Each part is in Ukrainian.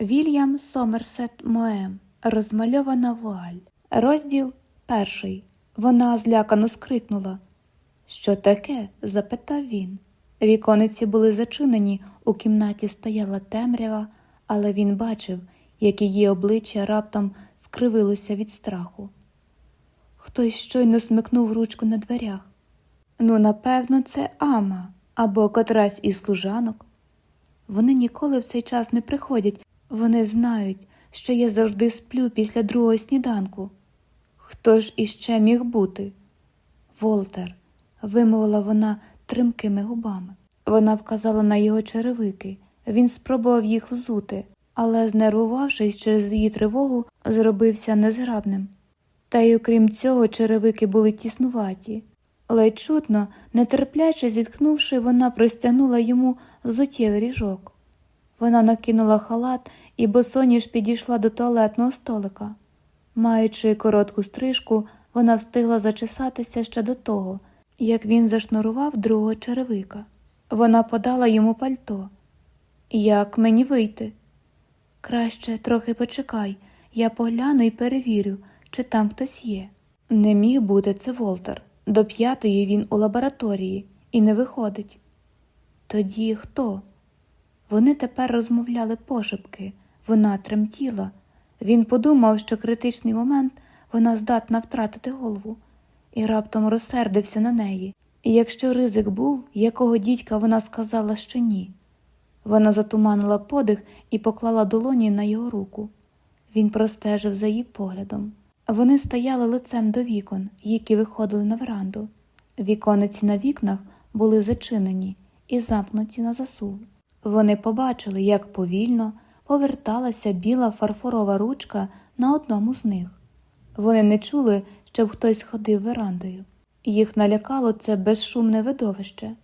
Вільям Сомерсет Моем. Розмальована вуаль. Розділ перший. Вона злякано скрикнула. Що таке? запитав він. Вікониці були зачинені, у кімнаті стояла темрява, але він бачив, як її обличчя раптом скривилося від страху. Хтось щойно смикнув ручку на дверях. Ну, напевно, це Ама або котрась із служанок. Вони ніколи в цей час не приходять, вони знають, що я завжди сплю після другого сніданку. Хто ж іще міг бути? Волтер, вимовила вона тримкими губами. Вона вказала на його черевики. Він спробував їх взути, але, знервувавшись через її тривогу, зробився незграбним. Та й окрім цього, черевики були тіснуваті. Ледь чутно, нетерпляче зіткнувши, вона простягнула йому взуттєвий ріжок. Вона накинула халат і босоніж підійшла до туалетного столика. Маючи коротку стрижку, вона встигла зачесатися ще до того, як він зашнурував другого черевика. Вона подала йому пальто. Як мені вийти? Краще трохи почекай, я погляну і перевірю, чи там хтось є. Не міг бути це Волтер. До п'ятої він у лабораторії і не виходить. Тоді хто? Вони тепер розмовляли пошепки, вона тремтіла. Він подумав, що критичний момент вона здатна втратити голову, і раптом розсердився на неї. І якщо ризик був, якого дідька вона сказала, що ні. Вона затуманила подих і поклала долоні на його руку. Він простежив за її поглядом. Вони стояли лицем до вікон, які виходили на веранду. Вікониці на вікнах були зачинені і замкнуті на засув. Вони побачили, як повільно поверталася біла фарфорова ручка на одному з них. Вони не чули, щоб хтось ходив верандою. Їх налякало це безшумне видовище.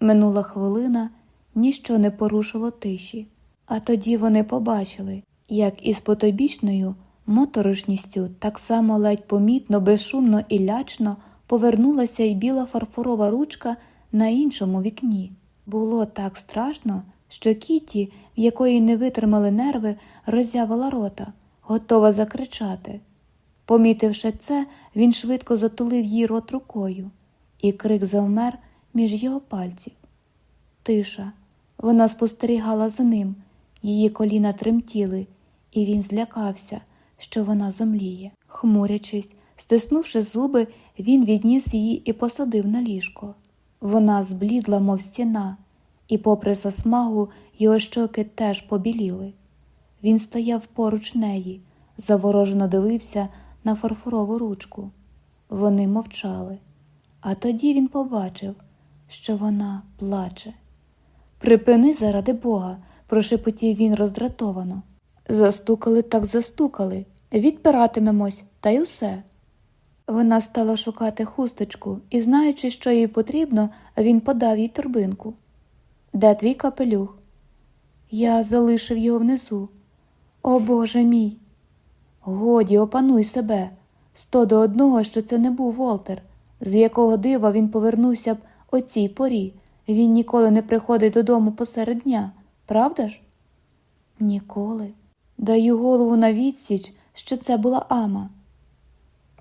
Минула хвилина, ніщо не порушило тиші. А тоді вони побачили, як із потобічною моторошністю, так само ледь помітно, безшумно і лячно повернулася й біла фарфорова ручка на іншому вікні. Було так страшно, що Кіті, в якої не витримали нерви, роззявила рота, готова закричати. Помітивши це, він швидко затулив їй рот рукою, і крик завмер між його пальців. Тиша. Вона спостерігала за ним, її коліна тремтіли, і він злякався, що вона зомліє. Хмурячись, стиснувши зуби, він відніс її і посадив на ліжко. Вона зблідла, мов стіна, і, попри засмагу, його щоки теж побіліли. Він стояв поруч неї, заворожено дивився на фарфорову ручку. Вони мовчали, а тоді він побачив, що вона плаче. Припини заради Бога, прошепотів він роздратовано. Застукали так застукали, відпиратимемось, та й усе. Вона стала шукати хусточку і, знаючи, що їй потрібно, він подав їй торбинку. Де твій капелюх? Я залишив його внизу. О Боже мій. Годі, опануй себе. Сто до одного, що це не був Волтер, з якого дива він повернувся б о цій порі. Він ніколи не приходить додому посеред дня, правда ж? Ніколи. Даю голову на відсіч, що це була Ама.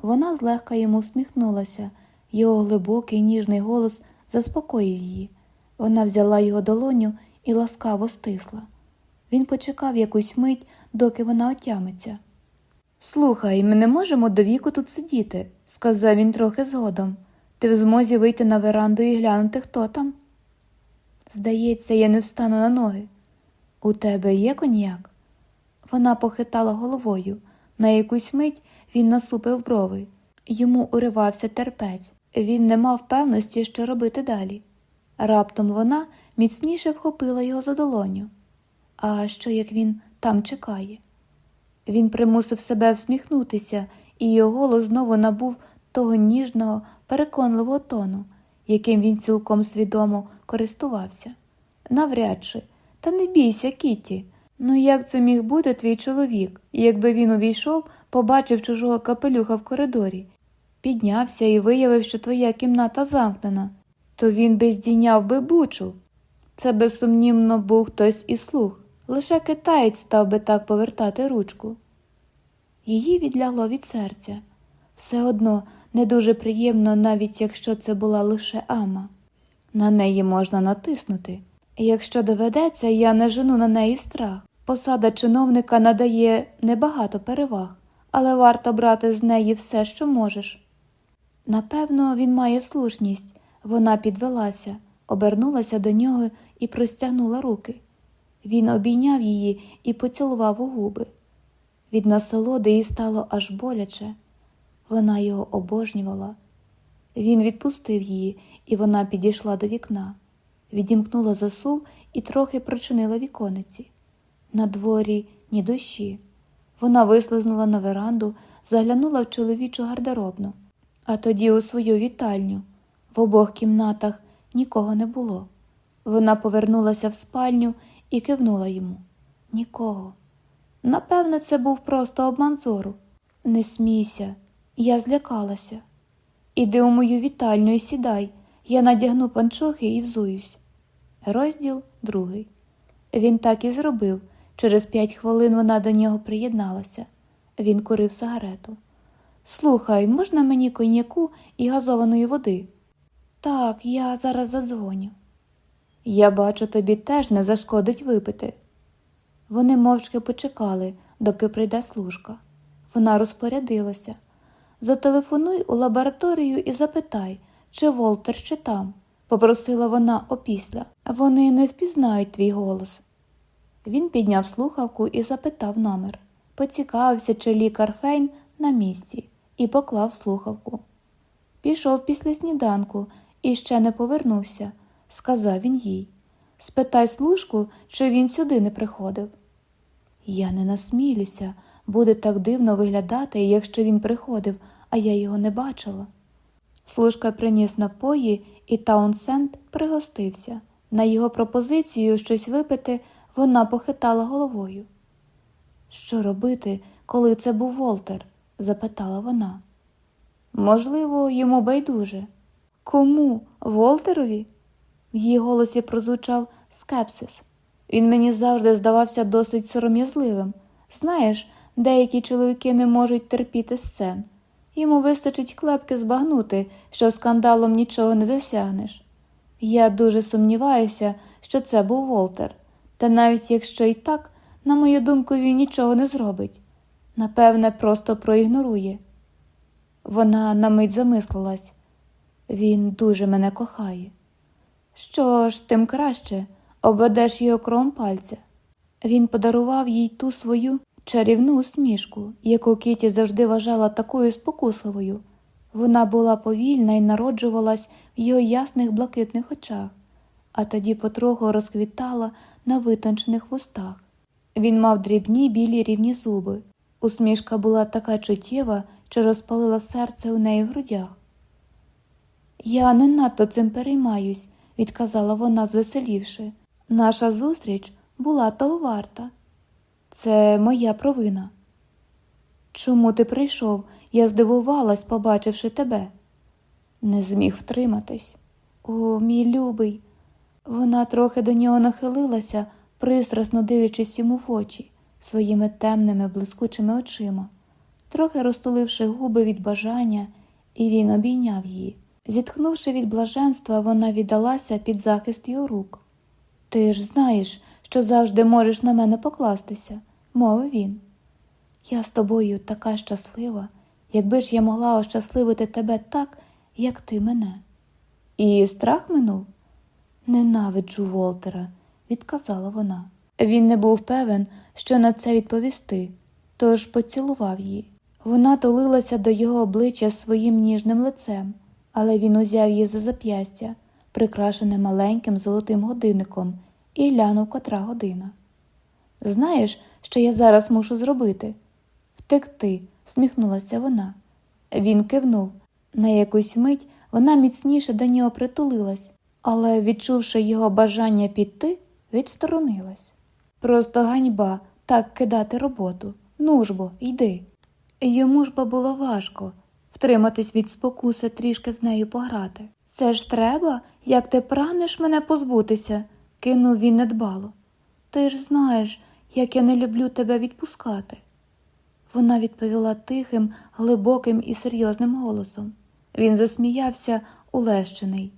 Вона злегка йому усміхнулася, його глибокий ніжний голос заспокоїв її. Вона взяла його долоню і ласкаво стисла. Він почекав якусь мить, доки вона отямиться. Слухай, ми не можемо до віку тут сидіти, сказав він трохи згодом. Ти в змозі вийти на веранду і глянути, хто там? Здається, я не встану на ноги. У тебе є коньяк? Вона похитала головою. На якусь мить він насупив брови. Йому уривався терпець. Він не мав певності, що робити далі. Раптом вона міцніше вхопила його за долоню. А що як він там чекає? Він примусив себе всміхнутися, і його голос знову набув того ніжного, переконливого тону, яким він цілком свідомо користувався. Навряд чи, та не бійся, Кіті. Ну як це міг бути твій чоловік, якби він увійшов, побачив чужого капелюха в коридорі, піднявся і виявив, що твоя кімната замкнена, то він би здійняв би бучу. Це безсумнівно був хтось із слуг, Лише китаєць став би так повертати ручку. Її відлягло від серця. Все одно не дуже приємно, навіть якщо це була лише Ама. На неї можна натиснути. Якщо доведеться, я не жену на неї страх. Посада чиновника надає небагато переваг, але варто брати з неї все, що можеш. Напевно, він має слушність. Вона підвелася, обернулася до нього і простягнула руки. Він обійняв її і поцілував у губи. Від насолоди їй стало аж боляче. Вона його обожнювала. Він відпустив її, і вона підійшла до вікна, відімкнула засув і трохи прочинила вікониці. На дворі ні дощі. Вона вислизнула на веранду, заглянула в чоловічу гардеробну, а тоді у свою вітальню. В обох кімнатах нікого не було. Вона повернулася в спальню і кивнула йому. Нікого. Напевно, це був просто обман зору. Не смійся, я злякалася. Іди у мою вітальню і сідай, я надягну панчохи і взуюсь. Розділ другий. Він так і зробив. Через п'ять хвилин вона до нього приєдналася. Він курив сигарету. Слухай, можна мені коньяку і газованої води? Так, я зараз задзвоню. Я бачу, тобі теж не зашкодить випити. Вони мовчки почекали, доки прийде служка. Вона розпорядилася. Зателефонуй у лабораторію і запитай, чи Волтер ще там, попросила вона опісля. Вони не впізнають твій голос. Він підняв слухавку і запитав номер, поцікавився, чи лікар Фейн на місці, і поклав слухавку. Пішов після сніданку і ще не повернувся, сказав він їй. Спитай служку, чи він сюди не приходив. Я не насмілюся, буде так дивно виглядати, якщо він приходив, а я його не бачила. Служка приніс напої, і Таунсенд пригостився. На його пропозицію щось випити вона похитала головою. Що робити, коли це був Волтер? запитала вона. Можливо, йому байдуже. Кому? Волтерові? В її голосі прозвучав скепсис. Він мені завжди здавався досить сором'язливим. Знаєш, деякі чоловіки не можуть терпіти сцен. Йому вистачить клепки збагнути, що скандалом нічого не досягнеш. Я дуже сумніваюся, що це був Волтер, та навіть якщо і так, на мою думку, він нічого не зробить. Напевне, просто проігнорує. Вона на мить замислилась він дуже мене кохає. Що ж, тим краще обведеш його кром пальця. Він подарував їй ту свою чарівну усмішку, яку Кіті завжди вважала такою спокусливою. Вона була повільна і народжувалась в його ясних блакитних очах, а тоді потроху розквітала на витончених вустах. Він мав дрібні білі рівні зуби. Усмішка була така чуттєва, що розпалила серце у неї в грудях. Я не надто цим переймаюсь, відказала вона, звеселівши. Наша зустріч була того варта. Це моя провина. Чому ти прийшов? Я здивувалась, побачивши тебе. Не зміг втриматись. О, мій любий. Вона трохи до нього нахилилася, пристрасно дивлячись йому в очі своїми темними, блискучими очима, трохи розтуливши губи від бажання, і він обійняв її. Зітхнувши від блаженства, вона віддалася під захист його рук. Ти ж знаєш, що завжди можеш на мене покластися, мовив він. Я з тобою така щаслива, якби ж я могла ощасливити тебе так, як ти мене. І страх минув? Ненавиджу Волтера, відказала вона. Він не був певен, що на це відповісти, тож поцілував її. Вона тулилася до його обличчя своїм ніжним лицем, але він узяв її за зап'ястя, прикрашене маленьким золотим годинником, і глянув котра година. Знаєш, що я зараз мушу зробити? Втекти, сміхнулася вона. Він кивнув. На якусь мить вона міцніше до нього притулилась, але, відчувши його бажання піти, відсторонилась. Просто ганьба так кидати роботу. Ну ж бо, йди. Йому ж бо було важко втриматись від спокуси трішки з нею пограти. Це ж треба, як ти прагнеш мене позбутися, кинув він недбало. Ти ж знаєш, як я не люблю тебе відпускати. Вона відповіла тихим, глибоким і серйозним голосом. Він засміявся, улещений.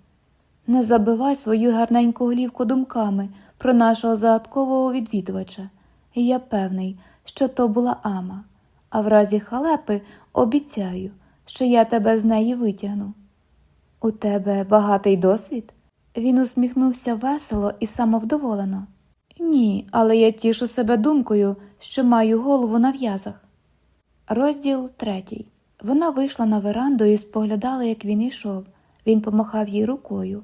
Не забивай свою гарненьку голівку думками про нашого загадкового відвідувача. І я певний, що то була Ама, а в разі халепи обіцяю, що я тебе з неї витягну. У тебе багатий досвід? Він усміхнувся весело і самовдоволено. Ні, але я тішу себе думкою, що маю голову на в'язах. Розділ третій. Вона вийшла на веранду і споглядала, як він йшов. Він помахав їй рукою.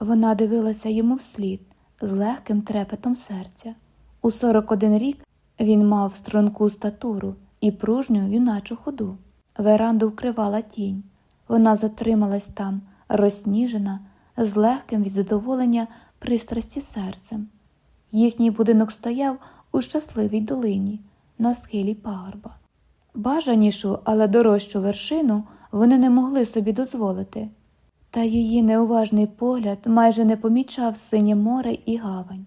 Вона дивилася йому вслід з легким трепетом серця. У 41 рік він мав струнку статуру і пружню юначу ходу. Веранду вкривала тінь. Вона затрималась там, розсніжена, з легким від задоволення пристрасті серцем. Їхній будинок стояв у щасливій долині, на схилі пагорба. Бажанішу, але дорожчу вершину вони не могли собі дозволити, та її неуважний погляд майже не помічав синє море і гавань.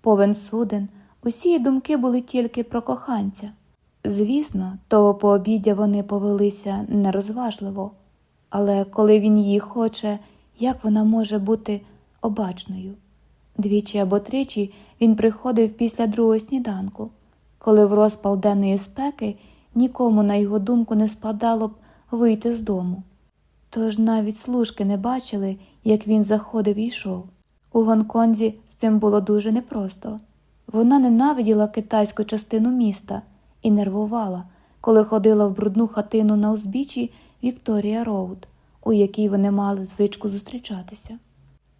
Повен суден, усі думки були тільки про коханця. Звісно, того пообіддя вони повелися нерозважливо, але коли він її хоче, як вона може бути обачною? Двічі або тричі він приходив після другого сніданку, коли в розпал денної спеки нікому, на його думку, не спадало б вийти з дому. Тож навіть служки не бачили, як він заходив і йшов. У Гонконзі з цим було дуже непросто. Вона ненавиділа китайську частину міста і нервувала, коли ходила в брудну хатину на узбіччі Вікторія Роуд, у якій вони мали звичку зустрічатися.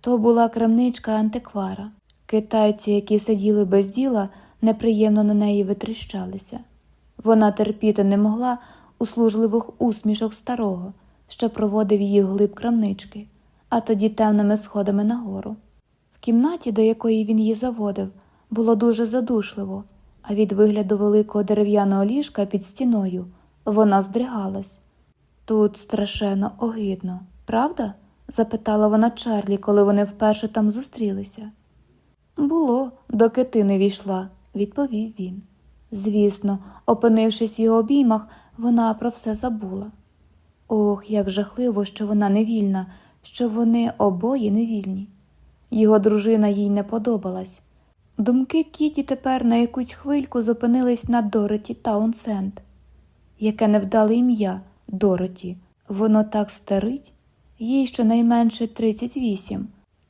То була крамничка антиквара. Китайці, які сиділи без діла, неприємно на неї витріщалися. Вона терпіти не могла услужливих усмішок старого, що проводив її вглиб крамнички, а тоді темними сходами нагору. В кімнаті, до якої він її заводив, було дуже задушливо, а від вигляду великого дерев'яного ліжка під стіною вона здригалась. Тут страшенно огидно, правда? запитала вона Чарлі, коли вони вперше там зустрілися. Було, доки ти не ввійшла, відповів він. Звісно, опинившись в його обіймах, вона про все забула. Ох, як жахливо, що вона невільна, що вони обоє невільні. Його дружина їй не подобалась. Думки Кіті тепер на якусь хвильку зупинились на Дороті Таунсенд. Яке невдале ім'я Дороті. Воно так старить, їй щонайменше 38,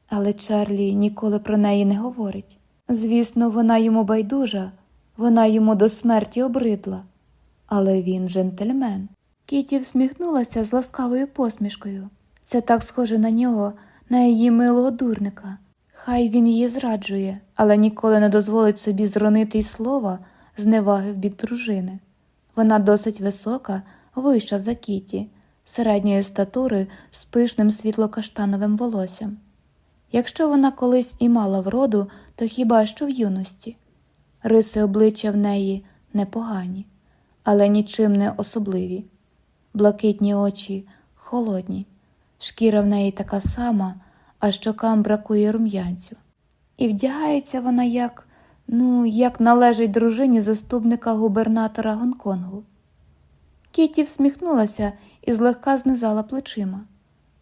але Чарлі ніколи про неї не говорить. Звісно, вона йому байдужа, вона йому до смерті обридла, але він джентльмен. Кіті всміхнулася з ласкавою посмішкою. Це так схоже на нього, на її милого дурника. Хай він її зраджує, але ніколи не дозволить собі зронити й слова зневаги в бік дружини. Вона досить висока, вища за Кіті, середньої статури з пишним світло-каштановим волоссям. Якщо вона колись і мала вроду, то хіба що в юності. Риси обличчя в неї непогані, але нічим не особливі. Блакитні очі холодні, шкіра в неї така сама, а щокам бракує рум'янцю. І вдягається вона як, ну, як належить дружині заступника губернатора Гонконгу. Кіті всміхнулася і злегка знизала плечима.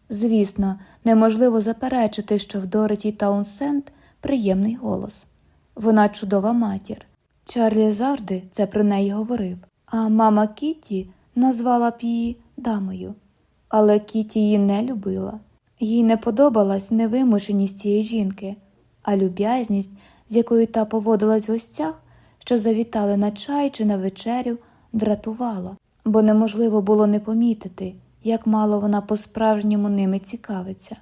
Звісно, неможливо заперечити, що в Дороті Таунсенд приємний голос. Вона чудова матір. Чарлі завжди це про неї говорив, а мама Кіті назвала б її дамою. Але Кіті її не любила. Їй не подобалась невимушеність цієї жінки, а люб'язність, з якою та поводилась в гостях, що завітали на чай чи на вечерю, дратувала, бо неможливо було не помітити, як мало вона по-справжньому ними цікавиться.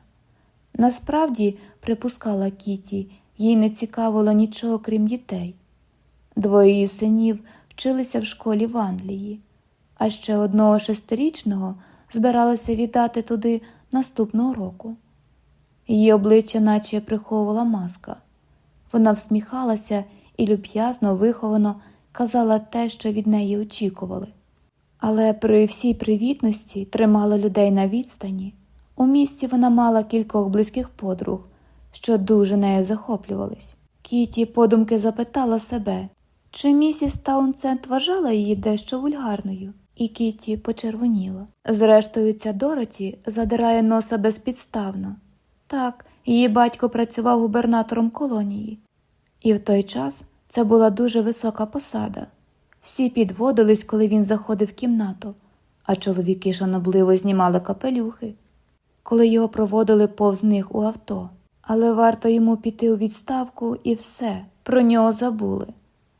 Насправді, припускала Кіті, їй не цікавило нічого крім дітей. Двоє її синів вчилися в школі в Англії, а ще одного шестирічного збиралися віддати туди наступного року. Її обличчя наче приховувала маска. Вона всміхалася і люб'язно, виховано казала те, що від неї очікували. Але при всій привітності тримала людей на відстані. У місті вона мала кількох близьких подруг, що дуже нею захоплювались. Кіті подумки запитала себе, чи місіс Таунсенд вважала її дещо вульгарною, і Кіті почервоніла. Зрештою, ця Дороті задирає носа безпідставно. Так, її батько працював губернатором колонії, і в той час це була дуже висока посада. Всі підводились, коли він заходив в кімнату, а чоловіки шанобливо знімали капелюхи, коли його проводили повз них у авто. Але варто йому піти у відставку і все, про нього забули.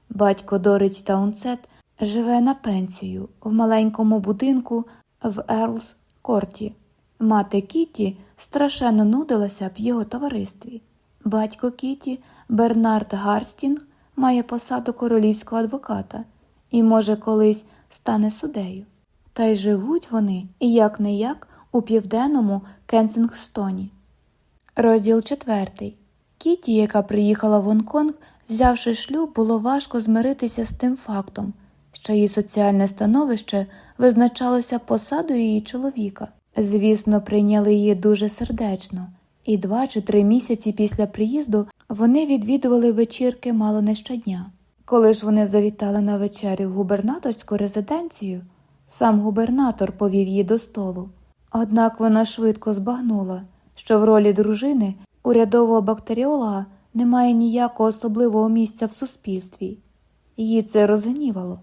Батько Дороті Таунсенд живе на пенсію в маленькому будинку в Ерлс Корті. Мати Кіті страшенно нудилася б у його товаристві. Батько Кіті, Бернард Гарстінг, має посаду королівського адвоката і, може, колись стане суддею. Та й живуть вони, як не як, у південному Кенсингстоні. Розділ четвертий. Кіті, яка приїхала в Гонконг, взявши шлюб, було важко змиритися з тим фактом, що її соціальне становище визначалося посадою її чоловіка. Звісно, прийняли її дуже сердечно, і два чи три місяці після приїзду вони відвідували вечірки мало не щодня. Коли ж вони завітали на вечерю в губернаторську резиденцію, сам губернатор повів її до столу. Однак вона швидко збагнула, що в ролі дружини урядового бактеріолога немає ніякого особливого місця в суспільстві. Її це розгнівало.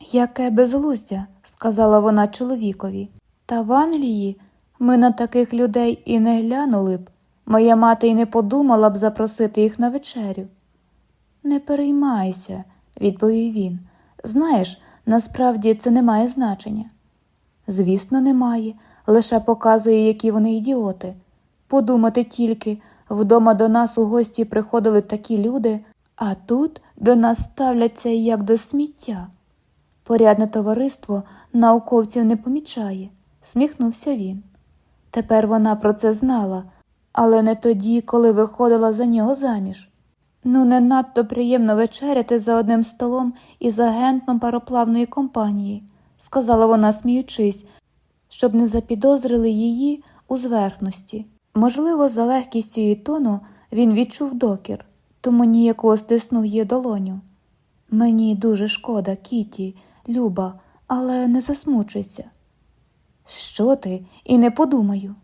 Яке безглуздя, сказала вона чоловікові. Та в Англії ми на таких людей і не глянули б. Моя мати й не подумала б запросити їх на вечерю. Не переймайся, відповів він. Знаєш, насправді це не має значення. Звісно, немає, лише показує, які вони ідіоти. Подумати тільки, вдома до нас у гості приходили такі люди, а тут до нас ставляться як до сміття. Порядне товариство науковців не помічає, сміхнувся він. Тепер вона про це знала, але не тоді, коли виходила за нього заміж. Ну, не надто приємно вечеряти за одним столом із агентом пароплавної компанії, сказала вона, сміючись, щоб не запідозрили її у зверхності. Можливо, за легкістю її тону він відчув докір, тому ніяко стиснув її долоню. Мені дуже шкода, Кіті, Люба, але не засмучуйся. Що ти? І не подумаю.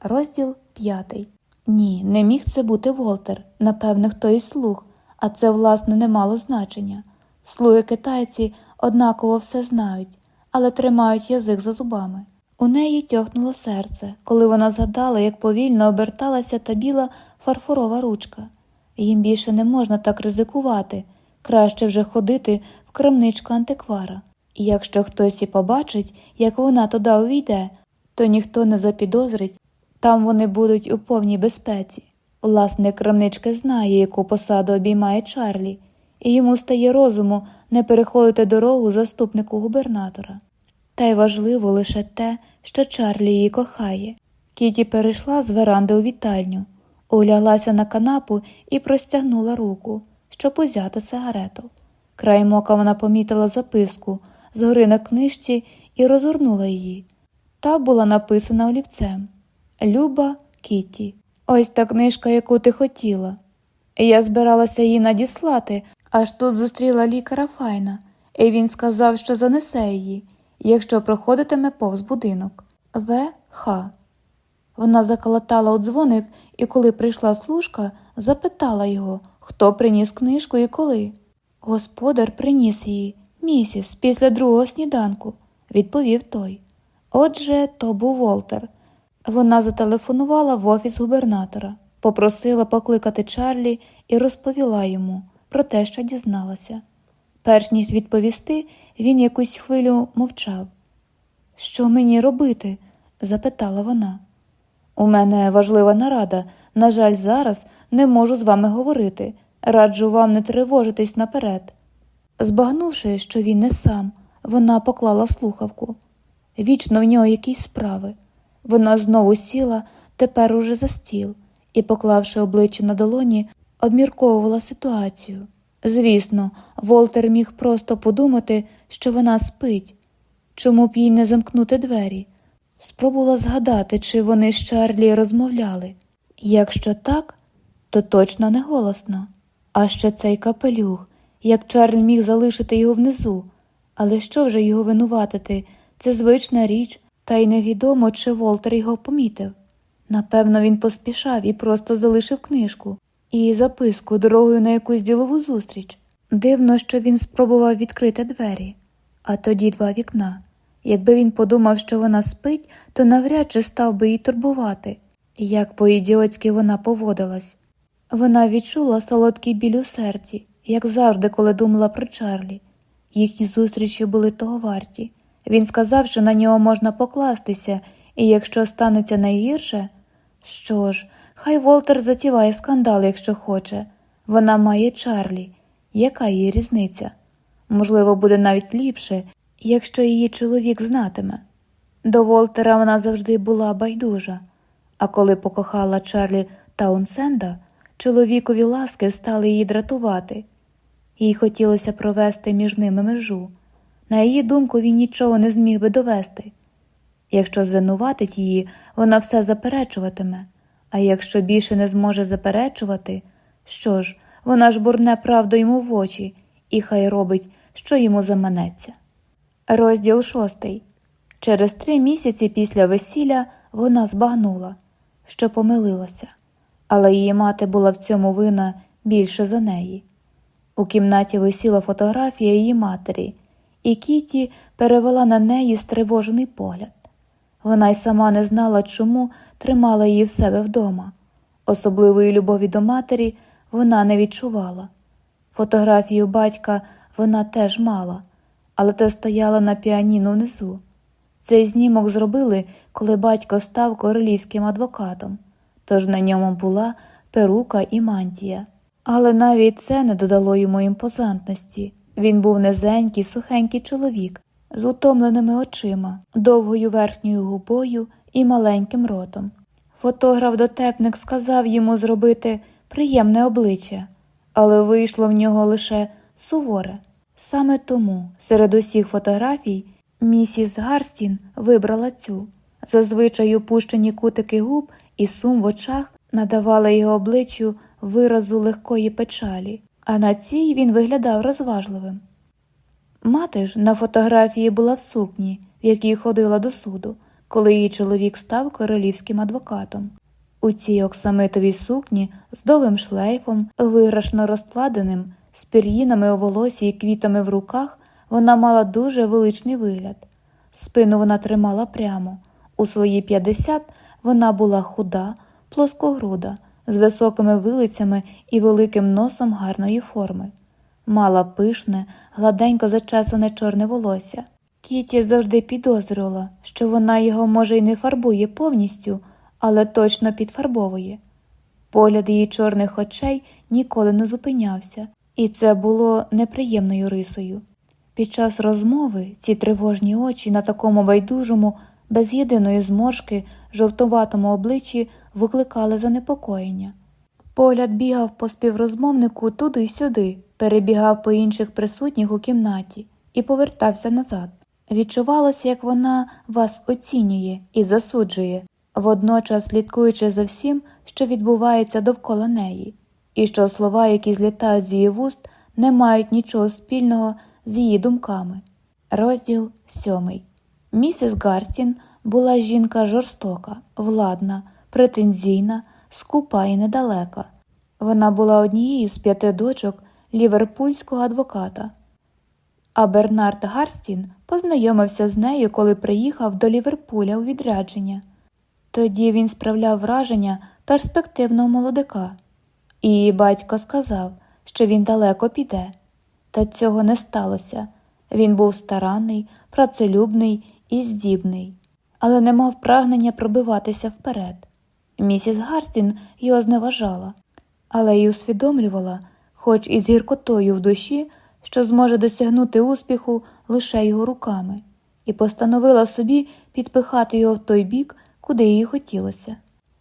Розділ п'ятий. Ні, не міг це бути Волтер, напевне, хто і слух, а це, власне, не мало значення. Слуги китайці однаково все знають, але тримають язик за зубами. У неї тьохнуло серце, коли вона згадала, як повільно оберталася та біла фарфорова ручка. Їм більше не можна так ризикувати, краще вже ходити крамничку антиквара. І якщо хтось і побачить, як вона туди увійде, то ніхто не запідозрить, там вони будуть у повній безпеці. Власник крамнички знає, яку посаду обіймає Чарлі, і йому стає розуму не переходити дорогу заступнику губернатора. Та й важливо лише те, що Чарлі її кохає. Кіті перейшла з веранди у вітальню, уляглася на канапу і простягнула руку, щоб узяти сигарету. Краєм ока вона помітила записку згори на книжці і розгорнула її. Та була написана олівцем Люба Кіті. Ось та книжка, яку ти хотіла. Я збиралася її надіслати, аж тут зустріла лікаря Файна, і він сказав, що занесе її, якщо проходитиме повз будинок. В. Х. Вона заколотала у дзвоник і, коли прийшла служка, запитала його, хто приніс книжку і коли. Господар приніс її, місіс, після другого сніданку, відповів той. Отже, то був Волтер. Вона зателефонувала в офіс губернатора, попросила покликати Чарлі і розповіла йому про те, що дізналася. Перш ніж відповісти, він якусь хвилю мовчав. Що мені робити? запитала вона. У мене важлива нарада. На жаль, зараз не можу з вами говорити. Раджу вам не тривожитись наперед. Збагнувши, що він не сам, вона поклала слухавку. Вічно в нього якісь справи. Вона знову сіла, тепер уже за стіл, і, поклавши обличчя на долоні, обмірковувала ситуацію. Звісно, Волтер міг просто подумати, що вона спить, чому б їй не замкнути двері. Спробувала згадати, чи вони з Чарлі розмовляли. Якщо так, то точно не голосно. А ще цей капелюх, як Чарль міг залишити його внизу. Але що вже його винуватити? Це звична річ, та й невідомо, чи Волтер його помітив. Напевно, він поспішав і просто залишив книжку і записку дорогою на якусь ділову зустріч. Дивно, що він спробував відкрити двері, а тоді два вікна. Якби він подумав, що вона спить, то навряд чи став би її турбувати. Як по ідіотськи вона поводилась. Вона відчула солодкий біль у серці, як завжди, коли думала про Чарлі. Їхні зустрічі були того варті. Він сказав, що на нього можна покластися, і якщо станеться найгірше, що ж, хай Волтер затіває скандал, якщо хоче. Вона має Чарлі. Яка її різниця? Можливо, буде навіть ліпше, якщо її чоловік знатиме. До Волтера вона завжди була байдужа, а коли покохала Чарлі Таунсенда, чоловікові ласки стали її дратувати. Їй хотілося провести між ними межу. На її думку, він нічого не зміг би довести. Якщо звинуватить її, вона все заперечуватиме, а якщо більше не зможе заперечувати, що ж, вона ж бурне правду йому в очі, і хай робить, що йому заманеться. Розділ шостий. Через три місяці після весілля вона збагнула, що помилилася, але її мати була в цьому вина більше за неї. У кімнаті висіла фотографія її матері, і Кіті перевела на неї стривожений погляд. Вона й сама не знала, чому тримала її в себе вдома. Особливої любові до матері вона не відчувала. Фотографію батька вона теж мала, але те стояла на піаніно внизу. Цей знімок зробили, коли батько став королівським адвокатом, тож на ньому була перука і мантія. Але навіть це не додало йому імпозантності. Він був низенький, сухенький чоловік з утомленими очима, довгою верхньою губою і маленьким ротом. Фотограф дотепник сказав йому зробити приємне обличчя, але вийшло в нього лише суворе. Саме тому серед усіх фотографій місіс Гарстін вибрала цю. Зазвичай опущені кутики губ і сум в очах надавали його обличчю виразу легкої печалі, а на цій він виглядав розважливим. Мати ж на фотографії була в сукні, в якій ходила до суду, коли її чоловік став королівським адвокатом. У цій оксамитовій сукні з довгим шлейфом, виграшно розкладеним, з пір'їнами у волосі і квітами в руках, вона мала дуже величний вигляд. Спину вона тримала прямо. У свої 50 вона була худа, плоскогруда, з високими вилицями і великим носом гарної форми. Мала пишне, гладенько зачесане чорне волосся. Кіті завжди підозрювала, що вона його, може, й не фарбує повністю, але точно підфарбовує. Погляд її чорних очей ніколи не зупинявся, і це було неприємною рисою. Під час розмови ці тривожні очі на такому байдужому, без єдиної зморшки, жовтуватому обличчі викликали занепокоєння. Погляд бігав по співрозмовнику туди-сюди, перебігав по інших присутніх у кімнаті і повертався назад. Відчувалося, як вона вас оцінює і засуджує, водночас слідкуючи за всім, що відбувається довкола неї, і що слова, які злітають з її вуст, не мають нічого спільного з її думками. Розділ сьомий. Місіс Гарстін була жінка жорстока, владна, претензійна, скупа і недалека. Вона була однією з п'яти дочок ліверпульського адвоката. А Бернард Гарстін познайомився з нею, коли приїхав до Ліверпуля у відрядження. Тоді він справляв враження перспективного молодика, і її батько сказав, що він далеко піде. Та цього не сталося. Він був старанний, працелюбний і здібний, але не мав прагнення пробиватися вперед. Місіс Гарстін його зневажала, але й усвідомлювала, хоч і з гіркотою в душі, що зможе досягнути успіху лише його руками, і постановила собі підпихати його в той бік, куди їй хотілося.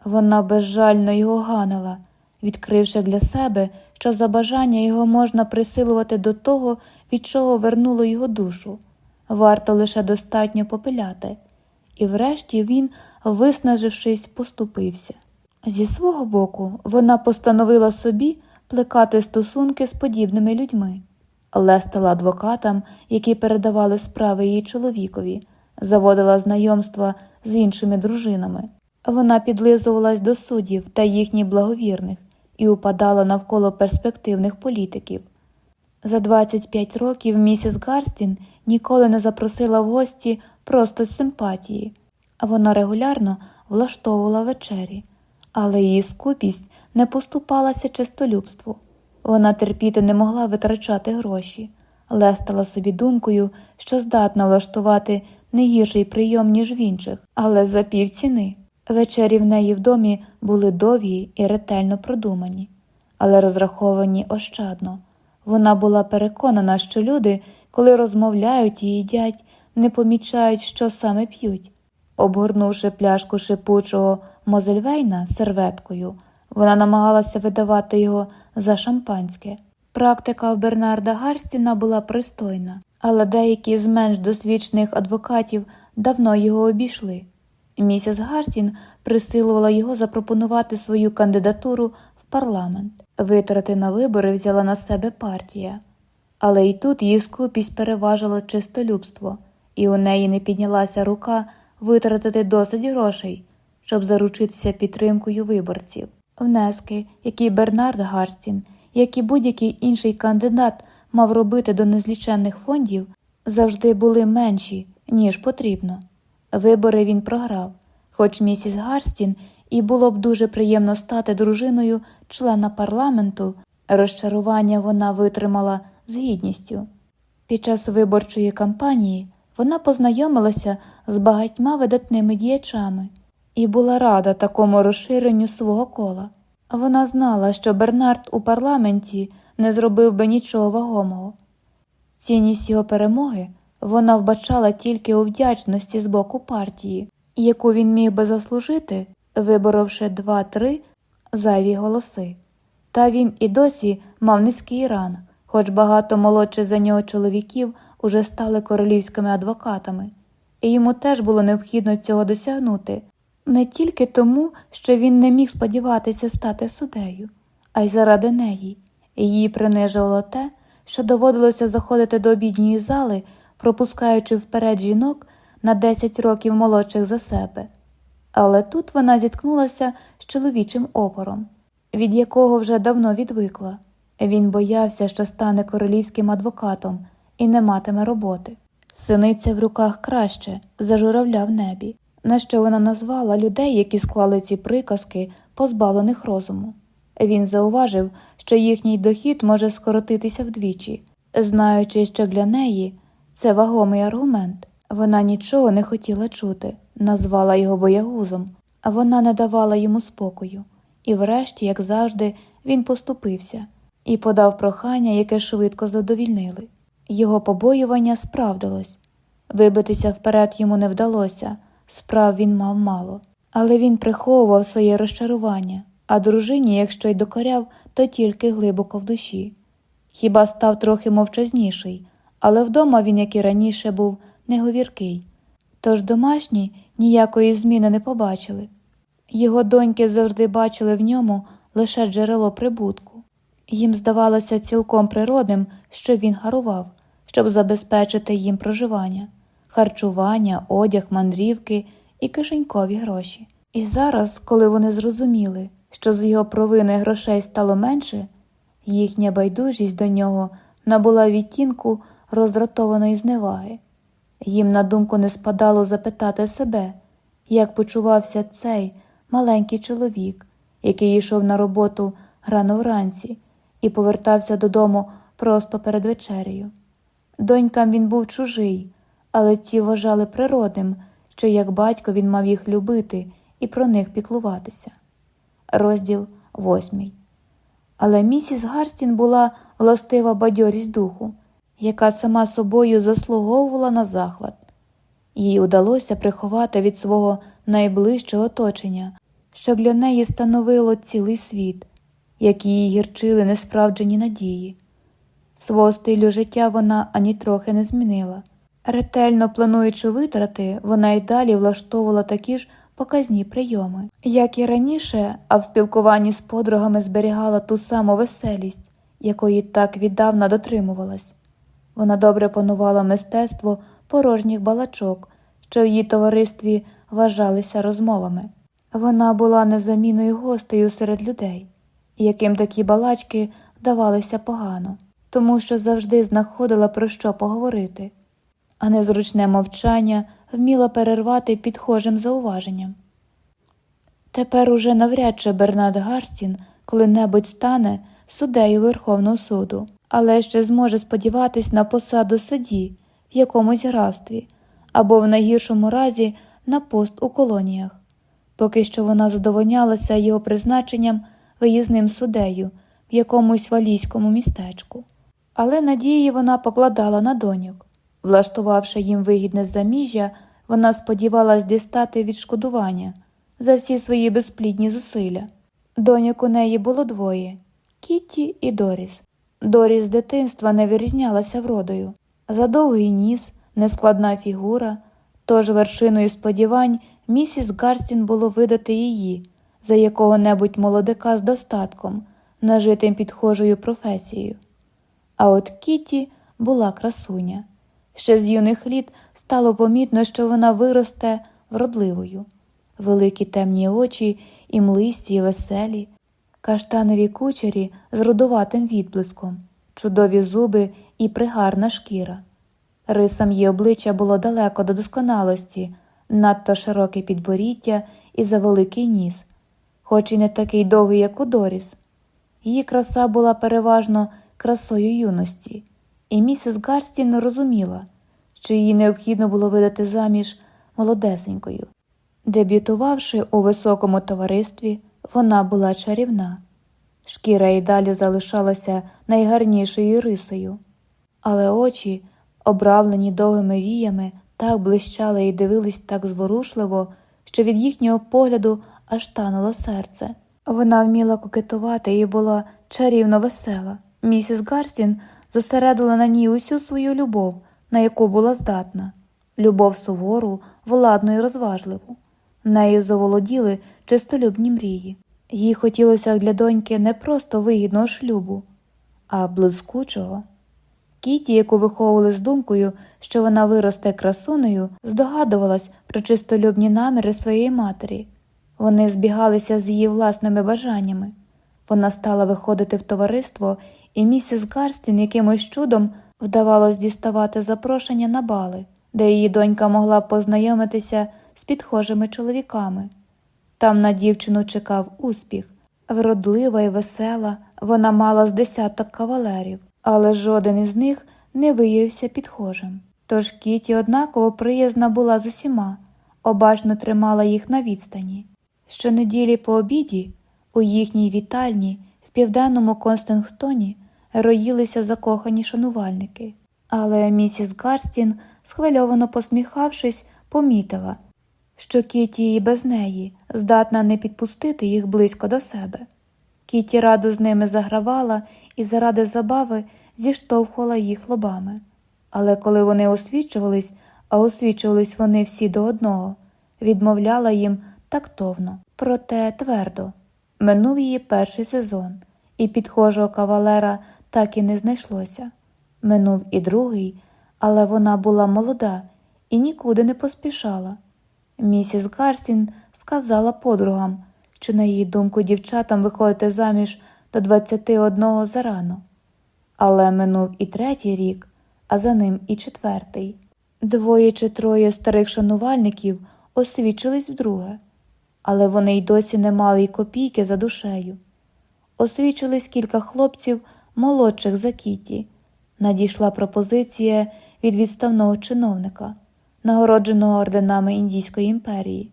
Вона безжально його ганила, відкривши для себе, що за бажання його можна присилувати до того, від чого вернуло його душу. Варто лише достатньо попиляти, і врешті він, виснажившись, поступився. Зі свого боку, вона постановила собі плекати стосунки з подібними людьми, лестила адвокатам, які передавали справи її чоловікові, заводила знайомства з іншими дружинами. Вона підлизувалась до суддів та їхніх благовірних і упадала навколо перспективних політиків. За 25 років місіс Гарстін ніколи не запросила в гості просто з симпатії, вона регулярно влаштовувала вечері, але її скупість не поступалася чистолюбству. Вона терпіти не могла витрачати гроші, лестала собі думкою, що здатна влаштувати не гірший прийом, ніж в інших, але за півціни. Вечері в неї в домі були довгі і ретельно продумані, але розраховані ощадно. Вона була переконана, що люди, коли розмовляють і їдять, не помічають, що саме п'ють. Обгорнувши пляшку шипучого Мозельвейна серветкою, вона намагалася видавати його за шампанське. Практика в Бернарда Гарстіна була пристойна, але деякі з менш досвідчених адвокатів давно його обійшли. Місіс Гартін присилувала його запропонувати свою кандидатуру в парламент. Витрати на вибори взяла на себе партія, але і тут її скупість переважила чистолюбство, і у неї не піднялася рука витратити досить грошей, щоб заручитися підтримкою виборців. Внески, які Бернард Гарстін, як і будь-який інший кандидат мав робити до незліченних фондів, завжди були менші, ніж потрібно. Вибори він програв, хоч місіс Гарстін і було б дуже приємно стати дружиною члена парламенту, розчарування вона витримала з гідністю. Під час виборчої кампанії вона познайомилася з багатьма видатними діячами і була рада такому розширенню свого кола. Вона знала, що Бернард у парламенті не зробив би нічого вагомого. Цінність його перемоги вона вбачала тільки у вдячності з боку партії, яку він міг би заслужити, виборовши два-три зайві голоси. Та він і досі мав низький ран, хоч багато молодших за нього чоловіків уже стали королівськими адвокатами, і йому теж було необхідно цього досягнути не тільки тому, що він не міг сподіватися стати суддею, а й заради неї. Її принижувало те, що доводилося заходити до обідньої зали, пропускаючи вперед жінок на 10 років молодших за себе. Але тут вона зіткнулася з чоловічим опором, від якого вже давно відвикла. Він боявся, що стане королівським адвокатом і не матиме роботи. Синиця в руках краще за журавля в небі, на що вона назвала людей, які склали ці приказки, позбавлених розуму. Він зауважив, що їхній дохід може скоротитися вдвічі, знаючи, що для неї це вагомий аргумент. Вона нічого не хотіла чути, назвала його боягузом, вона не давала йому спокою. І, врешті, як завжди, він поступився і подав прохання, яке швидко задовільнили. Його побоювання справдилось. Вибитися вперед йому не вдалося, справ він мав мало, але він приховував своє розчарування, а дружині, якщо й докоряв, то тільки глибоко в душі. Хіба став трохи мовчазніший, але вдома він, як і раніше, був неговіркий. Тож домашні ніякої зміни не побачили. Його доньки завжди бачили в ньому лише джерело прибутку. Їм здавалося цілком природним, що він гарував, щоб забезпечити їм проживання, харчування, одяг, мандрівки і кишенькові гроші. І зараз, коли вони зрозуміли, що з його провини грошей стало менше, їхня байдужість до нього набула відтінку роздратованої зневаги. Їм на думку не спадало запитати себе, як почувався цей маленький чоловік, який йшов на роботу рано вранці і повертався додому просто перед вечерею. Донькам він був чужий, але ті вважали природним, що як батько він мав їх любити і про них піклуватися. Розділ восьмий. Але місіс Гарстін була властива бадьорість духу, яка сама собою заслуговувала на захват. Їй удалося приховати від свого найближчого оточення, що для неї становило цілий світ, як її гірчили несправджені надії. Свого стилю життя вона ані трохи не змінила. Ретельно плануючи витрати, вона й далі влаштовувала такі ж показні прийоми. Як і раніше, а в спілкуванні з подругами зберігала ту саму веселість, якої так віддавна дотримувалась. Вона добре панувала мистецтво порожніх балачок, що в її товаристві вважалися розмовами. Вона була незамінною гостею серед людей, яким такі балачки вдавалися погано, тому що завжди знаходила про що поговорити, а незручне мовчання вміла перервати підхожим зауваженням. Тепер уже навряд чи Бернард Гарстін коли-небудь стане суддею Верховного суду, але ще зможе сподіватись на посаду судді в якомусь графстві або в найгіршому разі на пост у колоніях. Поки що вона задовольнялася його призначенням виїзним суддею в якомусь валійському містечку. Але надії вона покладала на доньок. Влаштувавши їм вигідне заміжжя, вона сподівалась дістати відшкодування за всі свої безплідні зусилля. Доньок у неї було двоє Кітті і Доріс. Доріс з дитинства не вирізнялася вродою. За довгий ніс, нескладна фігура, тож вершиною сподівань місіс Гарстін було видати її за якого-небудь молодика з достатком, нажитим підхожою професією. А от Кітті була красуня. Ще з юних літ стало помітно, що вона виросте вродливою, великі темні очі і млисті, і веселі, каштанові кучері з рудуватим відблиском, чудові зуби і пригарна шкіра. Рисам її обличчя було далеко до досконалості, надто широке підборіття і завеликий ніс, хоч і не такий довгий, як у Доріс. Її краса була переважно красою юності, і місіс Гарстін розуміла, що її необхідно було видати заміж молодесенькою. Дебютувавши у високому товаристві, вона була чарівна. Шкіра й далі залишалася найгарнішою рисою, але очі, обравлені довгими віями, так блищали і дивились так зворушливо, що від їхнього погляду аж тануло серце. Вона вміла кокетувати і була чарівно весела. Місіс Гарстін зосередила на ній усю свою любов, на яку була здатна любов сувору, владну і розважливу. Нею заволоділи чистолюбні мрії. Їй хотілося для доньки не просто вигідного шлюбу, а блискучого. Кіті, яку виховували з думкою, що вона виросте красунею, здогадувалась про чистолюбні наміри своєї матері. Вони збігалися з її власними бажаннями. Вона стала виходити в товариство, і місіс Гарстін якимось чудом вдавалось діставати запрошення на бали, де її донька могла познайомитися з підхожими чоловіками. Там на дівчину чекав успіх. Вродлива і весела, вона мала з десяток кавалерів, але жоден із них не виявився підхожим. Тож Кіті однаково приязна була з усіма, обачно тримала їх на відстані. Щонеділі по обіді у їхній вітальні в південному Констингтоні роїлися закохані шанувальники, але місіс Гарстін, схвильовано посміхавшись, помітила, що Кіті і без неї здатна не підпустити їх близько до себе. Кіті радо з ними загравала і заради забави зіштовхувала їх лобами. Але коли вони освічувались, а освічувались вони всі до одного, відмовляла їм тактовно, проте твердо. Минув її перший сезон, і підхожого кавалера так і не знайшлося. Минув і другий, але вона була молода і нікуди не поспішала. Місіс Гарсін сказала подругам, що, на її думку, дівчатам виходити заміж до 21 зарано. Але минув і третій рік, а за ним і четвертий. Двоє чи троє старих шанувальників освічились вдруге, але вони й досі не мали й копійки за душею. Освічились кілька хлопців молодших за Кіті. Надійшла пропозиція від відставного чиновника нагородженого орденами Індійської імперії.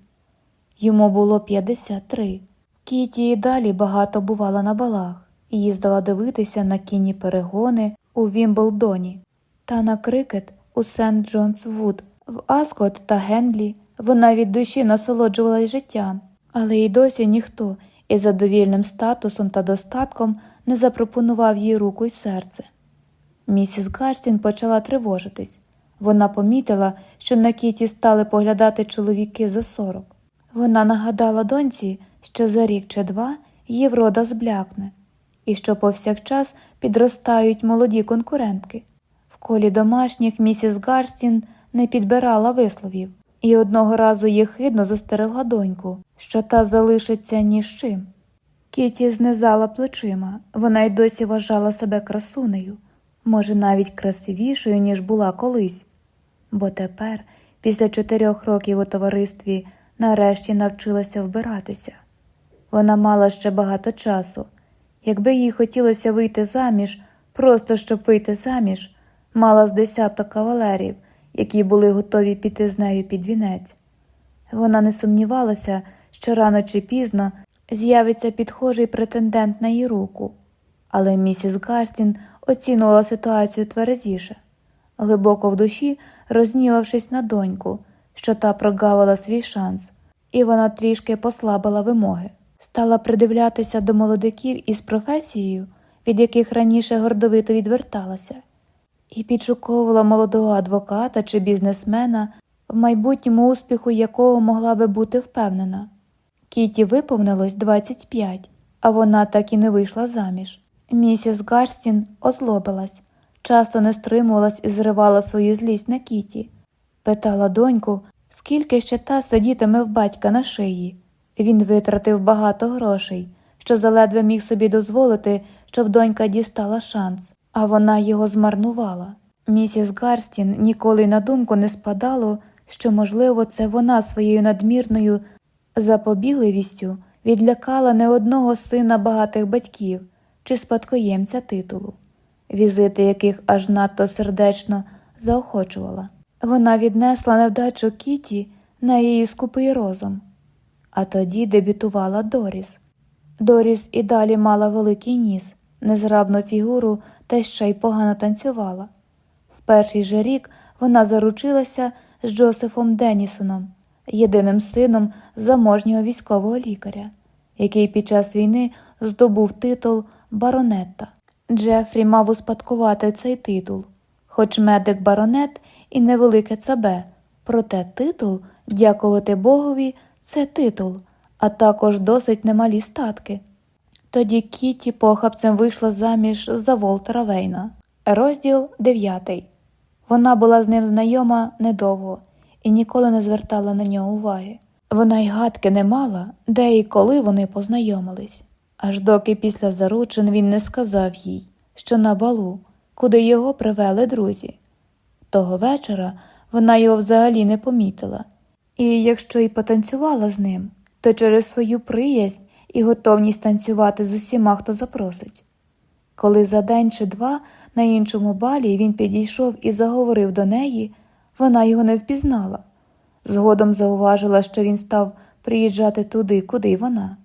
Йому було 53. Кіті і далі багато бувала на балах і їздила дивитися на кінні перегони у Вімблдоні та на крикет у Сент Джонс Вуд. В Аскот та Генлі вона від душі насолоджувалась життям, але й досі ніхто із задовільним статусом та достатком не запропонував їй руку й серце. Місіс Гарстін почала тривожитись. Вона помітила, що на кіті стали поглядати чоловіки за сорок. Вона нагадала доньці, що за рік чи два її врода зблякне, і що повсякчас підростають молоді конкурентки. В колі домашніх місіс Гарстін не підбирала висловів, і одного разу єхидно застерегла доньку, що та залишиться ні з чим. Кіті знизала плечима, вона й досі вважала себе красунею, може, навіть красивішою, ніж була колись, бо тепер, після чотирьох років у товаристві, нарешті навчилася вбиратися. Вона мала ще багато часу. Якби їй хотілося вийти заміж, просто щоб вийти заміж, мала з десяток кавалерів, які були готові піти з нею під вінець. Вона не сумнівалася, що рано чи пізно з'явиться підхожий претендент на її руку, але місіс Гарстін оцінювала ситуацію тверезіше, глибоко в душі рознівавшись на доньку, що та прогавила свій шанс, і вона трішки послабила вимоги, стала придивлятися до молодиків із професією, від яких раніше гордовито відверталася, і підшуковувала молодого адвоката чи бізнесмена, в майбутньому успіху якого могла би бути впевнена. Кіті виповнилось 25, а вона так і не вийшла заміж. Місіс Гарстін озлобилась, часто не стримувалась і зривала свою злість на Кіті. Питала доньку, скільки ще та сидітиме в батька на шиї. Він витратив багато грошей, що заледве міг собі дозволити, щоб донька дістала шанс, а вона його змарнувала. Місіс Гарстін ніколи на думку не спадало, що, можливо, це вона своєю надмірною запобігливістю відлякала не одного сина багатих батьків чи спадкоємця титулу, візити яких аж надто сердечно заохочувала. Вона віднесла невдачу Кіті на її скупий розум, а тоді дебютувала Доріс. Доріс і далі мала великий ніс, незграбну фігуру та ще й погано танцювала. В перший же рік вона заручилася з Джосефом Денісоном, єдиним сином заможнього військового лікаря, який під час війни здобув титул баронета. Джефрі мав успадкувати цей титул, хоч медик баронет і невелике ЦБ, проте титул, дякувати Богові, це титул, а також досить немалі статки. Тоді Кіті похапцем вийшла заміж за Волтера Вейна. Розділ 9. Вона була з ним знайома недовго і ніколи не звертала на нього уваги. Вона й гадки не мала, де і коли вони познайомились, аж доки після заручин він не сказав їй, що на балу, куди його привели друзі. Того вечора вона його взагалі не помітила, і якщо й потанцювала з ним, то через свою приязнь і готовність танцювати з усіма, хто запросить. Коли за день чи два на іншому балі він підійшов і заговорив до неї, вона його не впізнала. Згодом зауважила, що він став приїжджати туди, куди й вона.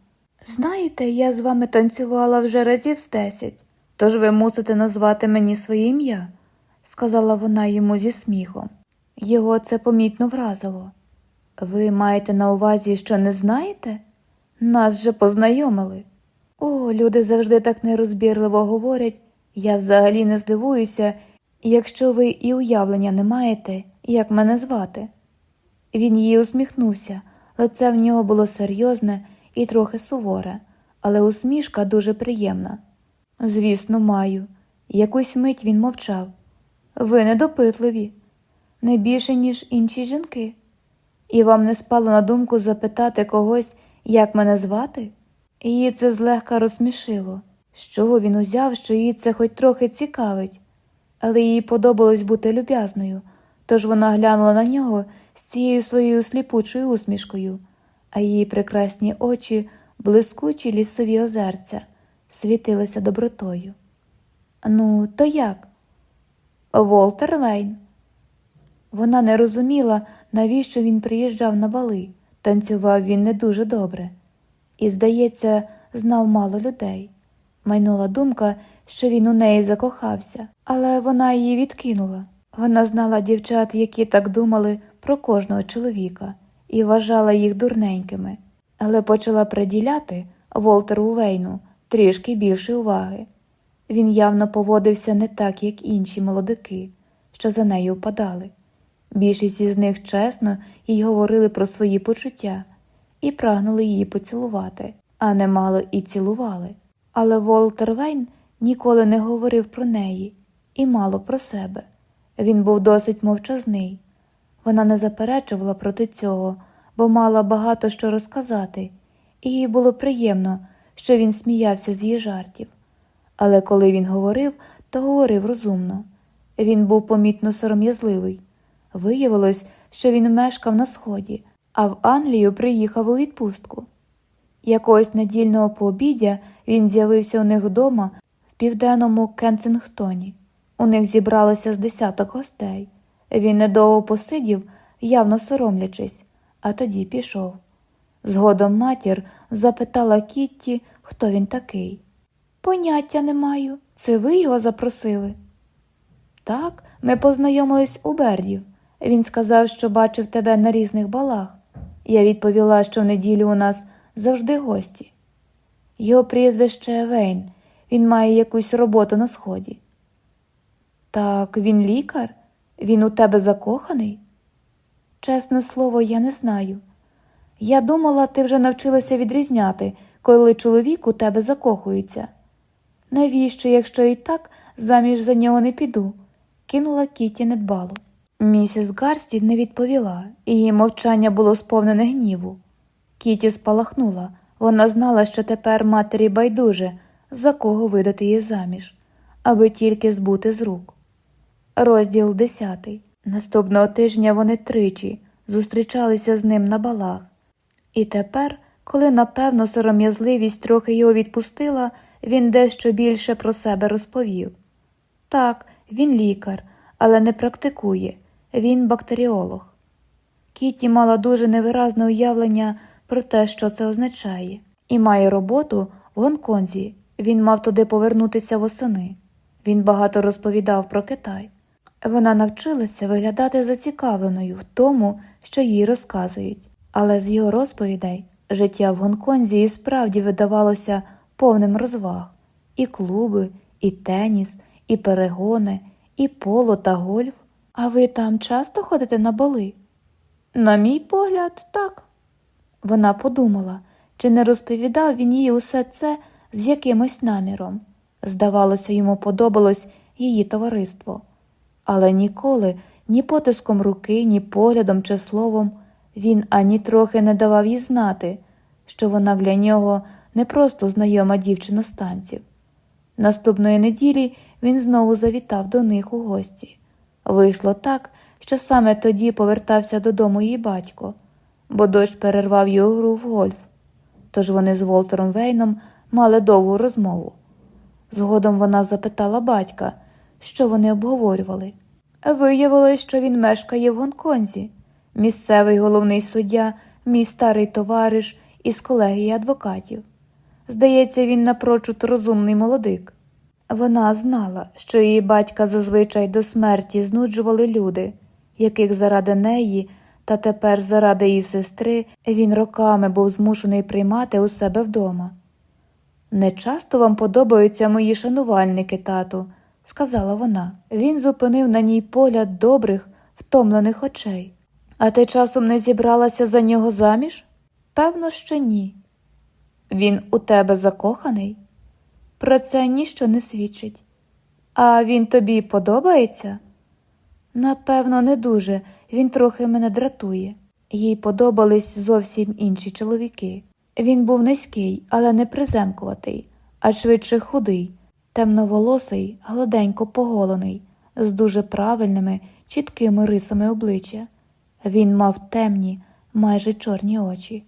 Знаєте, я з вами танцювала вже разів з десять, тож ви мусите назвати мені своє ім'я, сказала вона йому зі сміхом. Його це помітно вразило. Ви маєте на увазі, що не знаєте? Нас же познайомили. О, люди завжди так нерозбірливо говорять. Я взагалі не здивуюся, якщо ви і уявлення не маєте, як мене звати. Він їй усміхнувся, лице в нього було серйозне і трохи суворе, але усмішка дуже приємна. Звісно, маю. Якусь мить він мовчав. Ви недопитливі, не більше, ніж інші жінки. І вам не спало на думку запитати когось, як мене звати? Її це злегка розсмішило. З чого він узяв, що її це хоч трохи цікавить, але їй подобалось бути люб'язною, тож вона глянула на нього з цією своєю сліпучою усмішкою, а її прекрасні очі, блискучі лісові озерця, світилися добротою. Ну, то як? Волтер Вейн. Вона не розуміла, навіщо він приїжджав на бали, танцював він не дуже добре, і, здається, знав мало людей. Майнула думка, що він у неї закохався, але вона її відкинула. Вона знала дівчат, які так думали про кожного чоловіка, і вважала їх дурненькими, але почала приділяти Волтеру Вейну трішки більше уваги. Він явно поводився не так, як інші молодики, що за нею впадали. Більшість із них чесно їй говорили про свої почуття, і прагнули її поцілувати, а немало і цілували. Але Волтер Вейн ніколи не говорив про неї і мало про себе. Він був досить мовчазний. Вона не заперечувала проти цього, бо мала багато що розказати, і їй було приємно, що він сміявся з її жартів. Але коли він говорив, то говорив розумно. Він був помітно сором'язливий. Виявилось, що він мешкав на сході, а в Англію приїхав у відпустку. Якогось недільного пообіддя він з'явився у них вдома в південному Кенсингтоні. У них зібралося з десяток гостей. Він недовго посидів, явно соромлячись, а тоді пішов. Згодом матір запитала Кітті, хто він такий. Поняття не маю. Це ви його запросили? Так, ми познайомились у Бердів. Він сказав, що бачив тебе на різних балах. Я відповіла, що в неділю у нас завжди гості. Його прізвище Вейн, він має якусь роботу на сході. Так він лікар? Він у тебе закоханий? Чесне слово, я не знаю. Я думала, ти вже навчилася відрізняти, коли чоловік у тебе закохується. Навіщо, якщо і так заміж за нього не піду? кинула Кіті недбало. Місіс Гарсті не відповіла, її мовчання було сповнене гніву. Кіті спалахнула. Вона знала, що тепер матері байдуже, за кого видати її заміж, аби тільки збути з рук. Розділ десятий. Наступного тижня вони тричі зустрічалися з ним на балах. І тепер, коли, напевно, сором'язливість трохи його відпустила, він дещо більше про себе розповів. Так, він лікар, але не практикує, він бактеріолог. Кіті мала дуже невиразне уявлення про те, що це означає, і має роботу в Гонконзі. Він мав туди повернутися восени. Він багато розповідав про Китай. Вона навчилася виглядати зацікавленою в тому, що їй розказують, але з його розповідей життя в Гонконзі і справді видавалося повним розваг і клуби, і теніс, і перегони, і поло та гольф. А ви там часто ходите на бали? На мій погляд, так. Вона подумала, чи не розповідав він їй усе це з якимось наміром. Здавалося, йому подобалось її товариство, але ніколи, ні потиском руки, ні поглядом чи словом він ані трохи не давав їй знати, що вона для нього не просто знайома дівчина з танців. Наступної неділі він знову завітав до них у гості. Вийшло так, що саме тоді повертався додому її батько, бо дощ перервав його гру в гольф. Тож вони з Волтером Вейном мали довгу розмову. Згодом вона запитала батька, що вони обговорювали. Виявилось, що він мешкає в Гонконзі, місцевий головний суддя, мій старий товариш із колегії адвокатів. Здається, він напрочуд розумний молодик. Вона знала, що її батька зазвичай до смерті знуджували люди, яких заради неї та тепер заради її сестри він роками був змушений приймати у себе вдома. Не часто вам подобаються мої шанувальники, тату, сказала вона. Він зупинив на ній погляд добрих, втомлених очей. А ти часом не зібралася за нього заміж? Певно, що ні. Він у тебе закоханий? Про це ніщо не свідчить. А він тобі подобається? Напевно, не дуже. Він трохи мене дратує. Їй подобались зовсім інші чоловіки. Він був низький, але не приземкуватий, а швидше худий, темноволосий, гладенько поголений, з дуже правильними, чіткими рисами обличчя. Він мав темні, майже чорні очі,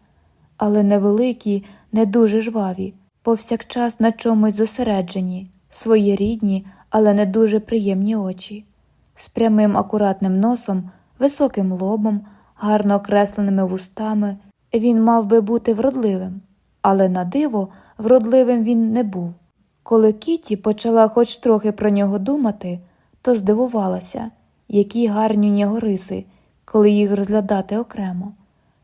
але невеликі, не дуже жваві, повсякчас на чомусь зосереджені, свої рідні, але не дуже приємні очі, з прямим акуратним носом, високим лобом, гарно окресленими вустами. Він мав би бути вродливим, але на диво вродливим він не був. Коли Кіті почала хоч трохи про нього думати, то здивувалася, які гарні у нього риси, коли їх розглядати окремо.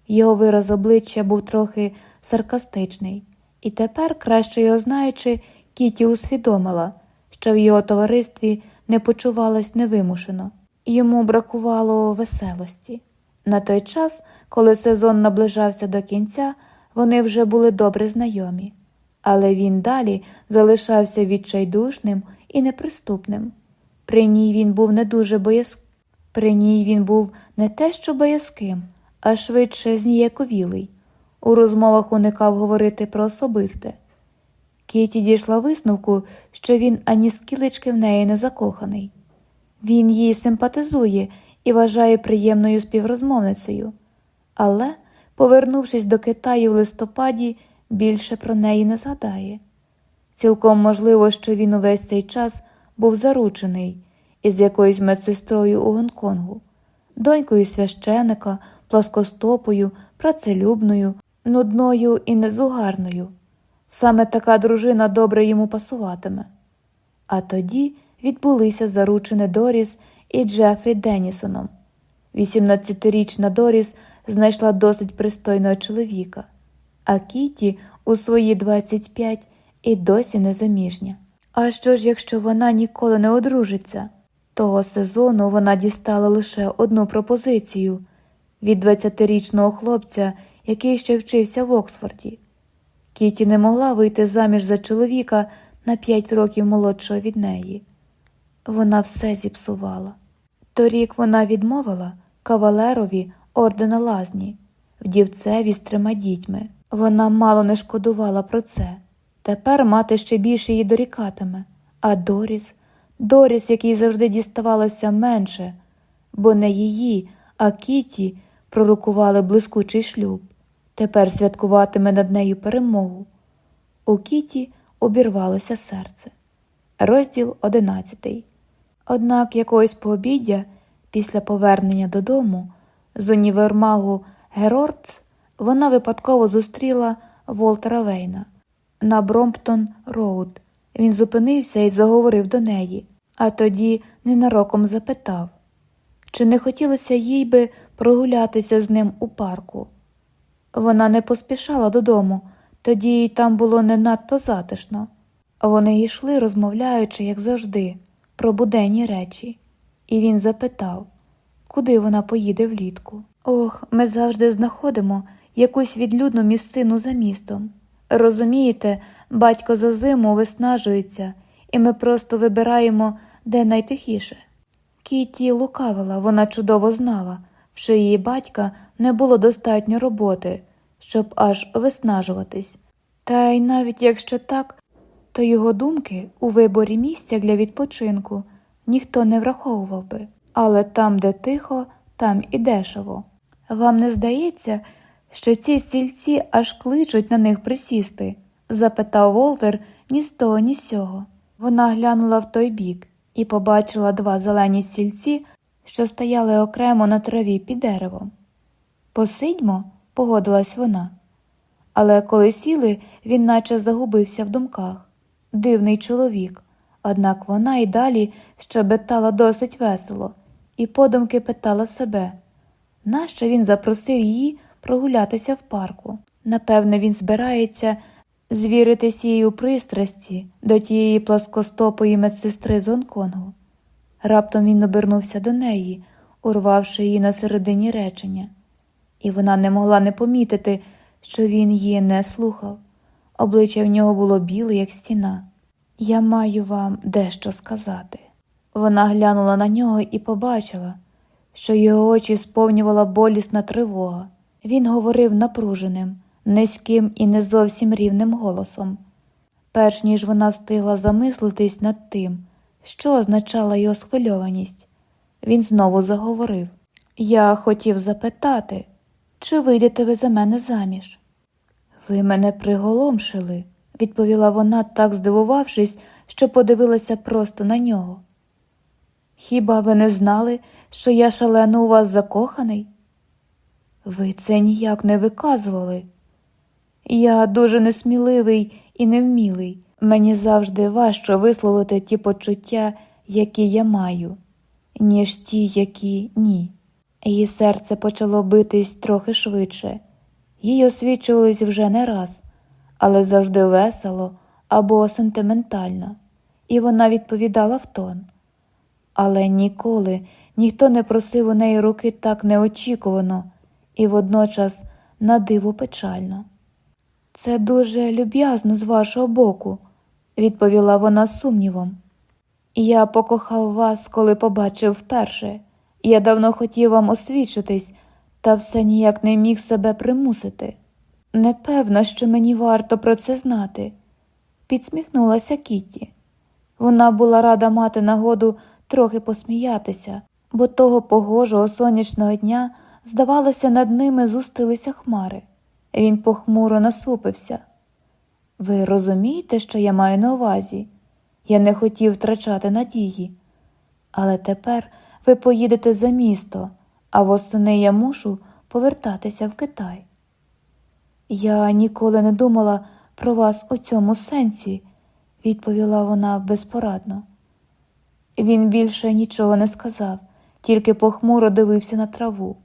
Його вираз обличчя був трохи саркастичний, і тепер, краще його знаючи, Кіті усвідомила, що в його товаристві не почувалась невимушено, йому бракувало веселості. На той час, коли сезон наближався до кінця, вони вже були добре знайомі, але він далі залишався відчайдушним і неприступним. При ній він був не дуже боязким. При ній він був не те, що боязким, а швидше зніяковілий. У розмовах уникав говорити про особисте. Кіті дійшла висновку, що він ані скілечки в неї не закоханий. Він їй симпатизує і вважає приємною співрозмовницею, але, повернувшись до Китаю в листопаді, більше про неї не згадає. Цілком можливо, що він увесь цей час був заручений із якоюсь медсестрою у Гонконгу, донькою священика, пласкостопою, працелюбною, нудною і незугарною. Саме така дружина добре йому пасуватиме. А тоді відбулися заручини Доріс і Джефрі Деннісоном. 18-річна Доріс знайшла досить пристойного чоловіка, а Кіті у свої 25 і досі незаміжня. А що ж, якщо вона ніколи не одружиться? Того сезону вона дістала лише одну пропозицію від 20-річного хлопця, який ще вчився в Оксфорді. Кіті не могла вийти заміж за чоловіка на 5 років молодшого від неї. Вона все зіпсувала. Торік вона відмовила кавалерові ордена лазні, вдівцеві з трьома дітьми. Вона мало не шкодувала про це. Тепер мати ще більше її дорікатиме, а Доріс, Доріс, якій завжди діставалося менше, бо не її, а Кіті пророкували блискучий шлюб. Тепер святкуватиме над нею перемогу. У Кіті обірвалося серце. Розділ одинадцятий. Однак якогось пообіддя, після повернення додому, з універмагу Герродс, вона випадково зустріла Волтера Вейна на Бромптон Роуд. Він зупинився і заговорив до неї, а тоді ненароком запитав, чи не хотілося їй би прогулятися з ним у парку. Вона не поспішала додому, тоді їй там було не надто затишно. Вони йшли, розмовляючи, як завжди, про буденні речі, і він запитав, куди вона поїде влітку. Ох, ми завжди знаходимо якусь відлюдну місцину за містом. Розумієте, батько за зиму виснажується, і ми просто вибираємо де найтихіше. Кіті лукавила, вона чудово знала, що її батька не було достатньо роботи, щоб аж виснажуватись. Та й навіть якщо так, то його думки у виборі місця для відпочинку ніхто не враховував би, але там, де тихо, там і дешево. Вам не здається, що ці стільці аж кличуть на них присісти? запитав Волтер ні з того, ні з сього. Вона глянула в той бік і побачила два зелені стільці, що стояли окремо на траві під деревом. Посидьмо, погодилась вона. Але коли сіли, він наче загубився в думках. Дивний чоловік. Однак вона й далі щебетала досить весело і подумки питала себе, нащо він запросив її прогулятися в парку. Напевне, він збирається звіритись їй у пристрасті до тієї пласкостопої медсестри з Гонконгу. Раптом він обернувся до неї, урвавши її на середині речення, і вона не могла не помітити, що він її не слухав. Обличчя в нього було біле, як стіна. Я маю вам дещо сказати. Вона глянула на нього і побачила, що його очі сповнювала болісна тривога. Він говорив напруженим, низьким і не зовсім рівним голосом. Перш ніж вона встигла замислитись над тим, що означала його схвильованість, він знову заговорив Я хотів запитати, чи вийдете ви за мене заміж? Ви мене приголомшили, відповіла вона, так здивувавшись, що подивилася просто на нього. Хіба ви не знали, що я шалено у вас закоханий? Ви це ніяк не виказували. Я дуже несміливий і невмілий. Мені завжди важче висловити ті почуття, які я маю, ніж ті, які ні. Її серце почало битись трохи швидше, їй освічувались вже не раз, але завжди весело або сентиментально, і вона відповідала в тон. Але ніколи, ніхто не просив у неї руки так неочікувано і водночас на диво печально. Це дуже люб'язно з вашого боку, відповіла вона сумнівом. Я покохав вас, коли побачив вперше. Я давно хотів вам освідчитись, та все ніяк не міг себе примусити. Непевно, що мені варто про це знати, підсміхнулася Кітті. Вона була рада мати нагоду трохи посміятися, бо того погожого сонячного дня, здавалося, над ними зустилися хмари. Він похмуро насупився. Ви розумієте, що я маю на увазі? Я не хотів втрачати надії. Але тепер ви поїдете за місто, а восени я мушу повертатися в Китай. Я ніколи не думала про вас у цьому сенсі, відповіла вона безпорадно. Він більше нічого не сказав, тільки похмуро дивився на траву.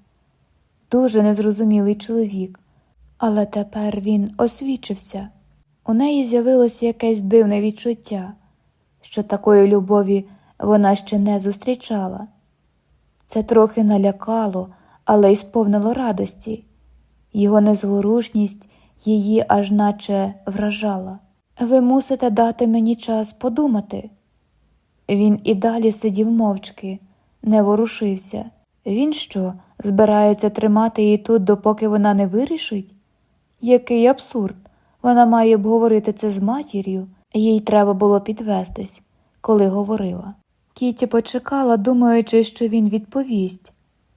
Дуже незрозумілий чоловік, але тепер він освічився. У неї з'явилося якесь дивне відчуття, що такої любові вона ще не зустрічала. Це трохи налякало, але й сповнило радості. Його незворушність її аж наче вражала. Ви мусите дати мені час подумати. Він і далі сидів мовчки, не ворушився. Він що, збирається тримати її тут, допоки вона не вирішить? Який абсурд! Вона має обговорити це з матір'ю, їй треба було підвестись, коли говорила. Кіті почекала, думаючи, що він відповість,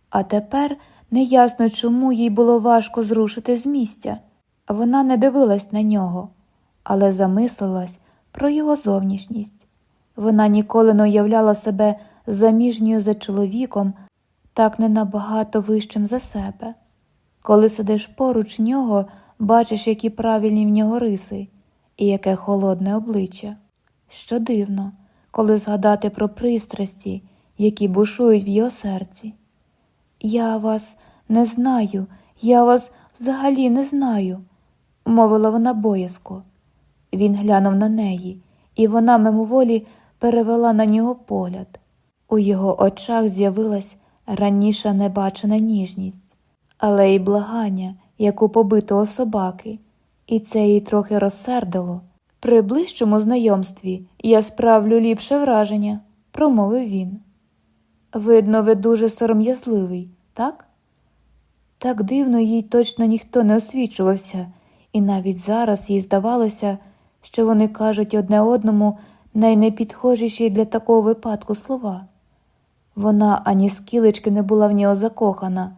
а тепер неясно, чому їй було важко зрушити з місця. Вона не дивилась на нього, але замислилась про його зовнішність. Вона ніколи не уявляла себе заміжньою за чоловіком, так не набагато вищим за себе. Коли сидиш поруч нього, бачиш, які правильні в нього риси і яке холодне обличчя. Що дивно, коли згадати про пристрасті, які бушують в його серці. Я вас не знаю, я вас взагалі не знаю, мовила вона боязко. Він глянув на неї, і вона мимоволі перевела на нього погляд. У його очах з'явилась раніше небачена ніжність, але й благання, як у побитого собаки, і це її трохи розсердило. При ближчому знайомстві я справлю ліпше враження, промовив він. Видно, ви дуже сором'язливий, так? Так дивно їй точно ніхто не освічувався, і навіть зараз їй здавалося, що вони кажуть одне одному найнепідхожіші для такого випадку слова. Вона ані скілечки не була в нього закохана,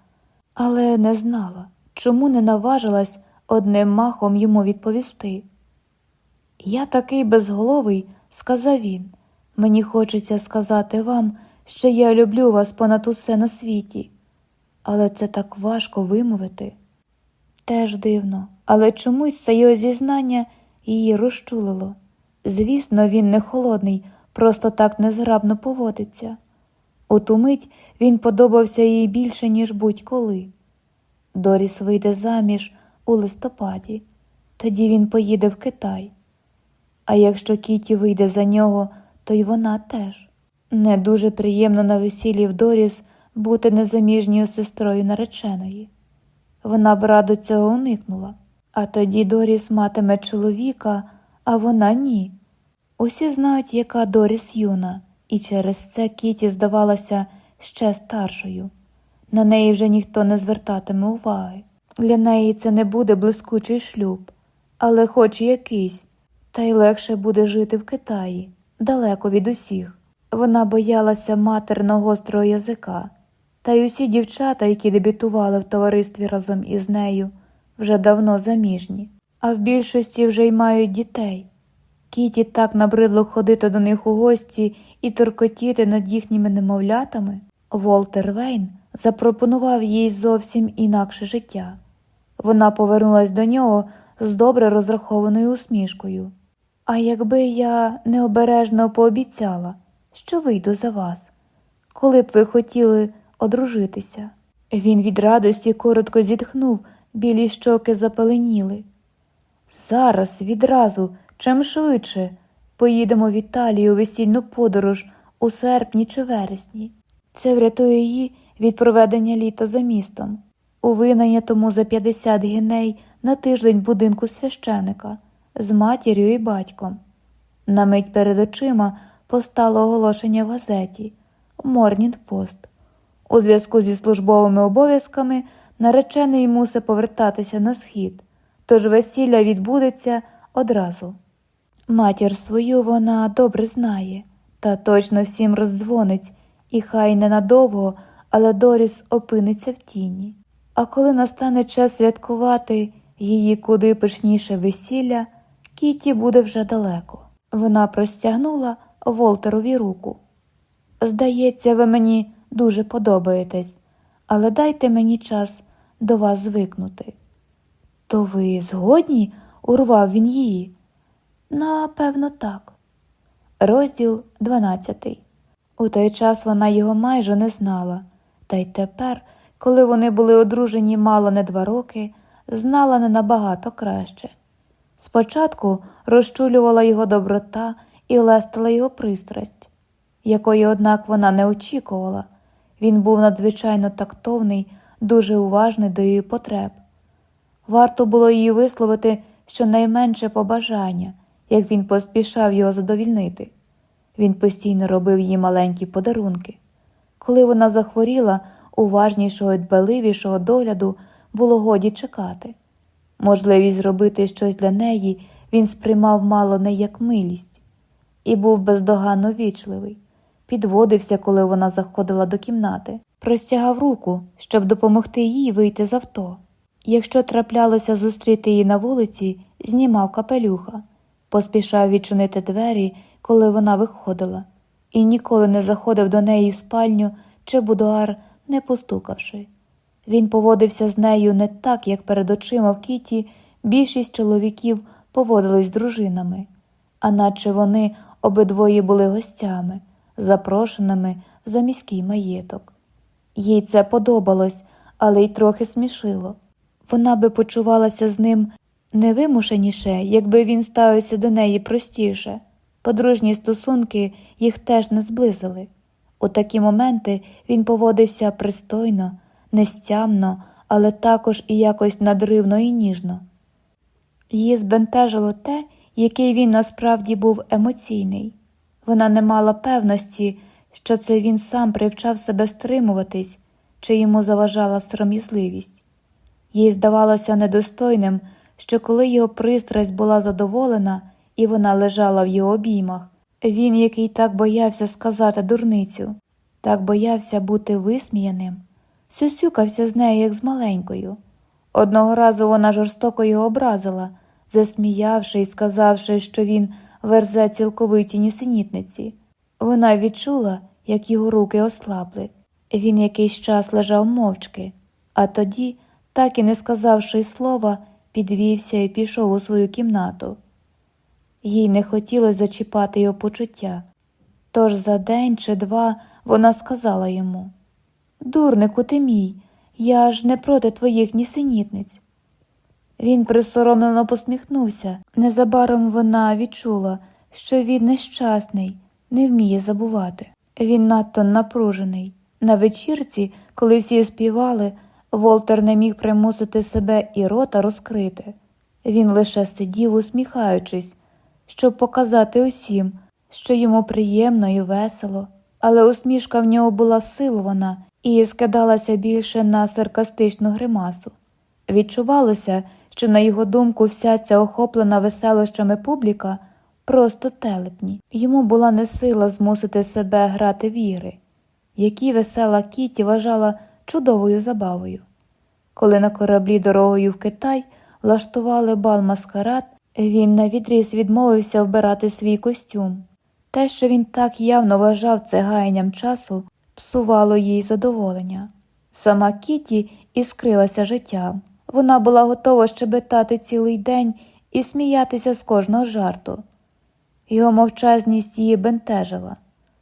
але не знала, чому не наважилась одним махом йому відповісти. Я такий безголовий, сказав він. Мені хочеться сказати вам, що я люблю вас понад усе на світі, але це так важко вимовити. Теж дивно, але чомусь це його зізнання її розчулило. Звісно, він не холодний, просто так незграбно поводиться. У ту мить він подобався їй більше, ніж будь-коли. Доріс вийде заміж у листопаді, тоді він поїде в Китай. А якщо Кіті вийде за нього, то й вона теж. Не дуже приємно на весіллі в Доріс бути незаміжньою сестрою нареченої. Вона б радо цього уникнула, а тоді Доріс матиме чоловіка, а вона ні. Усі знають, яка Доріс юна, і через це Кіті здавалася ще старшою. На неї вже ніхто не звертатиме уваги. Для неї це не буде блискучий шлюб, але хоч якийсь, та й легше буде жити в Китаї, далеко від усіх. Вона боялася матерного гострого язика, та й усі дівчата, які дебютували в товаристві разом із нею, вже давно заміжні, а в більшості вже й мають дітей. Кіті так набридло ходити до них у гості і торкотіти над їхніми немовлятами. Волтер Вейн запропонував їй зовсім інакше життя. Вона повернулась до нього з добре розрахованою усмішкою. А якби я необережно пообіцяла, що вийду за вас, коли б ви хотіли одружитися. Він від радості коротко зітхнув, білі щоки запаленіли. Зараз, відразу, чим швидше, поїдемо в Італію у весільну подорож у серпні чи вересні. Це врятує її від проведення літа за містом, у винайнятому за 50 гіней на тиждень будинку священика з матір'ю і батьком. На мить перед очима постало оголошення в газеті Морнінг Пост. У зв'язку зі службовими обов'язками наречений мусить повертатися на схід, тож весілля відбудеться одразу. Матір свою вона добре знає, та точно всім роздзвонить, і хай ненадовго, але Доріс опиниться в тіні. А коли настане час святкувати її куди пишніше весілля, Кіті буде вже далеко. Вона простягнула Волтерові руку. Здається, ви мені дуже подобаєтесь, але дайте мені час до вас звикнути. То ви згодні? урвав він її. Напевно, так. Розділ 12 У той час вона його майже не знала, та й тепер, коли вони були одружені мало не два роки, знала не набагато краще. Спочатку розчулювала його доброта і лестила його пристрасть, якої, однак, вона не очікувала. Він був надзвичайно тактовний, дуже уважний до її потреб. Варто було їй висловити щонайменше побажання, як він поспішав його задовільнити. Він постійно робив їй маленькі подарунки. Коли вона захворіла, уважнішого і дбаливішого догляду було годі чекати. Можливість зробити щось для неї він сприймав мало не як милість, і був бездоганно вічливий, підводився, коли вона заходила до кімнати, простягав руку, щоб допомогти їй вийти з авто. Якщо траплялося зустріти її на вулиці, знімав капелюха, поспішав відчинити двері, коли вона виходила, і ніколи не заходив до неї в спальню чи будуар, не постукавши. Він поводився з нею не так, як перед очима в кіті більшість чоловіків поводились з дружинами, а наче вони обидвоє були гостями, запрошеними в заміський маєток. Їй це подобалось, але й трохи смішило. Вона би почувалася з ним невимушеніше, якби він ставився до неї простіше. Подружні стосунки їх теж не зблизили. У такі моменти він поводився пристойно, нестямно, але також і якось надривно і ніжно. Її збентежило те, який він насправді був емоційний. Вона не мала певності, що це він сам привчав себе стримуватись, чи йому заважала сором'язливість. Їй здавалося недостойним, що коли його пристрасть була задоволена і вона лежала в його обіймах, він, який так боявся сказати дурницю, так боявся бути висміяним, сюсюкався з нею, як з маленькою. Одного разу вона жорстоко його образила, засміявши і сказавши, що він верзе цілковиті нісенітниці. Вона відчула, як його руки ослабли. Він якийсь час лежав мовчки, а тоді, так і не сказавши слова, підвівся і пішов у свою кімнату. Їй не хотілося зачіпати його почуття, тож за день чи два вона сказала йому Дурнику ти мій, я ж не проти твоїх нісенітниць. Він присоромлено посміхнувся. Незабаром вона відчула, що він нещасний, не вміє забувати. Він надто напружений. На вечірці, коли всі співали, Волтер не міг примусити себе і рота розкрити. Він лише сидів, усміхаючись, щоб показати усім, що йому приємно і весело, але усмішка в нього була силована і скидалася більше на саркастичну гримасу. Відчувалося, що, на його думку, вся ця охоплена веселощами публіка просто телепні. Йому була не сила змусити себе грати в ігри, які весела Кіті вважала чудовою забавою. Коли на кораблі дорогою в Китай влаштували бал маскарад, він навідріз відмовився вбирати свій костюм. Те, що він так явно вважав це гаянням часу, псувало їй задоволення. Сама Кіті іскрилася життям. Вона була готова щебетати цілий день і сміятися з кожного жарту. Його мовчазність її бентежила,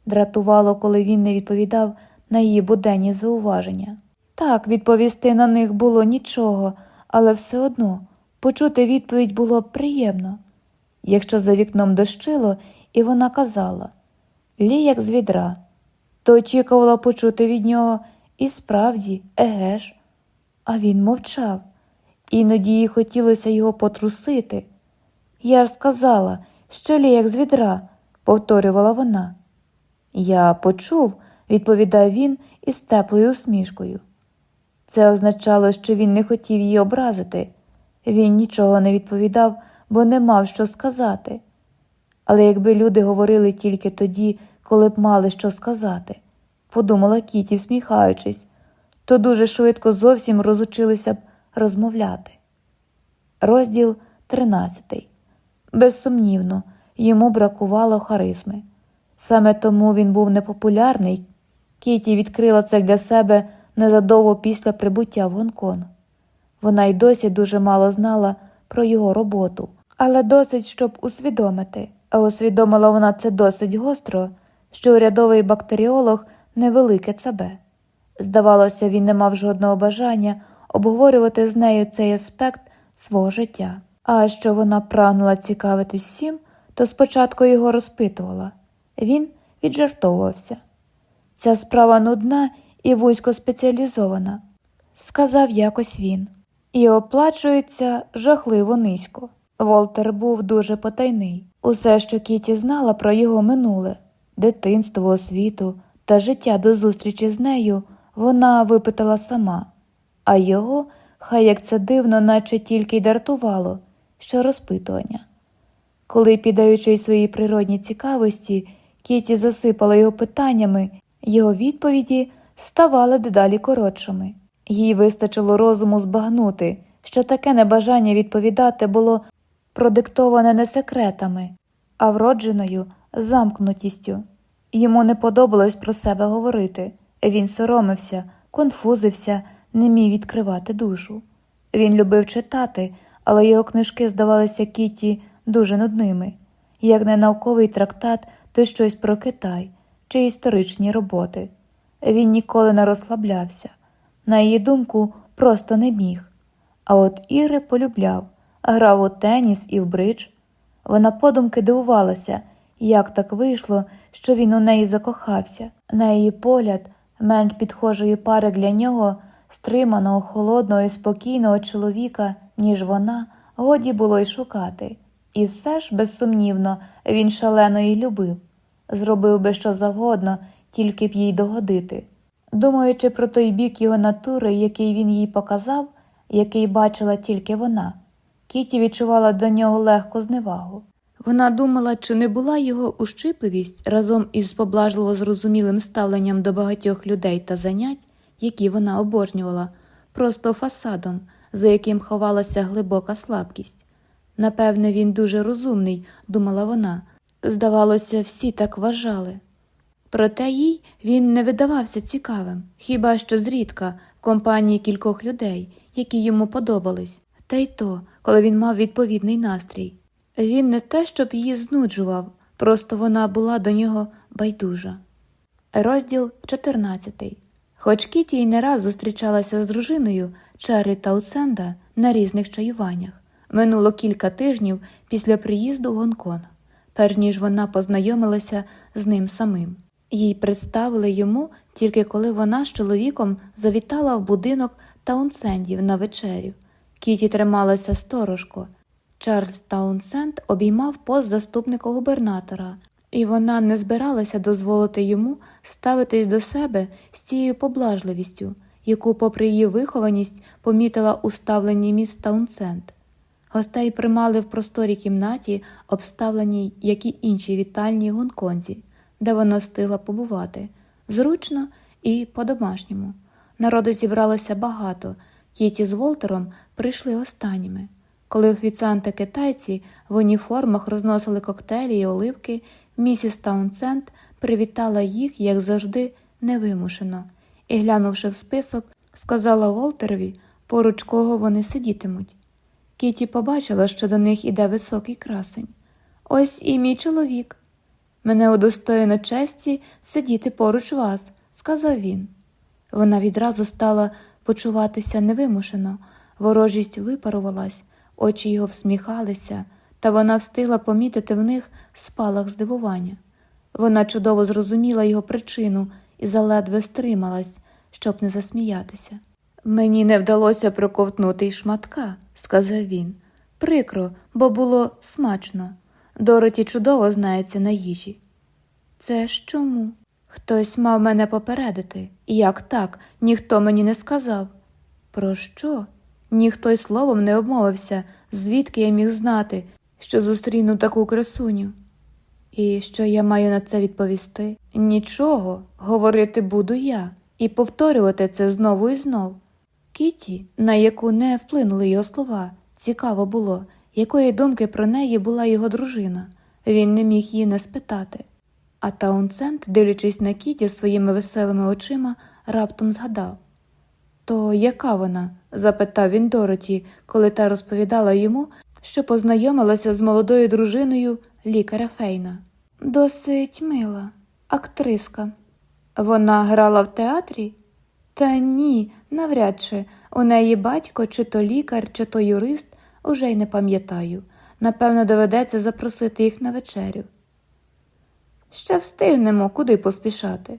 дратувало, коли він не відповідав на її буденні зауваження. Так, відповісти на них було нічого, але все одно почути відповідь було приємно. Якщо за вікном дощило, і вона казала лі, як з відра, то очікувала почути від нього і справді, еге ж. А він мовчав, іноді їй хотілося його потрусити. Я ж сказала, що ліяк з відра, повторювала вона. Я почув, відповідав він із теплою усмішкою. Це означало, що він не хотів її образити. Він нічого не відповідав, бо не мав що сказати. Але якби люди говорили тільки тоді, коли б мали що сказати, подумала Кіті, сміхаючись, то дуже швидко зовсім розучилися б розмовляти. Розділ 13. Безсумнівно, йому бракувало харизми. Саме тому він був непопулярний. Кіті відкрила це для себе незадовго після прибуття в Гонконг. Вона й досі дуже мало знала про його роботу, але досить, щоб усвідомити, а усвідомила вона це досить гостро, що урядовий бактеріолог невелике ЦБ. Здавалося, він не мав жодного бажання обговорювати з нею цей аспект свого життя. А що вона прагнула цікавитись всім, то спочатку його розпитувала. Він віджартовувався. Ця справа нудна і вузько спеціалізована, сказав якось він, і оплачується жахливо низько. Волтер був дуже потайний. Усе, що Кіті знала про його минуле, дитинство, освіту та життя до зустрічі з нею, вона випитала сама, а його, хай як це дивно, наче тільки й дартувало, що розпитування. Коли, піддаючи своїй природній цікавості, Кіті засипала його питаннями, його відповіді ставали дедалі коротшими. Їй вистачило розуму збагнути, що таке небажання відповідати було продиктоване не секретами, а вродженою замкнутістю. Йому не подобалось про себе говорити. Він соромився, конфузився, не міг відкривати душу. Він любив читати, але його книжки здавалися Кіті дуже нудними, як не науковий трактат, то щось про Китай чи історичні роботи. Він ніколи не розслаблявся. На її думку, просто не міг. А от Іри полюбляв, грав у теніс і в бридж. Вона подумки дивувалася, як так вийшло, що він у неї закохався. На її погляд, менш підхожої пари для нього, стриманого, холодного і спокійного чоловіка, ніж вона, годі було й шукати. І все ж, безсумнівно, він шалено її любив, зробив би що завгодно, тільки б їй догодити. Думаючи про той бік його натури, який він їй показав, який бачила тільки вона, Кіті відчувала до нього легку зневагу. Вона думала, чи не була його ущипливість разом із поблажливо зрозумілим ставленням до багатьох людей та занять, які вона обожнювала, просто фасадом, за яким ховалася глибока слабкість. Напевне, він дуже розумний, думала вона. Здавалося, всі так вважали. Проте їй він не видавався цікавим, хіба що зрідка в компанії кількох людей, які йому подобались, та й то, коли він мав відповідний настрій. Він не те, щоб її знуджував, просто вона була до нього байдужа. Розділ 14 Хоч Кіті й не раз зустрічалася з дружиною Чарлі Таутсенда на різних чаюваннях, минуло кілька тижнів після приїзду в Гонконг, перш ніж вона познайомилася з ним самим. Їй представили йому тільки коли вона з чоловіком завітала в будинок Таунсендів на вечерю. Кіті трималася сторожко. Чарльз Таунсенд обіймав пост заступника губернатора, і вона не збиралася дозволити йому ставитись до себе з цією поблажливістю, яку, попри її вихованість, помітила у ставленні місіс Таунсенд. Гостей приймали в просторій кімнаті, обставленій, як і інші вітальні в Гонконзі, де вона встигла побувати, зручно і по-домашньому. Народу зібралося багато, Кіті з Волтером прийшли останніми. Коли офіціанти китайці в уніформах розносили коктейлі і оливки, місіс Таунсенд привітала їх, як завжди, невимушено, і, глянувши в список, сказала Волтерові, поруч кого вони сидітимуть. Кіті побачила, що до них іде високий красень. Ось і мій чоловік. Мене удостоєно честі сидіти поруч вас, сказав він. Вона відразу стала почуватися невимушено, ворожість випарувалась, очі його всміхалися, та вона встигла помітити в них спалах здивування. Вона чудово зрозуміла його причину і заледве стрималась, щоб не засміятися. Мені не вдалося проковтнути й шматка, сказав він. Прикро, бо було смачно. Дороті чудово знається на їжі. Це ж чому? Хтось мав мене попередити. Як так, ніхто мені не сказав. Про що? Ніхто й словом не обмовився, звідки я міг знати, що зустріну таку красуню. І що я маю на це відповісти? Нічого, говорити буду я, і повторювати це знову і знов. Кіті, на яку не вплинули його слова, цікаво було, якої думки про неї була його дружина. Він не міг її не спитати. А Таунсенд, дивлячись на Кіті своїми веселими очима, раптом згадав. То яка вона? запитав він Дороті, коли та розповідала йому, що познайомилася з молодою дружиною лікаря Фейна. Досить мила, актриска. Вона грала в театрі? Та ні, навряд чи у неї батько, чи то лікар, чи то юрист, уже й не пам'ятаю. Напевно, доведеться запросити їх на вечерю. Ще встигнемо, куди поспішати.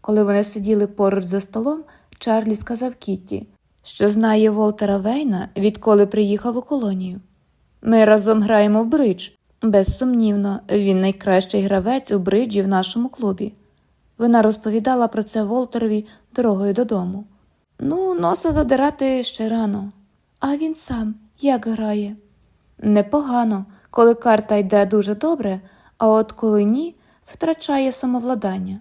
Коли вони сиділи поруч за столом, Чарлі сказав Кітті, що знає Волтера Вейна, відколи приїхав у колонію. Ми разом граємо в бридж. Безсумнівно, він найкращий гравець у бриджі в нашому клубі. Вона розповідала про це Волтерові дорогою додому. Ну, носа задирати ще рано. А він сам як грає? Непогано, коли карта йде дуже добре, а от коли ні, втрачає самовладання.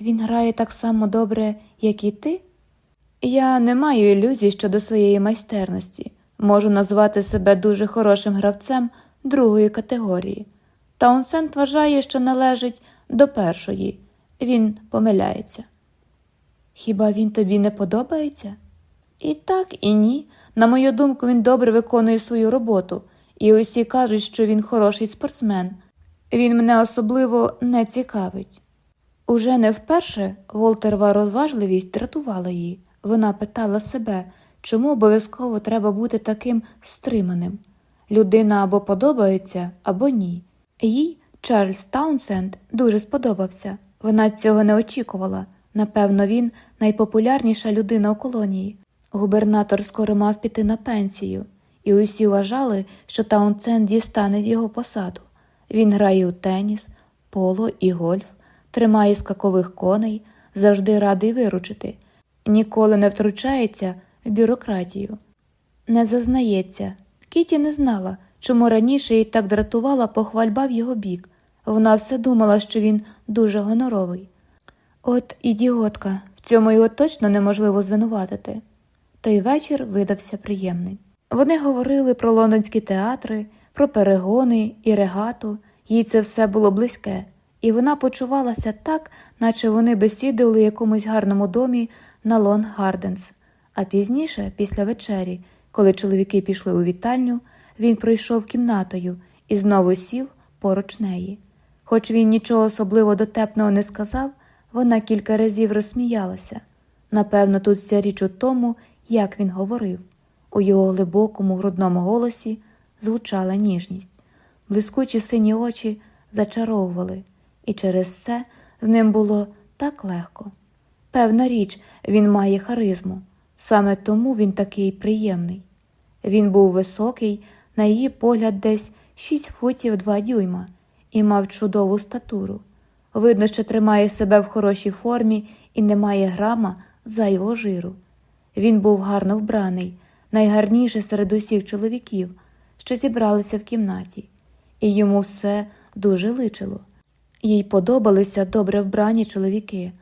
Він грає так само добре, як і ти? Я не маю ілюзій щодо своєї майстерності, можу назвати себе дуже хорошим гравцем другої категорії. Таунсенд вважає, що належить до першої, він помиляється. Хіба він тобі не подобається? І так, і ні. На мою думку, він добре виконує свою роботу, і усі кажуть, що він хороший спортсмен. Він мене особливо не цікавить. Уже не вперше Волтерова розважливість дратувала її. Вона питала себе, чому обов'язково треба бути таким стриманим. Людина або подобається, або ні. Їй Чарльз Таунсенд дуже сподобався. Вона цього не очікувала. Напевно, він найпопулярніша людина у колонії. Губернатор скоро мав піти на пенсію, і усі вважали, що Таунсенд дістане його посаду. Він грає у теніс, поло і гольф, тримає скакових коней, завжди радий виручити, ніколи не втручається в бюрократію. Не зазнається. Кіті не знала, чому раніше її так дратувала похвальба в його бік. Вона все думала, що він дуже гоноровий. От ідіотка, в цьому його точно неможливо звинуватити. Той вечір видався приємний. Вони говорили про лондонські театри, про перегони і регату, їй це все було близьке, і вона почувалася так, наче вони бесідували в якомусь гарному домі на Леннокс Гарденс. А пізніше, після вечері, коли чоловіки пішли у вітальню, він пройшов кімнатою і знову сів поруч неї. Хоч він нічого особливо дотепного не сказав, вона кілька разів розсміялася. Напевно, тут вся річ у тому, як він говорив. У його глибокому грудному голосі звучала ніжність, блискучі сині очі зачаровували, і через це з ним було так легко. Певна річ, він має харизму, саме тому він такий приємний. Він був високий, на її погляд, десь шість футів два дюйма, і мав чудову статуру. Видно, що тримає себе в хорошій формі і не має грама зайвого жиру. Він був гарно вбраний, найгарніший серед усіх чоловіків, що зібралися в кімнаті, і йому все дуже личило. Їй подобалися добре вбрані чоловіки.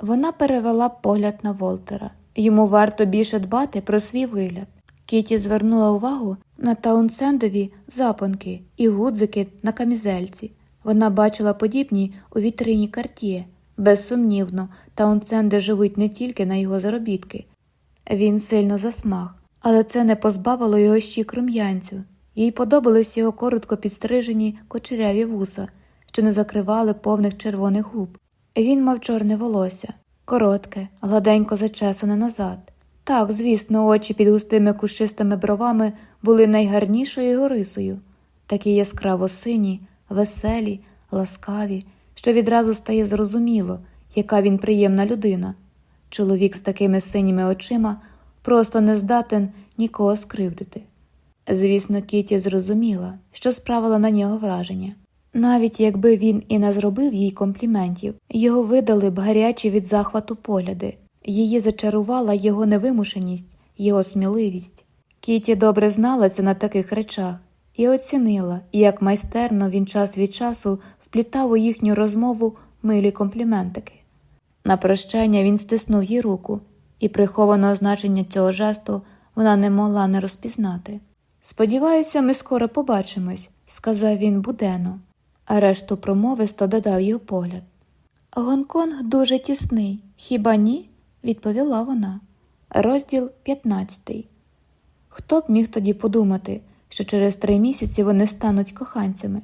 Вона перевела погляд на Волтера. Йому варто більше дбати про свій вигляд. Кіті звернула увагу на таунсендові запонки і гудзики на камізельці. Вона бачила подібні у вітрині карт'є. Безсумнівно, таунсенди живуть не тільки на його заробітки. Він сильно засмаг, але це не позбавило його щік рум'янцю. Їй подобались його коротко підстрижені кочеряві вуса, що не закривали повних червоних губ. Він мав чорне волосся, коротке, гладенько зачесане назад. Так, звісно, очі під густими кущистими бровами були найгарнішою його рисою, такі яскраво сині, веселі, ласкаві, що відразу стає зрозуміло, яка він приємна людина. Чоловік з такими синіми очима просто не здатен нікого скривдити. Звісно, Кіті зрозуміла, що справила на нього враження. Навіть якби він і не зробив їй компліментів, його видали б гарячі від захвату погляди, її зачарувала його невимушеність, його сміливість. Кіті добре зналася на таких речах і оцінила, як майстерно він час від часу вплітав у їхню розмову милі компліментики. На прощання він стиснув їй руку, і прихованого значення цього жесту вона не могла не розпізнати. Сподіваюся, ми скоро побачимось, сказав він буденно, а решту промовисто додав його погляд. Гонконг дуже тісний, хіба ні? відповіла вона. Розділ 15 Хто б міг тоді подумати, що через три місяці вони стануть коханцями?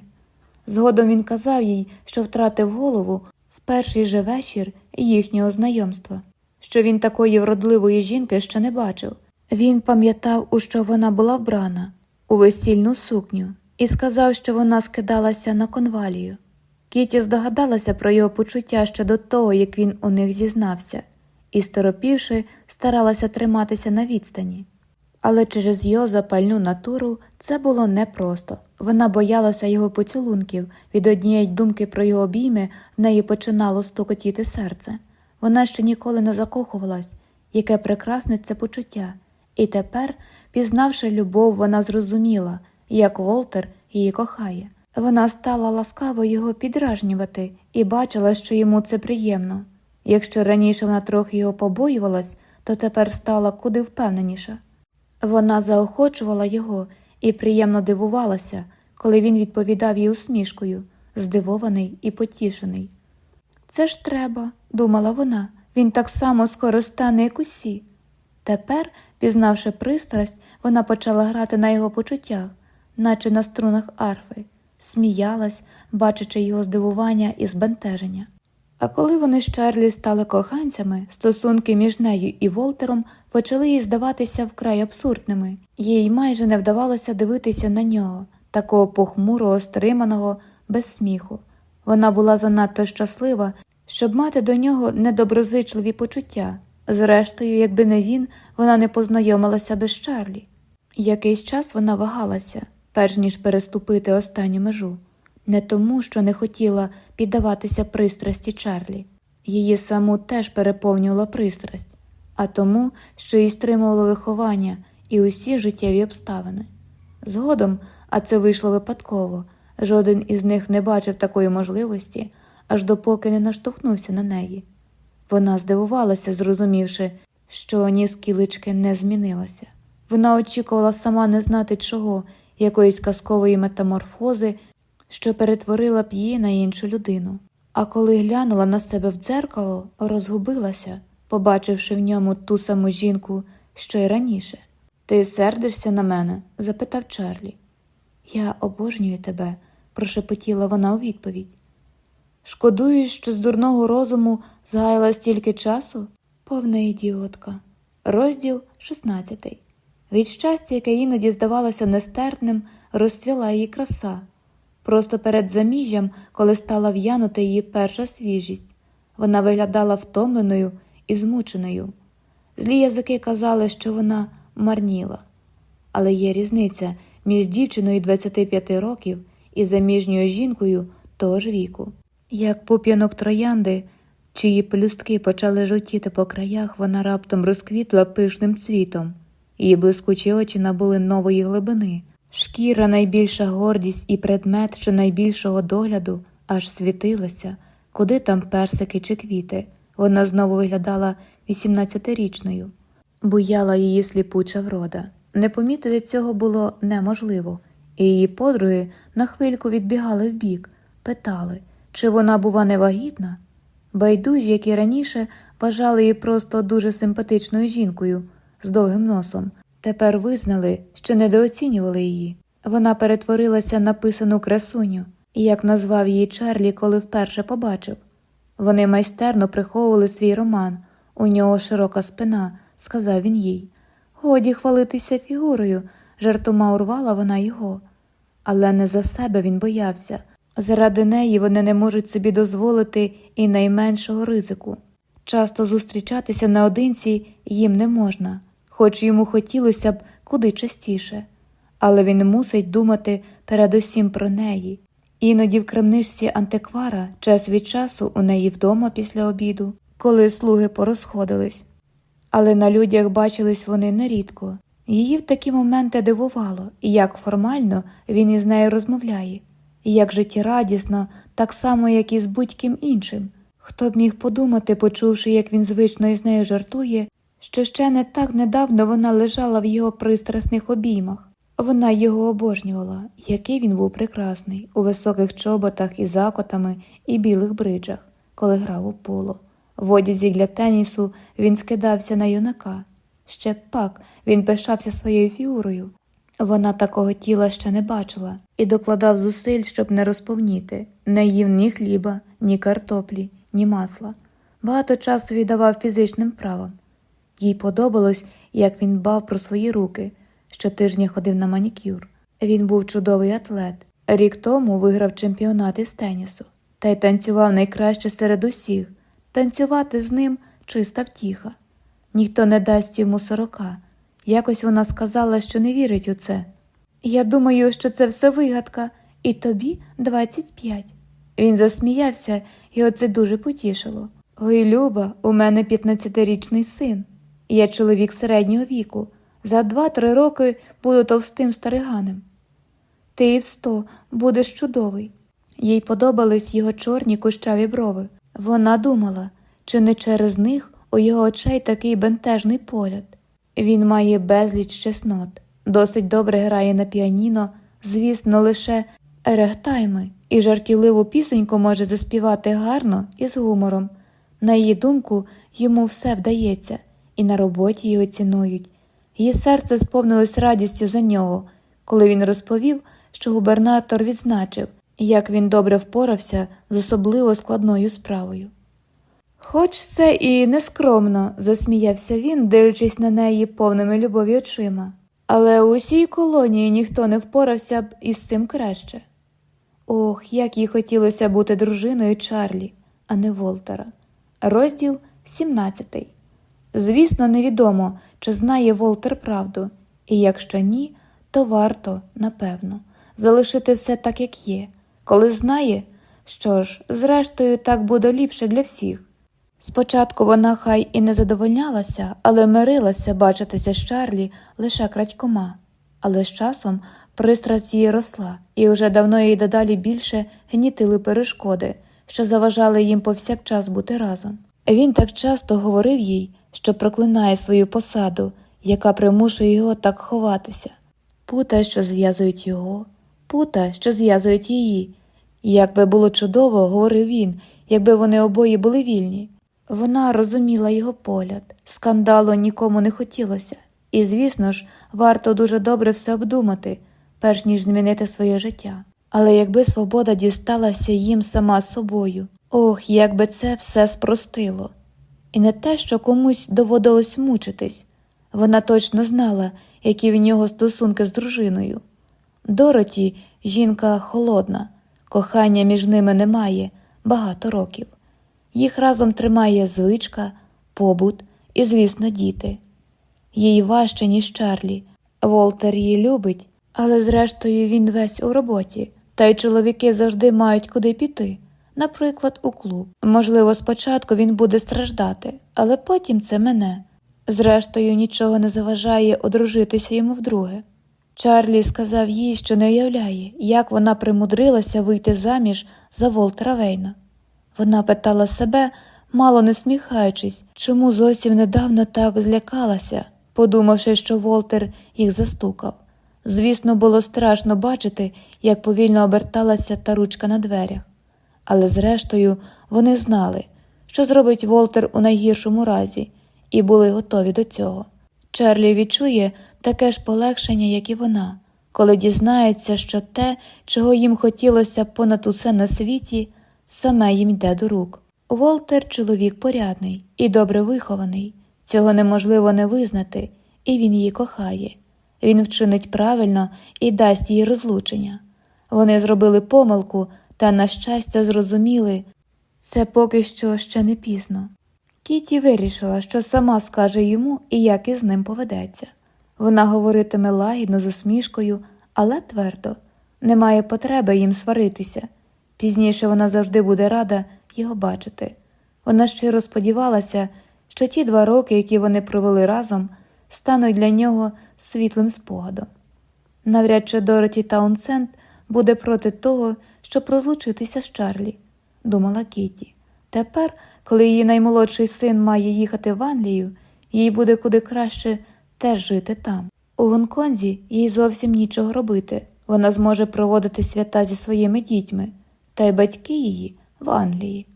Згодом він казав їй, що втратив голову перший же вечір їхнього знайомства, що він такої вродливої жінки ще не бачив. Він пам'ятав, у що вона була вбрана, у весільну сукню, і сказав, що вона скидалася на конвалію. Кіті здогадалася про його почуття ще до того, як він у них зізнався, і, сторопівши, старалася триматися на відстані. Але через його запальну натуру це було непросто. Вона боялася його поцілунків, від однієї думки про його обійми в неї починало стукотіти серце. Вона ще ніколи не закохувалась, яке прекрасне це почуття, і тепер, пізнавши любов, вона зрозуміла, як Волтер її кохає. Вона стала ласкаво його підражнювати і бачила, що йому це приємно. Якщо раніше вона трохи його побоювалась, то тепер стала куди впевненіша. Вона заохочувала його і приємно дивувалася, коли він відповідав їй усмішкою, здивований і потішений. Це ж треба, думала вона, він так само скоро стане, як усі. Тепер, пізнавши пристрасть, вона почала грати на його почуттях, наче на струнах арфи, сміялась, бачачи його здивування і збентеження. А коли вони з Чарлі стали коханцями, стосунки між нею і Волтером почали їй здаватися вкрай абсурдними, їй майже не вдавалося дивитися на нього, такого похмурого, стриманого, без сміху. Вона була занадто щаслива, щоб мати до нього недоброзичливі почуття. Зрештою, якби не він, вона не познайомилася без Чарлі. Якийсь час вона вагалася, перш ніж переступити останню межу не тому, що не хотіла піддаватися пристрасті Чарлі, її саму теж переповнювала пристрасть, а тому, що їй стримувало виховання і усі життєві обставини. Згодом, а це вийшло випадково, жоден із них не бачив такої можливості, аж допоки не наштовхнувся на неї. Вона здивувалася, зрозумівши, що ні скілички не змінилася. Вона очікувала сама не знати чого, якоїсь казкової метаморфози що перетворила б її на іншу людину. А коли глянула на себе в дзеркало, розгубилася, побачивши в ньому ту саму жінку, що й раніше. Ти сердишся на мене? запитав Чарлі. Я обожнюю тебе, прошепотіла вона у відповідь. Шкодуєш, що з дурного розуму згаяла стільки часу? Повна ідіотка. Розділ 16 Від щастя, яке іноді здавалося нестерпним, розцвіла її краса. Просто перед заміжжям, коли стала в'янути її перша свіжість, вона виглядала втомленою і змученою. Злі язики казали, що вона марніла. Але є різниця між дівчиною 25 років і заміжньою жінкою того ж віку. Як пуп'янок троянди, чиї пелюстки почали жовтіти по краях, вона раптом розквітла пишним цвітом, її блискучі очі набули нової глибини. Шкіра найбільша гордість і предмет що найбільшого догляду аж світилася, куди там персики чи квіти. Вона знову виглядала 18-річною. буяла її сліпуча врода. Не помітити цього було неможливо, і її подруги на хвильку відбігали вбік, питали, чи вона, бува, невагітна. Байдужі, як і раніше, вважали її просто дуже симпатичною жінкою з довгим носом, Тепер визнали, що недооцінювали її. Вона перетворилася на писану красуню, як назвав її Чарлі, коли вперше побачив. Вони майстерно приховували свій роман, у нього широка спина, сказав він їй. Годі хвалитися фігурою, жартома урвала вона його. Але не за себе він боявся, Заради неї вони не можуть собі дозволити і найменшого ризику. Часто зустрічатися наодинці їм не можна, хоч йому хотілося б куди частіше, але він мусить думати передусім про неї. Іноді в крамничці антиквара час від часу у неї вдома після обіду, коли слуги порозходились. Але на людях бачились вони нерідко. Її в такі моменти дивувало, як формально він із нею розмовляє, як життєрадісно, так само, як і з будь-ким іншим. Хто б міг подумати, почувши, як він звично із нею жартує, що ще не так недавно вона лежала в його пристрасних обіймах. Вона його обожнювала, який він був прекрасний, у високих чоботах і закотами і білих бриджах, коли грав у поло. В одязі для тенісу він скидався на юнака. Ще пак він пишався своєю фігурою. Вона такого тіла ще не бачила і докладав зусиль, щоб не розповніти, не їв ні хліба, ні картоплі, ні масла. Багато часу віддавав фізичним правам. Їй подобалось, як він бав про свої руки, щотижня ходив на манікюр. Він був чудовий атлет. Рік тому виграв чемпіонат із тенісу та й танцював найкраще серед усіх. Танцювати з ним чиста втіха. Ніхто не дасть йому сорока. Якось вона сказала, що не вірить у це. Я думаю, що це все вигадка, і тобі 25. Він засміявся, і оце дуже потішило. Ой, Люба, у мене 15-річний син. Я чоловік середнього віку. За два-три роки буду товстим стариганем. Ти і в сто будеш чудовий. Їй подобались його чорні кущаві брови. Вона думала, чи не через них у його очей такий бентежний погляд. Він має безліч чеснот, досить добре грає на піаніно, звісно, лише ерегтайми, і жартівливу пісеньку може заспівати гарно і з гумором. На її думку, йому все вдається, і на роботі його цінують. Її серце сповнилось радістю за нього, коли він розповів, що губернатор відзначив, як він добре впорався з особливо складною справою. Хоч це і нескромно, засміявся він, дивлячись на неї повними любові очима, але у усій колонії ніхто не впорався б із цим краще. Ох, як їй хотілося бути дружиною Чарлі, а не Волтера. Розділ 17 Звісно, невідомо, чи знає Волтер правду, і якщо ні, то варто, напевно, залишити все так, як є. Коли знає, що ж, зрештою, так буде ліпше для всіх. Спочатку вона хай і не задовольнялася, але мирилася бачитися з Чарлі лише крадькома, але з часом пристрасть її росла, і вже давно їй дедалі більше гнітили перешкоди, що заважали їм повсякчас бути разом. Він так часто говорив їй, що проклинає свою посаду, яка примушує його так ховатися, пута, що зв'язують його, пута, що зв'язують її. Як би було чудово, говорив він, якби вони обоє були вільні. Вона розуміла його погляд, скандалу нікому не хотілося, і, звісно ж, варто дуже добре все обдумати, перш ніж змінити своє життя. Але якби свобода дісталася їм сама собою, ох, як би це все спростило. І не те, що комусь доводилось мучитись, вона точно знала, які в нього стосунки з дружиною. Дороті жінка холодна, кохання між ними немає багато років. Їх разом тримає звичка, побут і, звісно, діти. Їй важче, ніж Чарлі. Волтер її любить, але зрештою він весь у роботі, та й чоловіки завжди мають куди піти, наприклад, у клуб. Можливо, спочатку він буде страждати, але потім це мене. Зрештою, нічого не заважає одружитися йому вдруге. Чарлі сказав їй, що не уявляє, як вона примудрилася вийти заміж за Волтера Вейна. Вона питала себе, мало не сміхаючись, чому зовсім недавно так злякалася, подумавши, що Волтер їх застукав. Звісно, було страшно бачити, як повільно оберталася та ручка на дверях. Але, зрештою, вони знали, що зробить Волтер у найгіршому разі, і були готові до цього. Чарлі відчує таке ж полегшення, як і вона, коли дізнається, що те, чого їм хотілося понад усе на світі, саме їм йде до рук. Волтер чоловік порядний і добре вихований, цього неможливо не визнати, і він її кохає. Він вчинить правильно і дасть їй розлучення. Вони зробили помилку, та, на щастя, зрозуміли це поки що ще не пізно. Кіті вирішила, що сама скаже йому і як із ним поведеться. Вона говоритиме лагідно з усмішкою, але твердо немає потреби їм сваритися. Пізніше вона завжди буде рада його бачити. Вона щиро сподівалася, що ті два роки, які вони провели разом, стануть для нього світлим спогадом. Навряд чи Дороті Таунсенд буде проти того, щоб розлучитися з Чарлі, думала Кіті. Тепер, коли її наймолодший син має їхати в Англію, їй буде куди краще теж жити там. У Гонконзі їй зовсім нічого робити. Вона зможе проводити свята зі своїми дітьми, та й батьки її в Англії.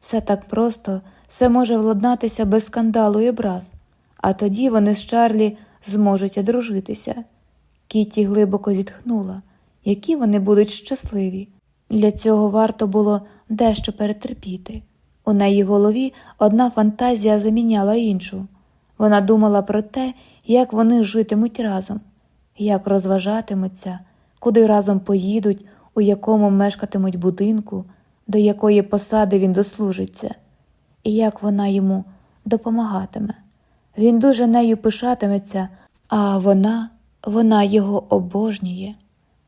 Все так просто, все може владнатися без скандалу і образ, а тоді вони з Чарлі зможуть одружитися. Кіті глибоко зітхнула, які вони будуть щасливі. Для цього варто було дещо перетерпіти. У неї голові одна фантазія заміняла іншу. Вона думала про те, як вони житимуть разом, як розважатимуться, куди разом поїдуть, у якому мешкатимуть будинку, до якої посади він дослужиться, і як вона йому допомагатиме. Він дуже нею пишатиметься, а вона, вона його обожнює.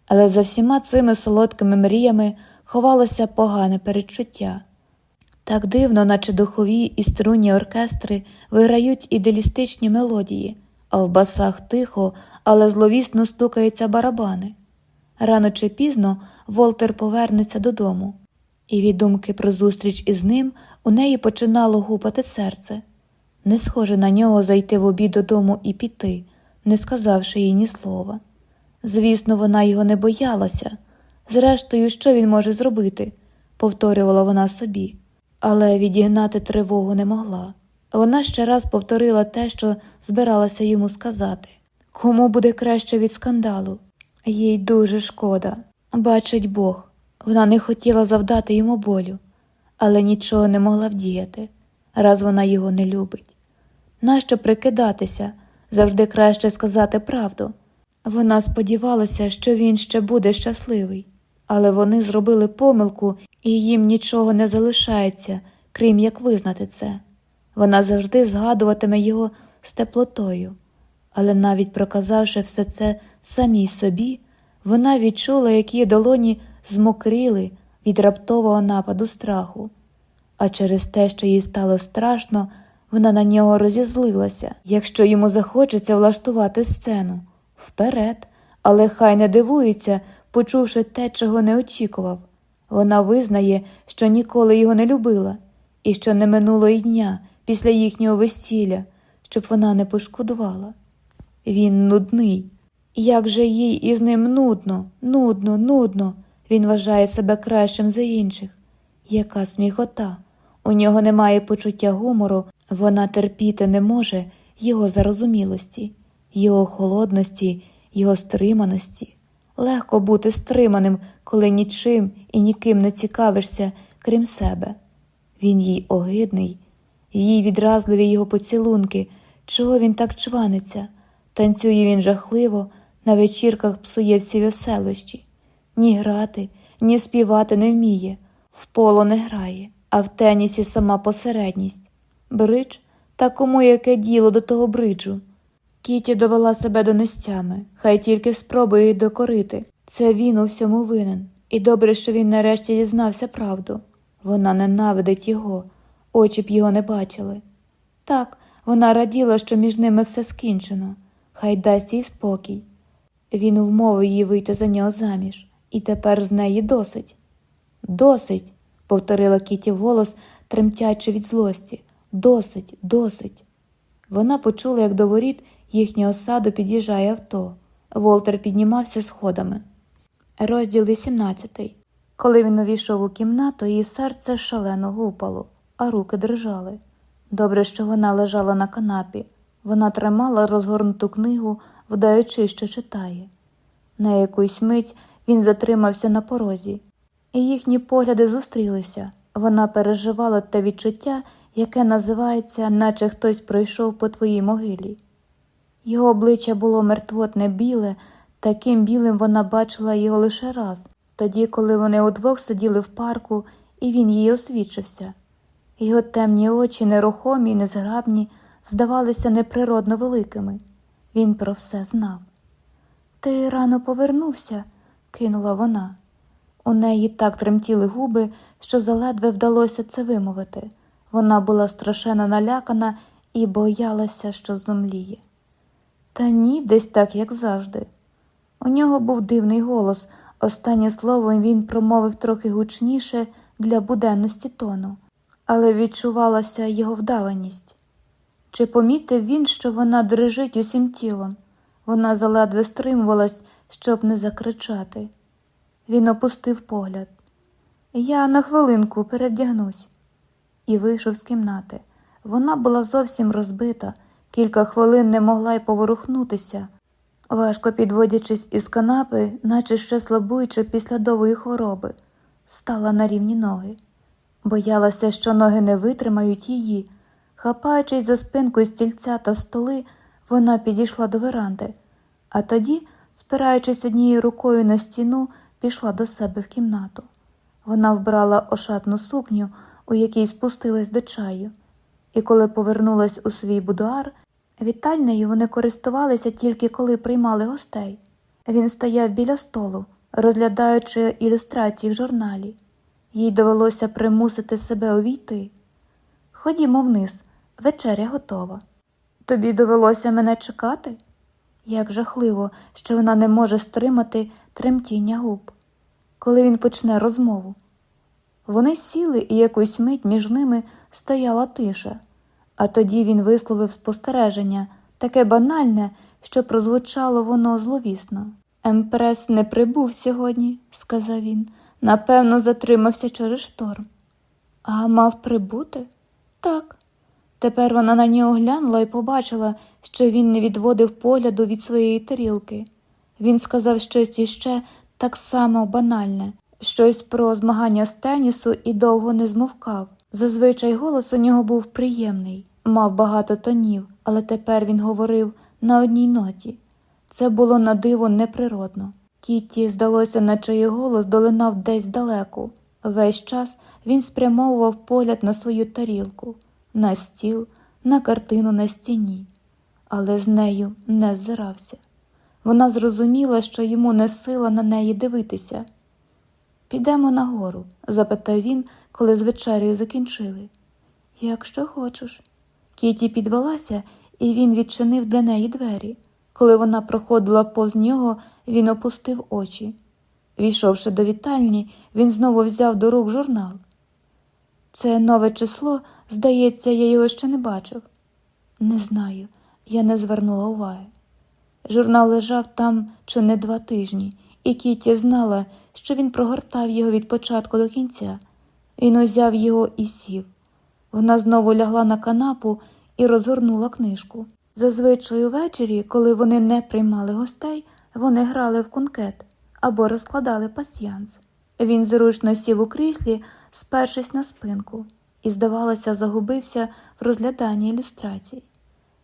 Але за всіма цими солодкими мріями ховалося погане передчуття. Так дивно, наче духові і струнні оркестри виграють ідеалістичні мелодії, а в басах тихо, але зловісно стукаються барабани. Рано чи пізно Волтер повернеться додому, і від думки про зустріч із ним у неї починало гупати серце. Не схоже на нього зайти в обід додому і піти, не сказавши їй ні слова. Звісно, вона його не боялася. Зрештою, що він може зробити, повторювала вона собі, але відігнати тривогу не могла. Вона ще раз повторила те, що збиралася йому сказати кому буде краще від скандалу. Їй дуже шкода, бачить Бог. Вона не хотіла завдати йому болю, але нічого не могла вдіяти, раз вона його не любить. Нащо прикидатися, завжди краще сказати правду. Вона сподівалася, що він ще буде щасливий, але вони зробили помилку, і їм нічого не залишається, крім як визнати це. Вона завжди згадуватиме його з теплотою, але навіть проказавши все це самій собі, вона відчула, як її долоні змокріли від раптового нападу страху, а через те, що їй стало страшно, вона на нього розізлилася, якщо йому захочеться влаштувати сцену вперед, але хай не дивується, почувши те, чого не очікував. Вона визнає, що ніколи його не любила, і що не минуло й дня після їхнього весілля, щоб вона не пошкодувала. Він нудний. Як же їй із ним нудно, нудно, нудно. Він вважає себе кращим за інших. Яка сміхота. У нього немає почуття гумору, вона терпіти не може його зарозумілості, його холодності, його стриманості. Легко бути стриманим, коли нічим і ніким не цікавишся, крім себе. Він їй огидний, їй відразливі його поцілунки, чого він так чваниться. Танцює він жахливо, на вечірках псує всі веселощі. Ні грати, ні співати не вміє, в поло не грає, а в тенісі сама посередність. Бридж, та кому яке діло до того бриджу? Кіті довела себе до нестями, хай тільки спробує її докорити. Це він у всьому винен, і добре, що він нарешті дізнався правду. Вона ненавидить його, очі б його не бачили. Так, вона раділа, що між ними все скінчено, хай дасть їй спокій. Він вмовив її вийти за нього заміж, і тепер з неї досить. Досить, повторила Кіті голос, тремтячи від злості. Досить, досить. Вона почула, як до воріт їхнього саду під'їжджає авто. Волтер піднімався сходами. Розділ 18. Коли він увійшов у кімнату, її серце шалено гупало, а руки дрижали. Добре, що вона лежала на канапі. Вона тримала розгорнуту книгу, вдаючи, що читає. На якусь мить він затримався на порозі, і їхні погляди зустрілися. Вона переживала те відчуття, яке називається, наче хтось пройшов по твоїй могилі. Його обличчя було мертвотне біле, таким білим вона бачила його лише раз, Тоді, коли вони удвох сиділи в парку, і він їй освічився. Його темні очі, нерухомі й незграбні, здавалися неприродно великими. Він про все знав. Ти рано повернувся, кинула вона. У неї так тремтіли губи, що заледве вдалося це вимовити. Вона була страшенно налякана і боялася, що зумліє. Та ні, десь так, як завжди. У нього був дивний голос. Останнє слово він промовив трохи гучніше для буденності тону, але відчувалася його вдаваність. Чи помітив він, що вона дрижить усім тілом? Вона заледве стримувалась, щоб не закричати. Він опустив погляд. Я на хвилинку перевдягнусь і вийшов з кімнати. Вона була зовсім розбита, кілька хвилин не могла й поворухнутися, важко підводячись із канапи, наче ще слабуючи після довгої хвороби, стала на рівні ноги. Боялася, що ноги не витримають її. Хапаючись за спинкою стільця та столи, вона підійшла до веранди, а тоді, спираючись однією рукою на стіну, пішла до себе в кімнату. Вона вбрала ошатну сукню, у якій спустилась до чаю, і коли повернулась у свій будуар, вітальнею вони користувалися тільки коли приймали гостей. Він стояв біля столу, розглядаючи ілюстрації в журналі. Їй довелося примусити себе увійти. Ходімо вниз, вечеря готова. Тобі довелося мене чекати? Як жахливо, що вона не може стримати тремтіння губ, коли він почне розмову. Вони сіли, і якусь мить між ними стояла тиша, а тоді він висловив спостереження, таке банальне, що прозвучало воно зловісно. Емпрес не прибув сьогодні, сказав він. Напевно, затримався через шторм. А мав прибути? Так. Тепер вона на нього глянула і побачила, що він не відводив погляду від своєї тарілки. Він сказав щось іще так само банальне, щось про змагання з тенісу і довго не змовкав. Зазвичай голос у нього був приємний, мав багато тонів, але тепер він говорив на одній ноті. Це було на диво неприродно. Кітті, здалося, наче її голос долинав десь далеко. Весь час він спрямовував погляд на свою тарілку, на стіл, на картину на стіні, але з нею не ззирався. Вона зрозуміла, що йому не сила на неї дивитися. Підемо нагору? запитав він, коли з вечерею закінчили. Якщо хочеш. Кіті підвелася, і він відчинив для неї двері. Коли вона проходила повз нього, він опустив очі. Війшовши до вітальні, він знову взяв до рук журнал. Це нове число, здається, я його ще не бачив. Не знаю, я не звернула уваги. Журнал лежав там чи не два тижні, і Кіті знала, що він прогортав його від початку до кінця. Він узяв його і сів. Вона знову лягла на канапу і розгорнула книжку. Зазвичай увечері, коли вони не приймали гостей, вони грали в кункет або розкладали пасьянс. Він зручно сів у кріслі, спершись на спинку, і, здавалося, загубився в розгляданні ілюстрацій.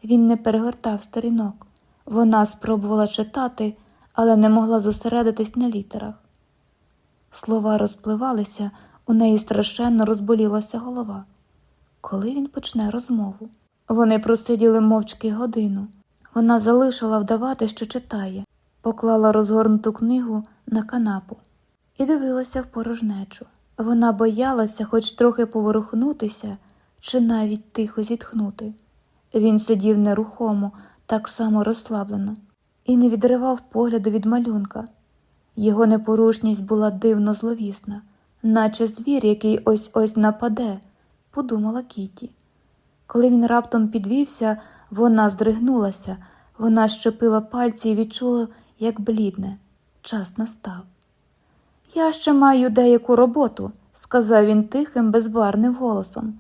Він не перегортав сторінок. Вона спробувала читати, але не могла зосередитись на літерах. Слова розпливалися, у неї страшенно розболілася голова. Коли він почне розмову? Вони просиділи мовчки годину. Вона залишила вдавати, що читає, поклала розгорнуту книгу на канапу і дивилася в порожнечу. Вона боялася хоч трохи поворухнутися чи навіть тихо зітхнути. Він сидів нерухомо, так само розслаблено, і не відривав погляду від малюнка. Його непорушність була дивно зловісна, наче звір, який ось ось нападе, подумала Кіті. Коли він раптом підвівся, вона здригнулася, вона щепила пальці і відчула, як блідне. Час настав. Я ще маю деяку роботу, сказав він тихим, безбарним голосом,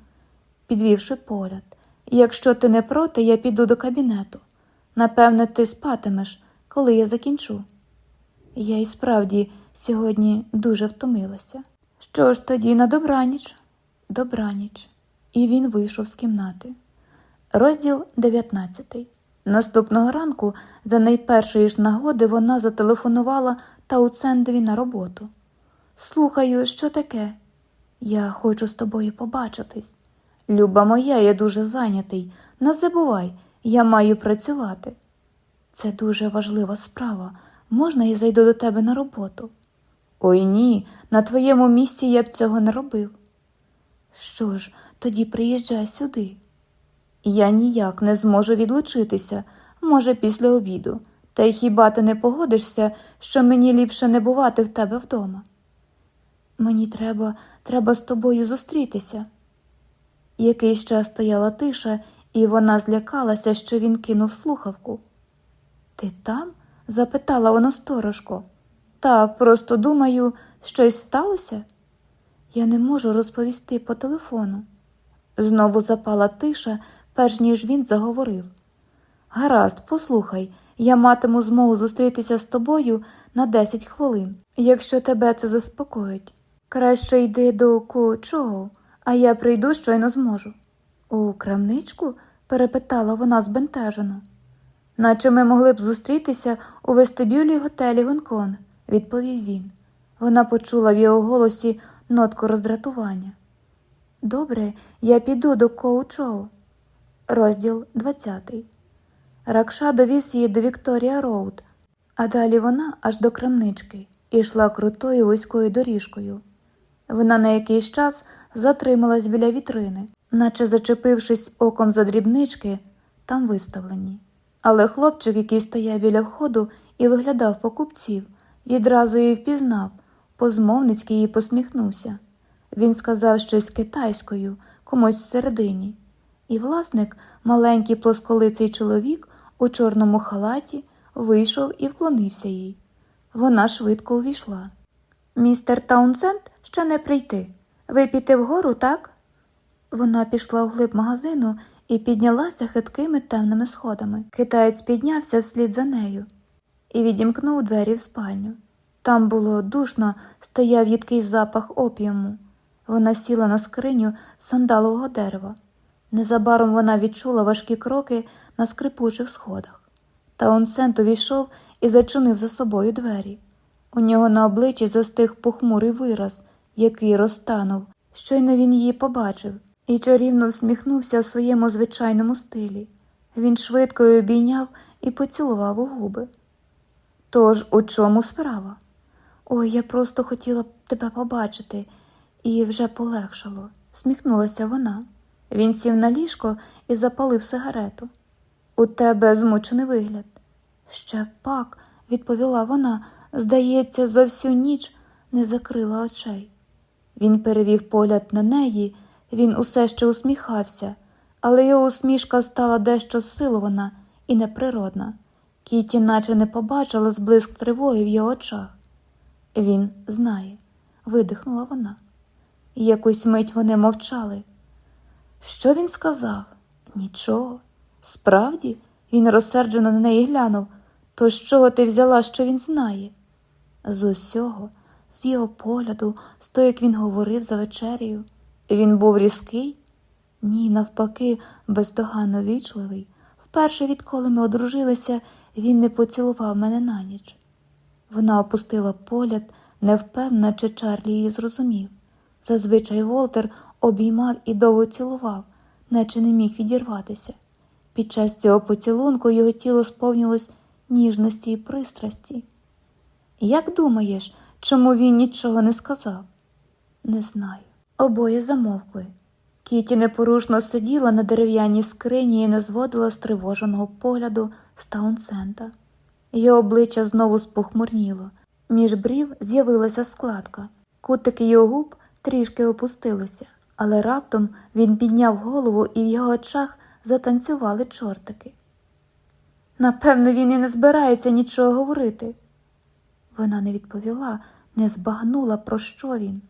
підвівши погляд. Якщо ти не проти, я піду до кабінету. Напевне, ти спатимеш, коли я закінчу. Я і справді сьогодні дуже втомилася. Що ж тоді на добраніч? Добраніч. І він вийшов з кімнати. Розділ 19 Наступного ранку, за найпершої ж нагоди, вона зателефонувала Тауцендові на роботу. Слухаю, що таке? Я хочу з тобою побачитись. Люба моя, я дуже зайнятий. Не забувай, я маю працювати. Це дуже важлива справа. Можна я зайду до тебе на роботу? Ой ні, на твоєму місці я б цього не робив. Що ж, тоді приїжджай сюди. Я ніяк не зможу відлучитися, може, після обіду. Та й хіба ти не погодишся, що мені ліпше не бувати в тебе вдома? Мені треба, треба з тобою зустрітися. Якийсь час стояла тиша, і вона злякалася, що він кинув слухавку. Ти там? запитала вона сторожко. Так, просто думаю, щось сталося? Я не можу розповісти по телефону. Знову запала тиша, перш ніж він заговорив. Гаразд, послухай, я матиму змогу зустрітися з тобою на 10 хвилин, якщо тебе це заспокоїть. Краще йди до Ку-Чоу, а я прийду щойно зможу. У крамничку? перепитала вона збентежено. Наче ми могли б зустрітися у вестибюлі готелю Гонконг, відповів він. Вона почула в його голосі нотку роздратування. Добре, я піду до Ку-Чоу. Розділ 20 Рикша довіз її до Вікторія Роуд, а далі вона аж до крамнички йшла крутою вузькою доріжкою. Вона на якийсь час затрималась біля вітрини, наче зачепившись оком за дрібнички, там виставлені. Але хлопчик, який стояв біля входу і виглядав покупців, відразу її впізнав, позмовницьки їй посміхнувся. Він сказав щось китайською, комусь всередині. І власник, маленький плосколиций чоловік у чорному халаті, вийшов і вклонився їй. Вона швидко увійшла. Містер Таунсенд ще не прийти. Ви піти вгору, так? Вона пішла вглиб магазину і піднялася хиткими темними сходами. Китаєць піднявся вслід за нею і відімкнув двері в спальню. Там було душно, стояв їдкий запах опіуму. Вона сіла на скриню сандалового дерева. Незабаром вона відчула важкі кроки на скрипучих сходах. Таунсент увійшов і зачинив за собою двері. У нього на обличчі застиг похмурий вираз, який розтанув. Щойно він її побачив і чарівно всміхнувся в своєму звичайному стилі. Він швидко її обійняв і поцілував у губи. Тож у чому справа? Ой, я просто хотіла б тебе побачити, і вже полегшало, всміхнулася вона. Він сів на ліжко і запалив сигарету. У тебе змучений вигляд. Ще пак, відповіла вона, здається, за всю ніч не закрила очей. Він перевів погляд на неї, він усе ще усміхався, але його усмішка стала дещо зсилована і неприродна. Кіті наче не побачила зблиск тривоги в його очах. Він знає, видихнула вона. Якусь мить вони мовчали. Що він сказав? Нічого. Справді, він розсерджено на неї глянув. То з чого ти взяла, що він знає? З усього, з його погляду, з того, як він говорив за вечерею. Він був різкий? Ні, навпаки, бездоганно вічливий. Вперше, відколи ми одружилися, він не поцілував мене на ніч. Вона опустила погляд, невпевна, чи Чарлі її зрозумів. Зазвичай Волтер обіймав і довго цілував, наче не міг відірватися. Під час цього поцілунку його тіло сповнилось ніжності і пристрасті. Як думаєш, чому він нічого не сказав? Не знаю. Обоє замовкли. Кіті непорушно сиділа на дерев'яній скрині і не зводила стривоженого погляду з Таунсента. Його обличчя знову спохмурніло. Між брів з'явилася складка. Кутики його губ трішки опустилися, але раптом він підняв голову і в його очах затанцювали чортики. Напевно, він і не збирається нічого говорити. Вона не відповіла, не збагнула, про що він.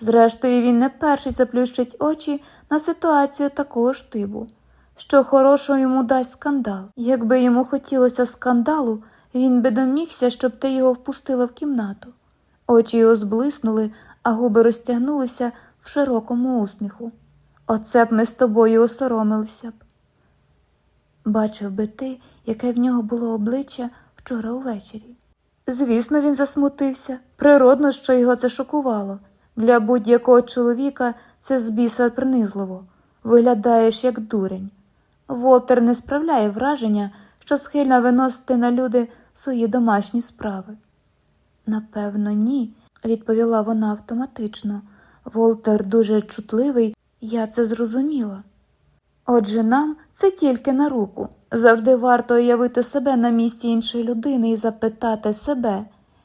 Зрештою, він не перший заплющить очі на ситуацію такого ж типу, що хорошого йому дасть скандал. Якби йому хотілося скандалу, він би домігся, щоб ти його впустила в кімнату. Очі його зблиснули, а губи розтягнулися в широкому усміху. Оце б ми з тобою осоромилися б. Бачив би ти, яке в нього було обличчя вчора увечері. Звісно, він засмутився. Природно, що його це шокувало. Для будь-якого чоловіка це з біса принизливо. Виглядаєш як дурень. Волтер не справляє враження, що схильна виносити на люди свої домашні справи. Напевно, ні, відповіла вона автоматично. Волтер дуже чутливий, я це зрозуміла. Отже, нам це тільки на руку. Завжди варто уявити себе на місці іншої людини і запитати себе,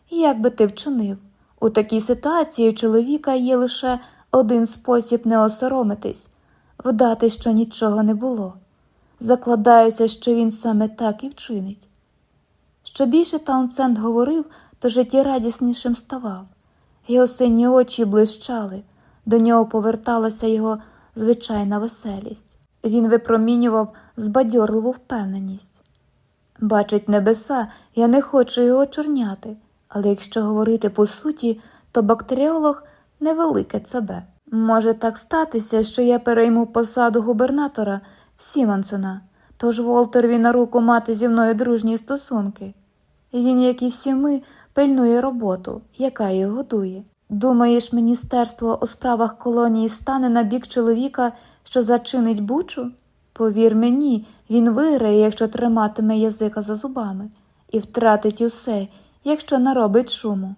як би ти вчинив. У такій ситуації у чоловіка є лише один спосіб не осоромитись вдати, що нічого не було. Закладаюся, що він саме так і вчинить. Що більше Таунсенд говорив, то життєрадіснішим ставав. Його сині очі блищали, до нього поверталася його звичайна веселість. Він випромінював збадьорливу впевненість. Бачить небеса, я не хочу його чорняти, але якщо говорити по суті, то бактеріолог невелике ЦБ. Може так статися, що я перейму посаду губернатора в Сімонсона, тож Волтерові на руку мати зі мною дружні стосунки. Він, як і всі ми, пильнує роботу, яка його годує. Думаєш, міністерство у справах колонії стане на бік чоловіка, що зачинить бучу? Повір мені, він виграє, якщо триматиме язика за зубами, і втратить усе, якщо наробить шуму.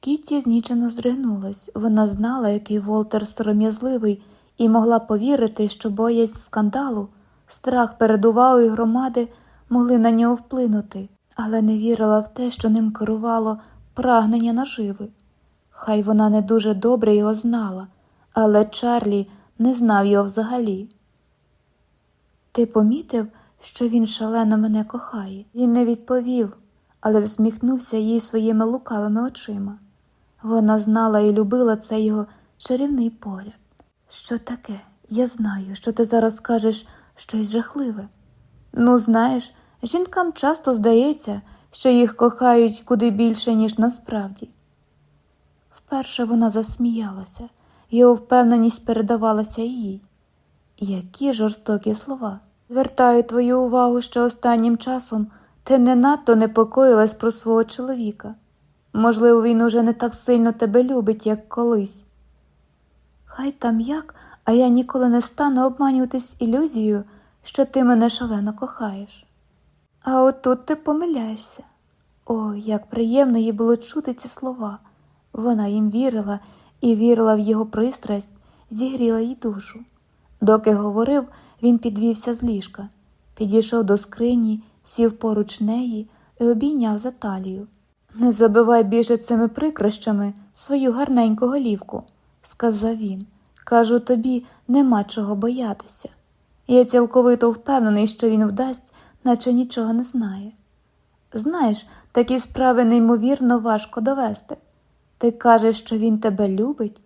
Кітті знічено здригнулась. Вона знала, який Волтер сором'язливий, і могла повірити, що боязнь скандалу, страх перед увагою громади могли на нього вплинути, але не вірила в те, що ним керувало прагнення наживи. Хай вона не дуже добре його знала, але Чарлі не знав його взагалі. Ти помітив, що він шалено мене кохає? Він не відповів, але всміхнувся їй своїми лукавими очима. Вона знала і любила цей його чарівний погляд. Що таке? Я знаю, що ти зараз скажеш щось жахливе. Ну, знаєш, жінкам часто здається, що їх кохають куди більше, ніж насправді. Вперше вона засміялася, його впевненість передавалася їй. Які жорстокі слова. Звертаю твою увагу, що останнім часом ти не надто непокоїлась про свого чоловіка. Можливо, він уже не так сильно тебе любить, як колись. Хай там як, а я ніколи не стану обманюватись ілюзією, що ти мене шалено кохаєш. А от тут ти помиляєшся. О, як приємно їй було чути ці слова. Вона їм вірила і вірила в його пристрасть, зігріла їй душу. Доки говорив, він підвівся з ліжка, підійшов до скрині, сів поруч неї і обійняв за талію. Не забивай більше цими прикрощами свою гарненьку голівку, сказав він. Кажу тобі, нема чого боятися. Я цілковито впевнений, що він вдасть, наче нічого не знає. Знаєш, такі справи неймовірно важко довести. Ти кажеш, що він тебе любить?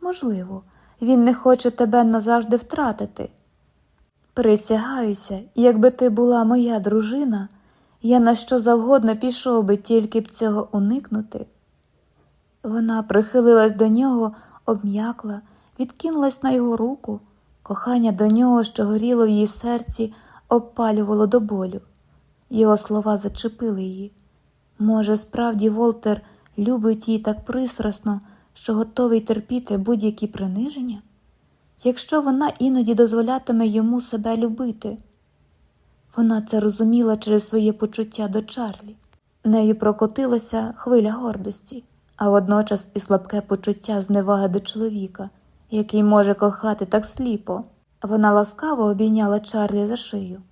Можливо, він не хоче тебе назавжди втратити. Присягаюся, якби ти була моя дружина, я на що завгодно пішов би тільки б цього уникнути. Вона прихилилась до нього, обм'якла, відкинулась на його руку, кохання до нього, що горіло в її серці, обпалювало до болю. Його слова зачепили її. Може, справді Волтер любить її так пристрасно, що готовий терпіти будь-які приниження? Якщо вона іноді дозволятиме йому себе любити. Вона це розуміла через своє почуття до Чарлі. Нею прокотилася хвиля гордості, а водночас і слабке почуття зневаги до чоловіка, який може кохати так сліпо. Вона ласкаво обійняла Чарлі за шию.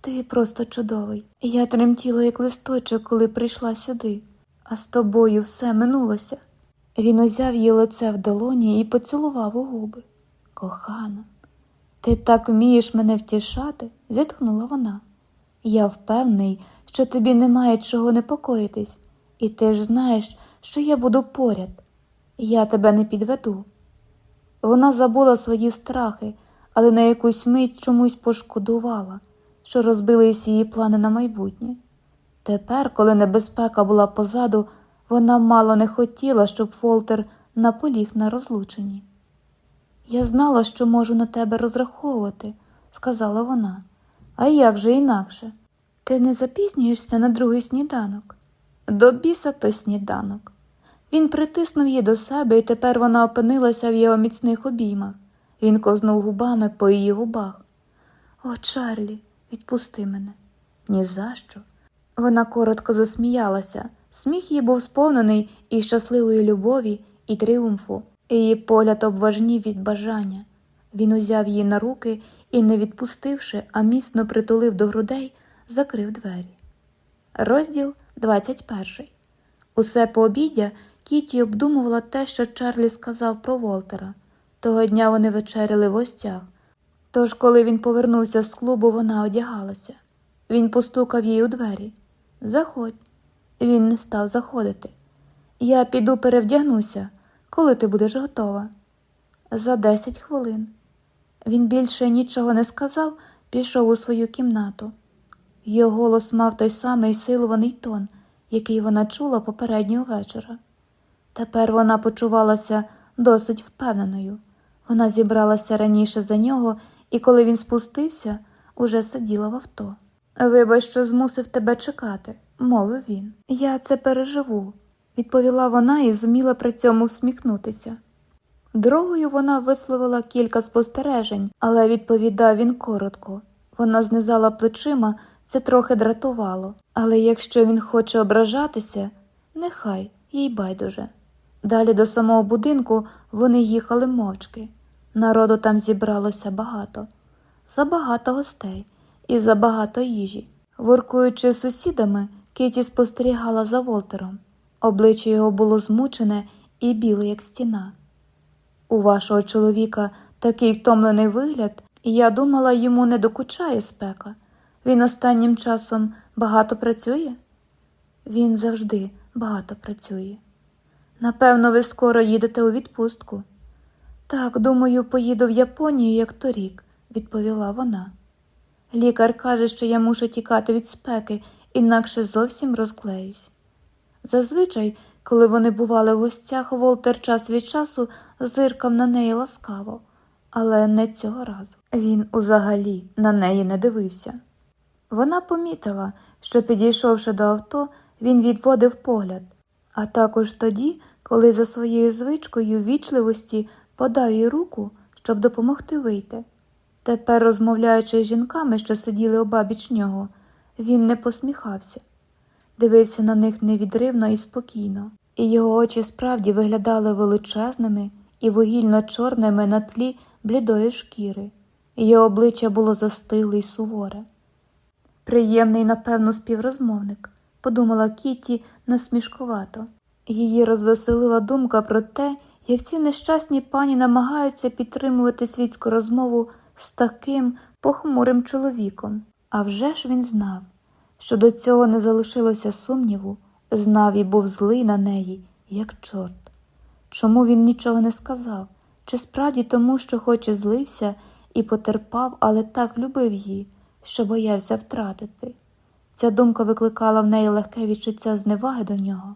Ти просто чудовий. Я тремтіла, як листочок, коли прийшла сюди, а з тобою все минулося. Він узяв її лице в долоні і поцілував у губи. Кохана. Ти так вмієш мене втішати, зітхнула вона. Я впевнений, що тобі немає чого непокоїтись, і ти ж знаєш, що я буду поряд, я тебе не підведу. Вона забула свої страхи, але на якусь мить чомусь пошкодувала, що розбились її плани на майбутнє. Тепер, коли небезпека була позаду, вона мало не хотіла, щоб Фолтер наполіг на розлученні. Я знала, що можу на тебе розраховувати, сказала вона. А як же інакше? Ти не запізнюєшся на другий сніданок? До біса той сніданок. Він притиснув її до себе, і тепер вона опинилася в його міцних обіймах. Він кознув губами по її губах. О, Чарлі, відпусти мене. «Ні за що!» Вона коротко засміялася. Сміх її був сповнений і щасливої любові, і тріумфу. Її погляд обважнів від бажання. Він узяв її на руки і, не відпустивши, а міцно притулив до грудей, закрив двері. Розділ 21 Усе пообіддя Кіті обдумувала те, що Чарлі сказав про Волтера. Того дня вони вечеряли в гостях. Тож, коли він повернувся з клубу, вона одягалася. Він постукав їй у двері. Заходь. Він не став заходити. Я піду перевдягнуся, коли ти будеш готова. За десять хвилин. Він більше нічого не сказав, пішов у свою кімнату. Його голос мав той самий силуваний тон, який вона чула попереднього вечора. Тепер вона почувалася досить впевненою. Вона зібралася раніше за нього, і коли він спустився, уже сиділа в авто. Вибач, що змусив тебе чекати, мовив він. Я це переживу, відповіла вона і зуміла при цьому всміхнутися. Другою вона висловила кілька спостережень, але відповідав він коротко. Вона знизала плечима, це трохи дратувало, але якщо він хоче ображатися, нехай їй байдуже. Далі до самого будинку вони їхали мовчки. Народу там зібралося багато, забагато гостей і забагато їжі. Воркуючи з сусідами, Кіті спостерігала за Волтером. Обличчя його було змучене і біле, як стіна. У вашого чоловіка такий втомлений вигляд, і я думала, йому не докучає спека. Він останнім часом багато працює? Він завжди багато працює. Напевно, ви скоро їдете у відпустку. Так, думаю, поїду в Японію, як торік, відповіла вона. Лікар каже, що я мушу тікати від спеки, інакше зовсім розклеюсь. Зазвичай, коли вони бували в гостях, Волтер час від часу зиркав на неї ласкаво, але не цього разу. Він узагалі на неї не дивився. Вона помітила, що, підійшовши до авто, він відводив погляд, а також тоді, коли за своєю звичкою вічливості подав їй руку, щоб допомогти вийти. Тепер, розмовляючи з жінками, що сиділи обабіч нього, він не посміхався, дивився на них невідривно і спокійно, і його очі справді виглядали величезними і вугільно чорними на тлі блідої шкіри, його обличчя було застиле й суворе. Приємний, напевно, співрозмовник, подумала Кітті насмішкувато. Її розвеселила думка про те, як ці нещасні пані намагаються підтримувати світську розмову з таким похмурим чоловіком. А вже ж він знав, що до цього не залишилося сумніву, знав і був злий на неї, як чорт. Чому він нічого не сказав? Чи справді тому, що хоч і злився і потерпав, але так любив її, що боявся втратити? Ця думка викликала в неї легке відчуття зневаги до нього,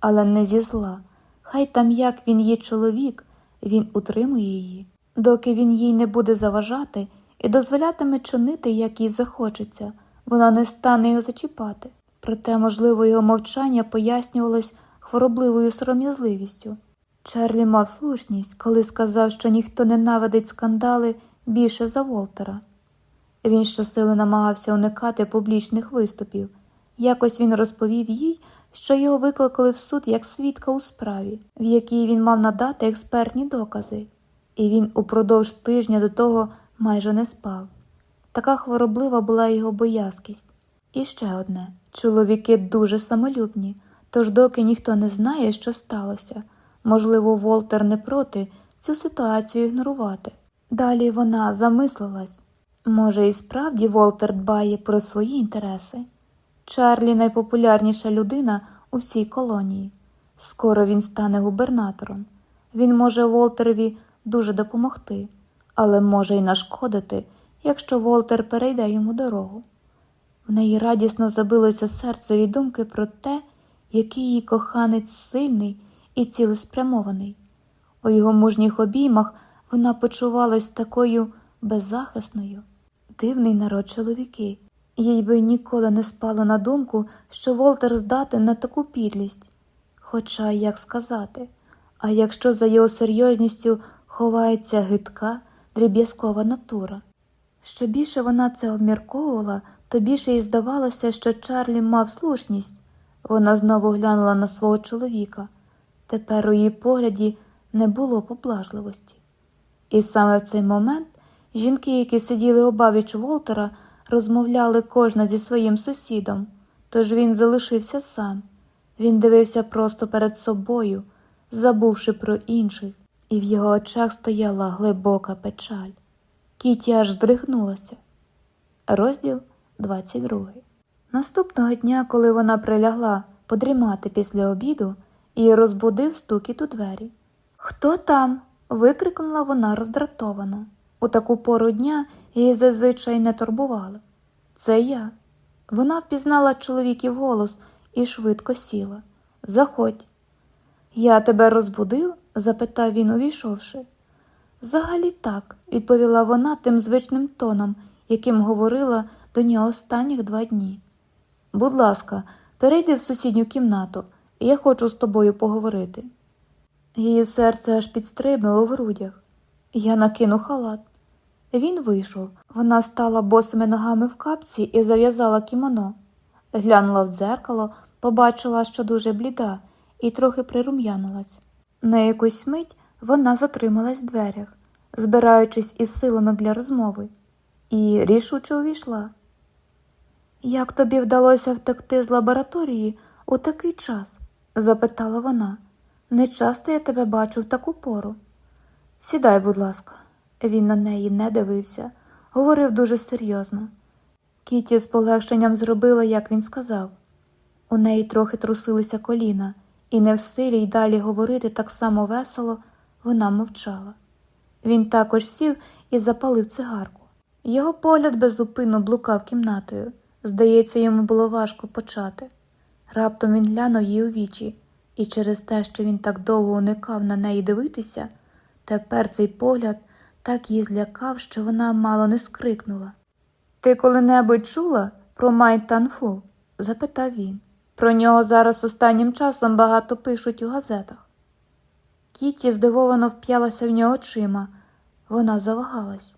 але не зі зла. Хай там як він є чоловік, він утримує її, доки він їй не буде заважати і дозволятиме чинити, як їй захочеться, вона не стане його зачіпати. Проте, можливо, його мовчання пояснювалось хворобливою сором'язливістю. Чарлі мав слушність, коли сказав, що ніхто ненавидить скандали більше за Волтера. Він щосили намагався уникати публічних виступів. Якось він розповів їй, що його викликали в суд як свідка у справі, в якій він мав надати експертні докази, і він упродовж тижня до того майже не спав. Така хвороблива була його боязкість. І ще одне чоловіки дуже самолюбні, тож, доки ніхто не знає, що сталося, можливо, Волтер не проти цю ситуацію ігнорувати. Далі вона замислилась може, і справді Волтер дбає про свої інтереси. Чарлі найпопулярніша людина у всій колонії. Скоро він стане губернатором. Він може Волтерові дуже допомогти, але може й нашкодити, якщо Волтер перейде йому дорогу. В неї радісно забилося серце від думки про те, який її коханець сильний і цілеспрямований. У його мужніх обіймах вона почувалась такою беззахисною, дивний народ чоловіки Їй би ніколи не спало на думку, що Волтер здатен на таку підлість. Хоча, як сказати, а якщо за його серйозністю ховається гидка, дріб'язкова натура. Що більше вона це обмірковувала, то більше їй здавалося, що Чарлі мав слушність. Вона знову глянула на свого чоловіка. Тепер у її погляді не було поблажливості. І саме в цей момент жінки, які сиділи обабіч Волтера, розмовляли кожна зі своїм сусідом, тож він залишився сам. Він дивився просто перед собою, забувши про інших, і в його очах стояла глибока печаль. Кіті аж здригнулася. Розділ 22 Наступного дня, коли вона прилягла подрімати після обіду, її розбудив стукіт у двері. Хто там? викрикнула вона роздратовано. У таку пору дня її зазвичай не турбували. Це я. Вона впізнала чоловіків голос і швидко сіла. Заходь. Я тебе розбудив? запитав він, увійшовши. Взагалі так, відповіла вона тим звичним тоном, яким говорила до нього останніх два дні. Будь ласка, перейди в сусідню кімнату, я хочу з тобою поговорити. Її серце аж підстрибнуло в грудях. Я накину халат. Він вийшов. Вона стала босими ногами в капці і зав'язала кімоно. Глянула в дзеркало, побачила, що дуже бліда, і трохи прирум'янулась. На якусь мить вона затрималась в дверях, збираючись із силами для розмови, і рішуче увійшла. Як тобі вдалося втекти з лабораторії у такий час? запитала вона. Не часто я тебе бачу в таку пору. Сідай, будь ласка. Він на неї не дивився, говорив дуже серйозно. Кіті з полегшенням зробила, як він сказав. У неї трохи трусилися коліна, і не в силі й далі говорити так само весело, вона мовчала. Він також сів і запалив цигарку. Його погляд беззупинно блукав кімнатою. Здається, йому було важко почати. Раптом він глянув їй у вічі, і через те, що він так довго уникав на неї дивитися, тепер цей погляд так її злякав, що вона мало не скрикнула. Ти коли-небудь чула про Май Танфу? запитав він. Про нього зараз останнім часом багато пишуть у газетах. Кіті здивовано вп'ялася в нього очима. Вона завагалась.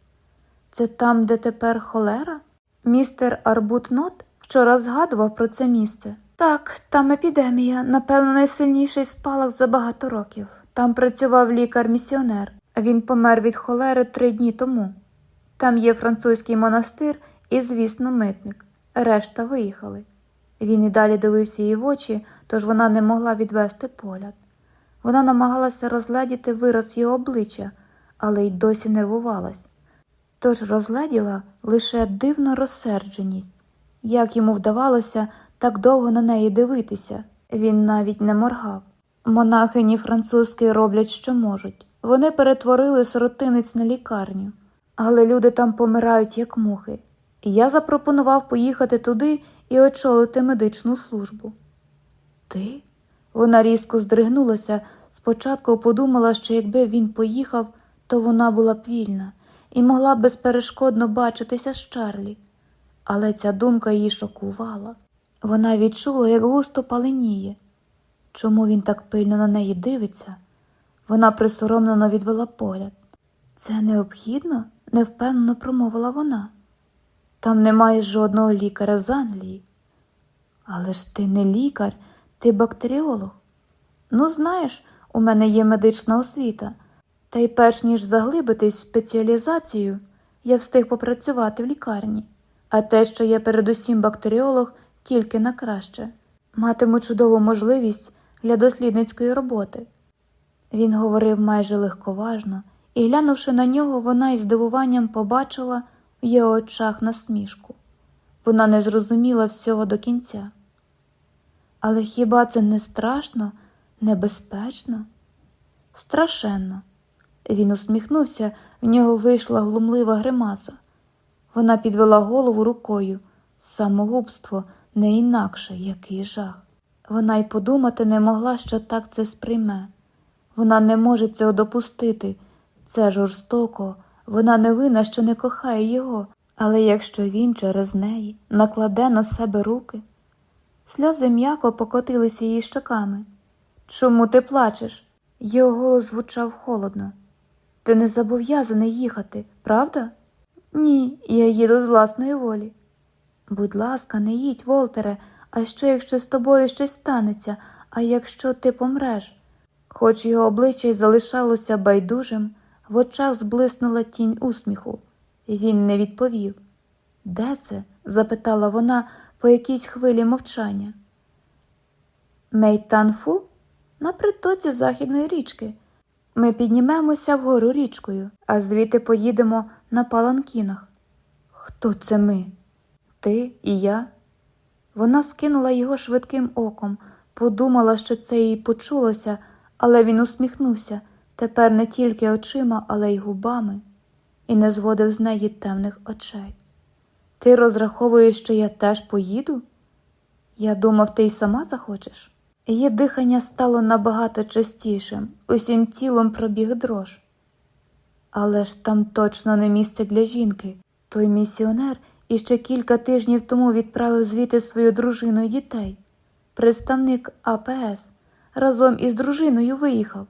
Це там, де тепер холера? Містер Арбутнот вчора згадував про це місце. Так, там епідемія, напевно, найсильніший спалах за багато років. Там працював лікар-місіонер. Він помер від холери три дні тому. Там є французький монастир і, звісно, митник. Решта виїхали. Він і далі дивився її в очі, тож вона не могла відвести погляд. Вона намагалася розгледіти вираз його обличчя, але й досі нервувалась. Тож розгледіла лише дивну розсердженість. Як йому вдавалося так довго на неї дивитися, він навіть не моргав. Монахині французькі роблять, що можуть. Вони перетворили сиротинець на лікарню, але люди там помирають, як мухи. Я запропонував поїхати туди і очолити медичну службу. Ти? Вона різко здригнулася, спочатку подумала, що якби він поїхав, то вона була б вільна і могла б безперешкодно бачитися з Чарлі. Але ця думка її шокувала. Вона відчула, як густо паленіє. Чому він так пильно на неї дивиться? Вона присоромлено відвела погляд. Це необхідно? невпевнено промовила вона. Там немає жодного лікаря з Англії. Але ж ти не лікар, ти бактеріолог. Ну, знаєш, у мене є медична освіта, та й перш ніж заглибитись в спеціалізацію, я встиг попрацювати в лікарні, а те, що я передусім бактеріолог, тільки на краще. Матиму чудову можливість для дослідницької роботи. Він говорив майже легковажно, і, глянувши на нього, вона із здивуванням побачила в його очах насмішку. Вона не зрозуміла всього до кінця. Але хіба це не страшно, небезпечно? Страшенно. Він усміхнувся, в нього вийшла глумлива гримаса. Вона підвела голову рукою. Самогубство не інакше, який жах. Вона й подумати не могла, що так це сприйме. Вона не може цього допустити. Це жорстоко, вона не винна, що не кохає його, Але якщо він через неї накладе на себе руки, сльози м'яко покотилися її щоками. Чому ти плачеш? Його голос звучав холодно. Ти не зобов'язаний їхати, правда? Ні, я їду з власної волі. Будь ласка, не їдь, Волтере, а що, якщо з тобою щось станеться, а якщо ти помреш? Хоч його обличчя й залишалося байдужим, в очах зблиснула тінь усміху, він не відповів. Де це? запитала вона по якійсь хвилі мовчання. Мейтанфу? На притоці західної річки. Ми піднімемося вгору річкою, а звідти поїдемо на паланкінах. Хто це ми? Ти і я? Вона скинула його швидким оком, подумала, що це їй почулося, але він усміхнувся тепер не тільки очима, але й губами, і не зводив з неї темних очей. Ти розраховуєш, що я теж поїду? Я думав, ти й сама захочеш. Її дихання стало набагато частішим, усім тілом пробіг дрож. Але ж там точно не місце для жінки. Той місіонер іще кілька тижнів тому відправив звідти свою дружину і дітей. Представник АПС разом із дружиною виїхав.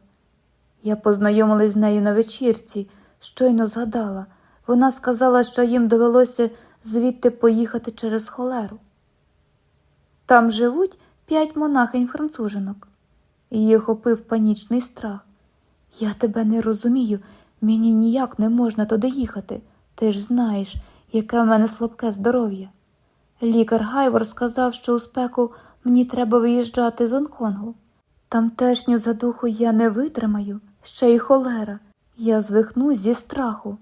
Я познайомилась з нею на вечірці, щойно згадала. Вона сказала, що їм довелося звідти поїхати через холеру. Там живуть п'ять монахинь францужинок. Її охопив панічний страх. Я тебе не розумію, мені ніяк не можна туди їхати. Ти ж знаєш, яке в мене слабке здоров'я. Лікар Гайвор сказав, що у спеку мені треба виїжджати з Гонконгу. Тамтешню задуху я не витримаю, ще й холера. Я звихнусь зі страху.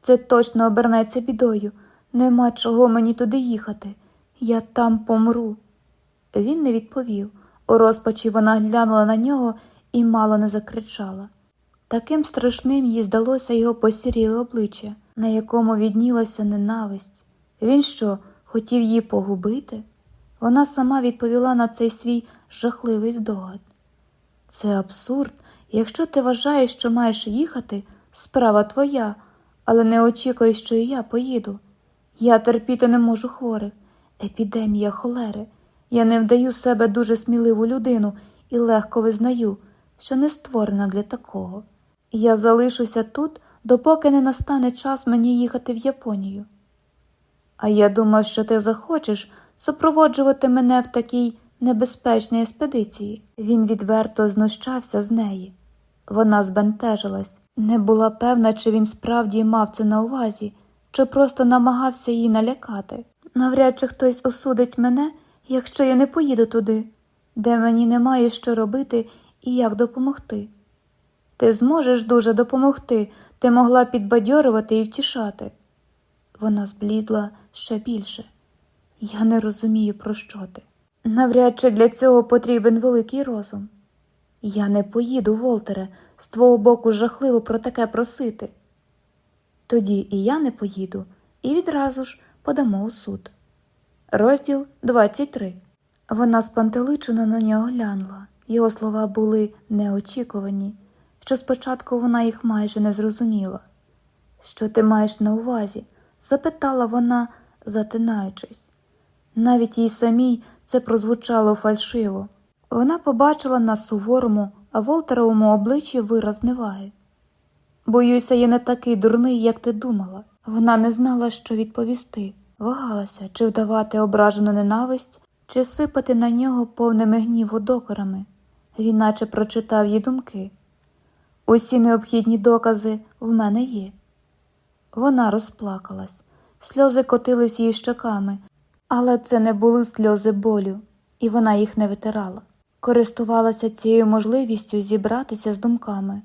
Це точно обернеться бідою. Нема чого мені туди їхати. Я там помру. Він не відповів. У розпачі вона глянула на нього і мало не закричала. Таким страшним їй здалося його посіріле обличчя, на якому віднілася ненависть. Він що, хотів її погубити? Вона сама відповіла на цей свій жахливий здогад. Це абсурд. Якщо ти вважаєш, що маєш їхати, справа твоя, але не очікуй, що і я поїду. Я терпіти не можу хворих, епідемія холери. Я не вдаю себе дуже сміливу людину і легко визнаю, що не створена для такого. Я залишуся тут, допоки не настане час мені їхати в Японію. А я думав, що ти захочеш супроводжувати мене в такій небезпечній еспедиції. Він відверто знущався з неї. Вона збентежилась, не була певна, чи він справді мав це на увазі, чи просто намагався її налякати. Навряд чи хтось осудить мене, якщо я не поїду туди, де мені немає що робити і як допомогти. Ти зможеш дуже допомогти, ти могла підбадьорувати і втішати. Вона зблідла ще більше. Я не розумію, про що ти. Навряд чи для цього потрібен великий розум. Я не поїду, Волтере, з твого боку жахливо про таке просити. Тоді і я не поїду, і відразу ж подамо у суд. Розділ 23 Вона спантеличено на нього глянула. Його слова були неочікувані, що спочатку вона їх майже не зрозуміла. Що ти маєш на увазі? запитала вона, затинаючись. Навіть їй самій це прозвучало фальшиво. Вона побачила на суворому, а Волтеровому обличчі вираз неваги. Боюся, я не такий дурний, як ти думала. Вона не знала, що відповісти, вагалася, чи вдавати ображену ненависть, чи сипати на нього повними гніву докорами. Він наче прочитав її думки. Усі необхідні докази в мене є. Вона розплакалась, сльози котились її щоками, але це не були сльози болю, і вона їх не витирала. Користувалася цією можливістю зібратися з думками,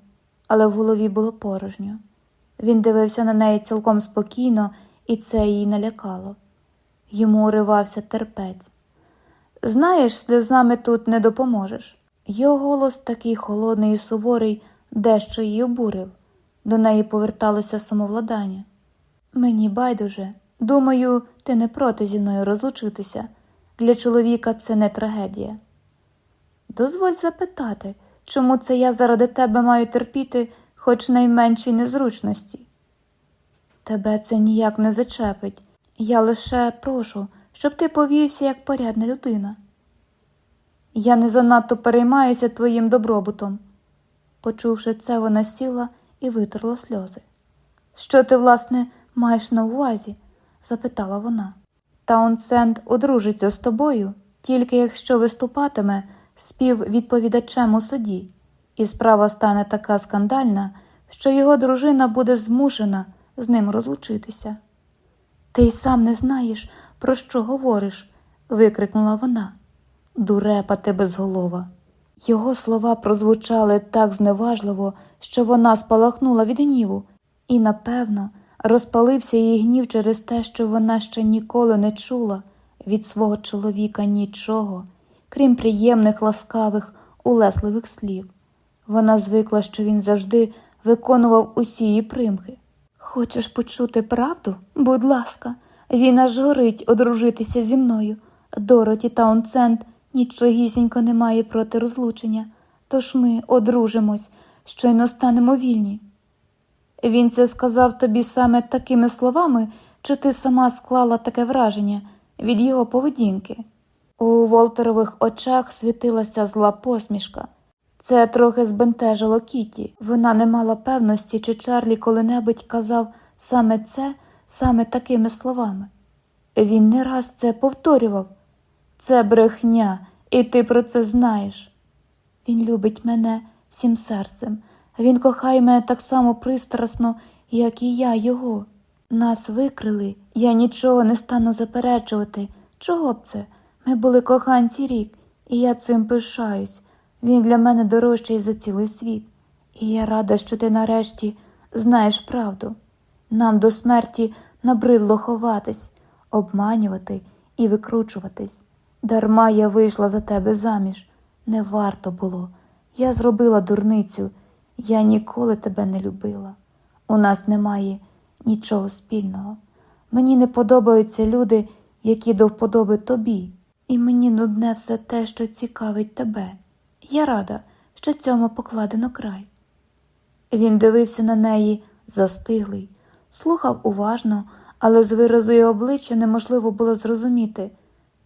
але в голові було порожньо. Він дивився на неї цілком спокійно, і це її налякало. Йому уривався терпець. Знаєш, сльозами тут не допоможеш. Його голос такий холодний і суворий, дещо її обурив. До неї поверталося самовладання. Мені байдуже, думаю, ти не проти зі мною розлучитися. Для чоловіка це не трагедія. Дозволь запитати, чому це я заради тебе маю терпіти хоч найменші незручності? Тебе це ніяк не зачепить. Я лише прошу, щоб ти повівся як порядна людина. Я не занадто переймаюся твоїм добробутом. Почувши це, вона сіла і витерла сльози. Що ти, власне, маєш на увазі? запитала вона. Таунсенд одружиться з тобою, тільки якщо виступатиме співвідповідачем у суді, і справа стане така скандальна, що його дружина буде змушена з ним розлучитися. Ти й сам не знаєш, про що говориш, викрикнула вона. Дурепа ти безголова. Його слова прозвучали так зневажливо, що вона спалахнула від гніву, і, напевно, розпалився її гнів через те, що вона ще ніколи не чула від свого чоловіка нічого, крім приємних, ласкавих, улесливих слів. Вона звикла, що він завжди виконував усі її примхи. Хочеш почути правду? Будь ласка, він аж горить одружитися зі мною. Дороті Таунсенд нічогісінько не має проти розлучення, тож ми одружимось, щойно станемо вільні. Він це сказав тобі саме такими словами, чи ти сама склала таке враження від його поведінки? У Волтерових очах світилася зла посмішка. Це трохи збентежило Кіті. Вона не мала певності, чи Чарлі коли-небудь казав саме це, саме такими словами. Він не раз це повторював. Це брехня, і ти про це знаєш. Він любить мене всім серцем. Він кохає мене так само пристрасно, як і я його. Нас викрили, я нічого не стану заперечувати. Чого б це? Ми були коханці рік, і я цим пишаюсь. Він для мене дорожчий за цілий світ. І я рада, що ти нарешті знаєш правду. Нам до смерті набридло ховатись, обманювати і викручуватись. Дарма я вийшла за тебе заміж. Не варто було. Я зробила дурницю. Я ніколи тебе не любила. У нас немає нічого спільного. Мені не подобаються люди, які до вподоби тобі, і мені нудне все те, що цікавить тебе. Я рада, що цьому покладено край. Він дивився на неї застиглий, слухав уважно, але з виразу її обличчя неможливо було зрозуміти,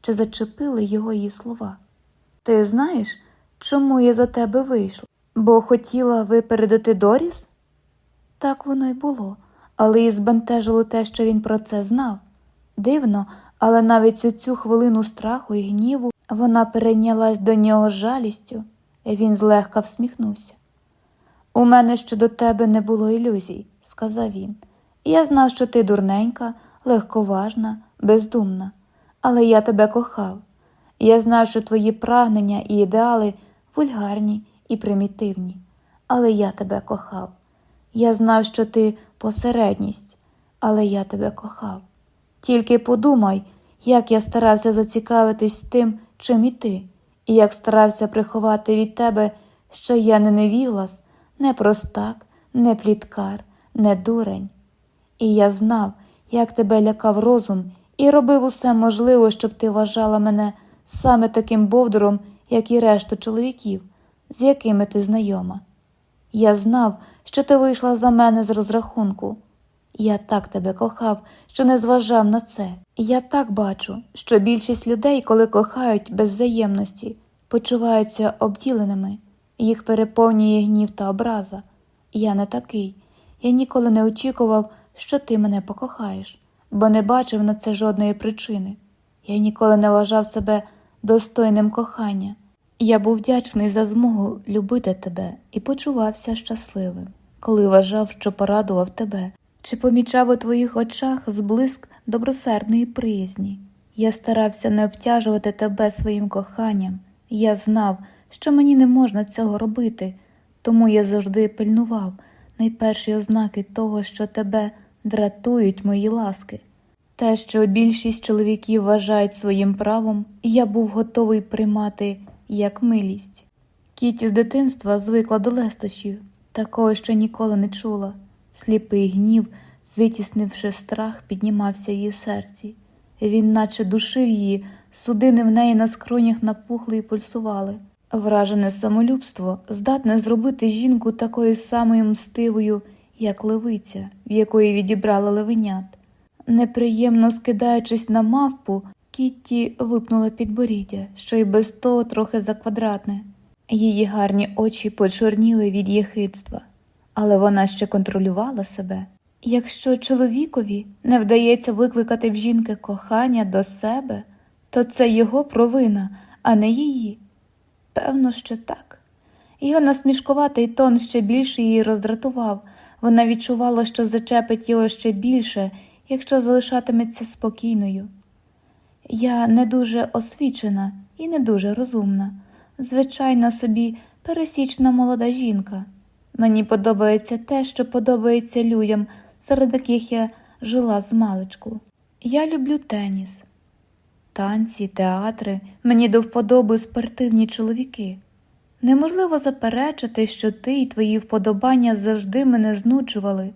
чи зачепили його її слова. Ти знаєш, чому я за тебе вийшла? Бо хотіла випередити Доріс? Так воно й було, але її збентежило те, що він про це знав. Дивно, але навіть у цю хвилину страху і гніву вона перейнялась до нього жалістю, і він злегка всміхнувся. У мене щодо тебе не було ілюзій, сказав він. Я знав, що ти дурненька, легковажна, бездумна, але я тебе кохав. Я знав, що твої прагнення і ідеали вульгарні і примітивні, але я тебе кохав. Я знав, що ти посередність, але я тебе кохав. Тільки подумай, як я старався зацікавитись тим, чим і ти, і як старався приховати від тебе, що я не невіглас, не простак, не пліткар, не дурень. І я знав, як тебе лякав розум, і робив усе можливе, щоб ти вважала мене саме таким бовдуром, як і решту чоловіків, з якими ти знайома. Я знав, що ти вийшла за мене з розрахунку. Я так тебе кохав, що не зважав на це. Я так бачу, що більшість людей, коли кохають без взаємності, почуваються обділеними, їх переповнює гнів та образа. Я не такий. Я ніколи не очікував, що ти мене покохаєш, бо не бачив на це жодної причини. Я ніколи не вважав себе достойним кохання. Я був вдячний за змогу любити тебе і почувався щасливим, коли вважав, що порадував тебе, чи помічав у твоїх очах зблиск добросердної приязні. Я старався не обтяжувати тебе своїм коханням, я знав, що мені не можна цього робити, тому я завжди пильнував найперші ознаки того, що тебе дратують мої ласки. Те, що більшість чоловіків вважають своїм правом, я був готовий приймати як милість. Кіті з дитинства звикла до лестощів, такого ще ніколи не чула. Сліпий гнів, витіснивши страх, піднімався в її серці. Він, наче душив її, судини в неї на скронях напухли і пульсували. Вражене самолюбство здатне зробити жінку такою самою мстивою, як левиця, в якої відібрали левенят. Неприємно скидаючись на мавпу, Кітті випнула підборіддя, що й без того трохи заквадратне. Її гарні очі почорніли від єхидства, але вона ще контролювала себе. Якщо чоловікові не вдається викликати в жінки кохання до себе, то це його провина, а не її. Певно, що так. Його насмішкуватий тон ще більше її роздратував. Вона відчувала, що зачепить його ще більше, якщо залишатиметься спокійною. Я не дуже освічена і не дуже розумна, звичайна собі пересічна молода жінка. Мені подобається те, що подобається людям, серед яких я жила з маличку. Я люблю теніс, танці, театри, мені до вподоби спортивні чоловіки. Неможливо заперечити, що ти і твої вподобання завжди мене знуджували.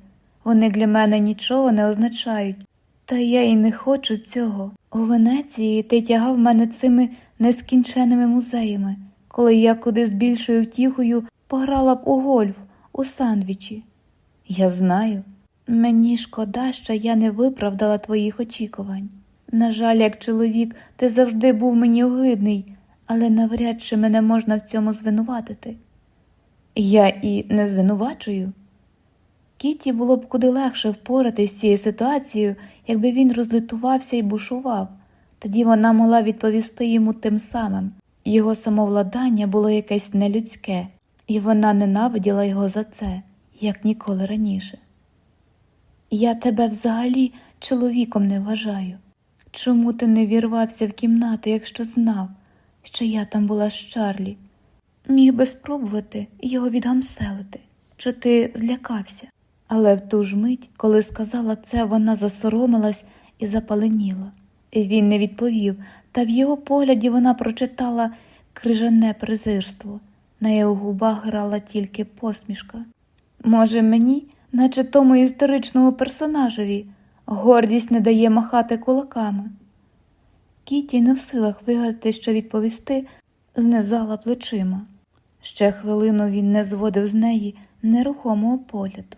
Вони для мене нічого не означають. Та я й не хочу цього. У Венеції ти тягав мене цими нескінченими музеями, коли я куди з більшою втіхою пограла б у гольф, у сандвічі. Я знаю. Мені шкода, що я не виправдала твоїх очікувань. На жаль, як чоловік, ти завжди був мені огидний, але навряд чи мене можна в цьому звинуватити. Я і не звинувачую. Кіті було б куди легше впоратись з цією ситуацією, якби він розлютувався і бушував, тоді вона могла відповісти йому тим самим. Його самовладання було якесь нелюдське, і вона ненавиділа його за це, як ніколи раніше. Я тебе взагалі чоловіком не вважаю. Чому ти не вірвався в кімнату, якщо знав, що я там була з Чарлі? Міг би спробувати його відгамселити, чи ти злякався? Але в ту ж мить, коли сказала це, вона засоромилась і запаленіла. Він не відповів, та в його погляді вона прочитала крижане презирство. На його губах грала тільки посмішка. Може, мені, наче тому історичному персонажеві, гордість не дає махати кулаками. Кіті не в силах вигадати, що відповісти, знизала плечима. Ще хвилину він не зводив з неї нерухомого погляду.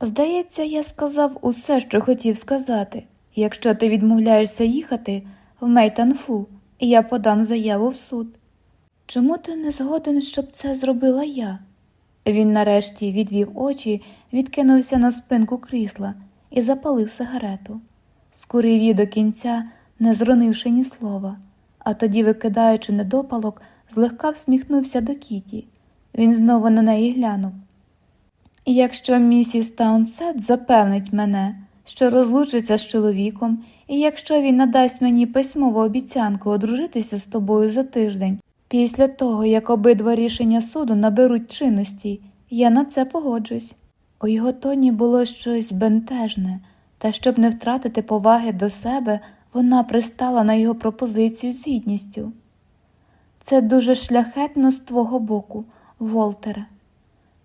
Здається, я сказав усе, що хотів сказати. Якщо ти відмовляєшся їхати в Мейтанфу, я подам заяву в суд. Чому ти не згоден, щоб це зробила я? Він нарешті відвів очі, відкинувся на спинку крісла і запалив сигарету. Скурив її до кінця, не зронивши ні слова, а тоді, викидаючи недопалок, злегка всміхнувся до Кіті. Він знову на неї глянув. Якщо місіс Таунсет запевнить мене, що розлучиться з чоловіком, і якщо він надасть мені письмову обіцянку одружитися з тобою за тиждень, після того, як обидва рішення суду наберуть чинності, я на це погоджусь. У його тоні було щось бентежне, та щоб не втратити поваги до себе, вона пристала на його пропозицію з гідністю. Це дуже шляхетно з твого боку, Волтере.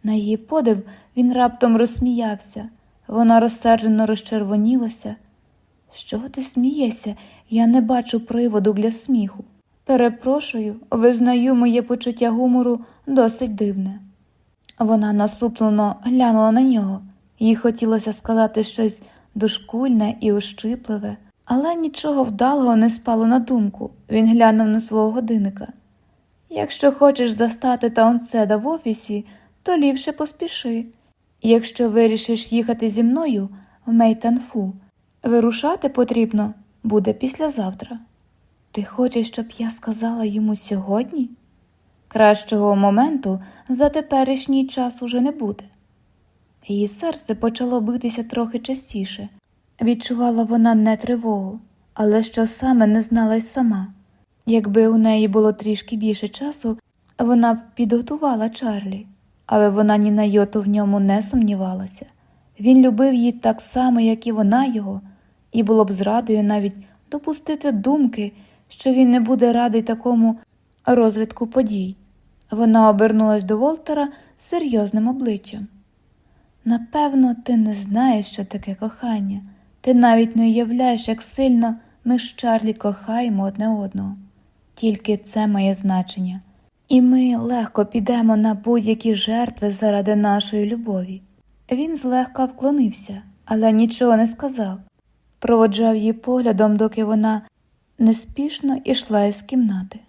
На її подив він раптом розсміявся. Вона розсерджено розчервонілася. Що ти смієшся? Я не бачу приводу для сміху. Перепрошую, визнаю, моє почуття гумору досить дивне. Вона насуплено глянула на нього, їй хотілося сказати щось дошкульне і ущипливе, але нічого вдалого не спало на думку. Він глянув на свого годинника. Якщо хочеш застати Таунседа в офісі, то ліпше поспіши. Якщо вирішиш їхати зі мною в Мейтанфу, вирушати потрібно буде післязавтра. Ти хочеш, щоб я сказала йому сьогодні? Кращого моменту за теперішній час уже не буде. Її серце почало битися трохи частіше. Відчувала вона не тривогу, але що саме не знала й сама. Якби у неї було трішки більше часу, вона б підготувала Чарлі але вона ні на йоту в ньому не сумнівалася. Він любив її так само, як і вона його, і було б зрадою навіть допустити думки, що він не буде радий такому розвитку подій. Вона обернулась до Волтера з серйозним обличчям. Напевно, ти не знаєш, що таке кохання, ти навіть не уявляєш, як сильно ми з Чарлі кохаємо одне одного. Тільки це має значення. І ми легко підемо на будь-які жертви заради нашої любові. Він злегка вклонився, але нічого не сказав. Проводжав її поглядом, доки вона неспішно ішла із кімнати.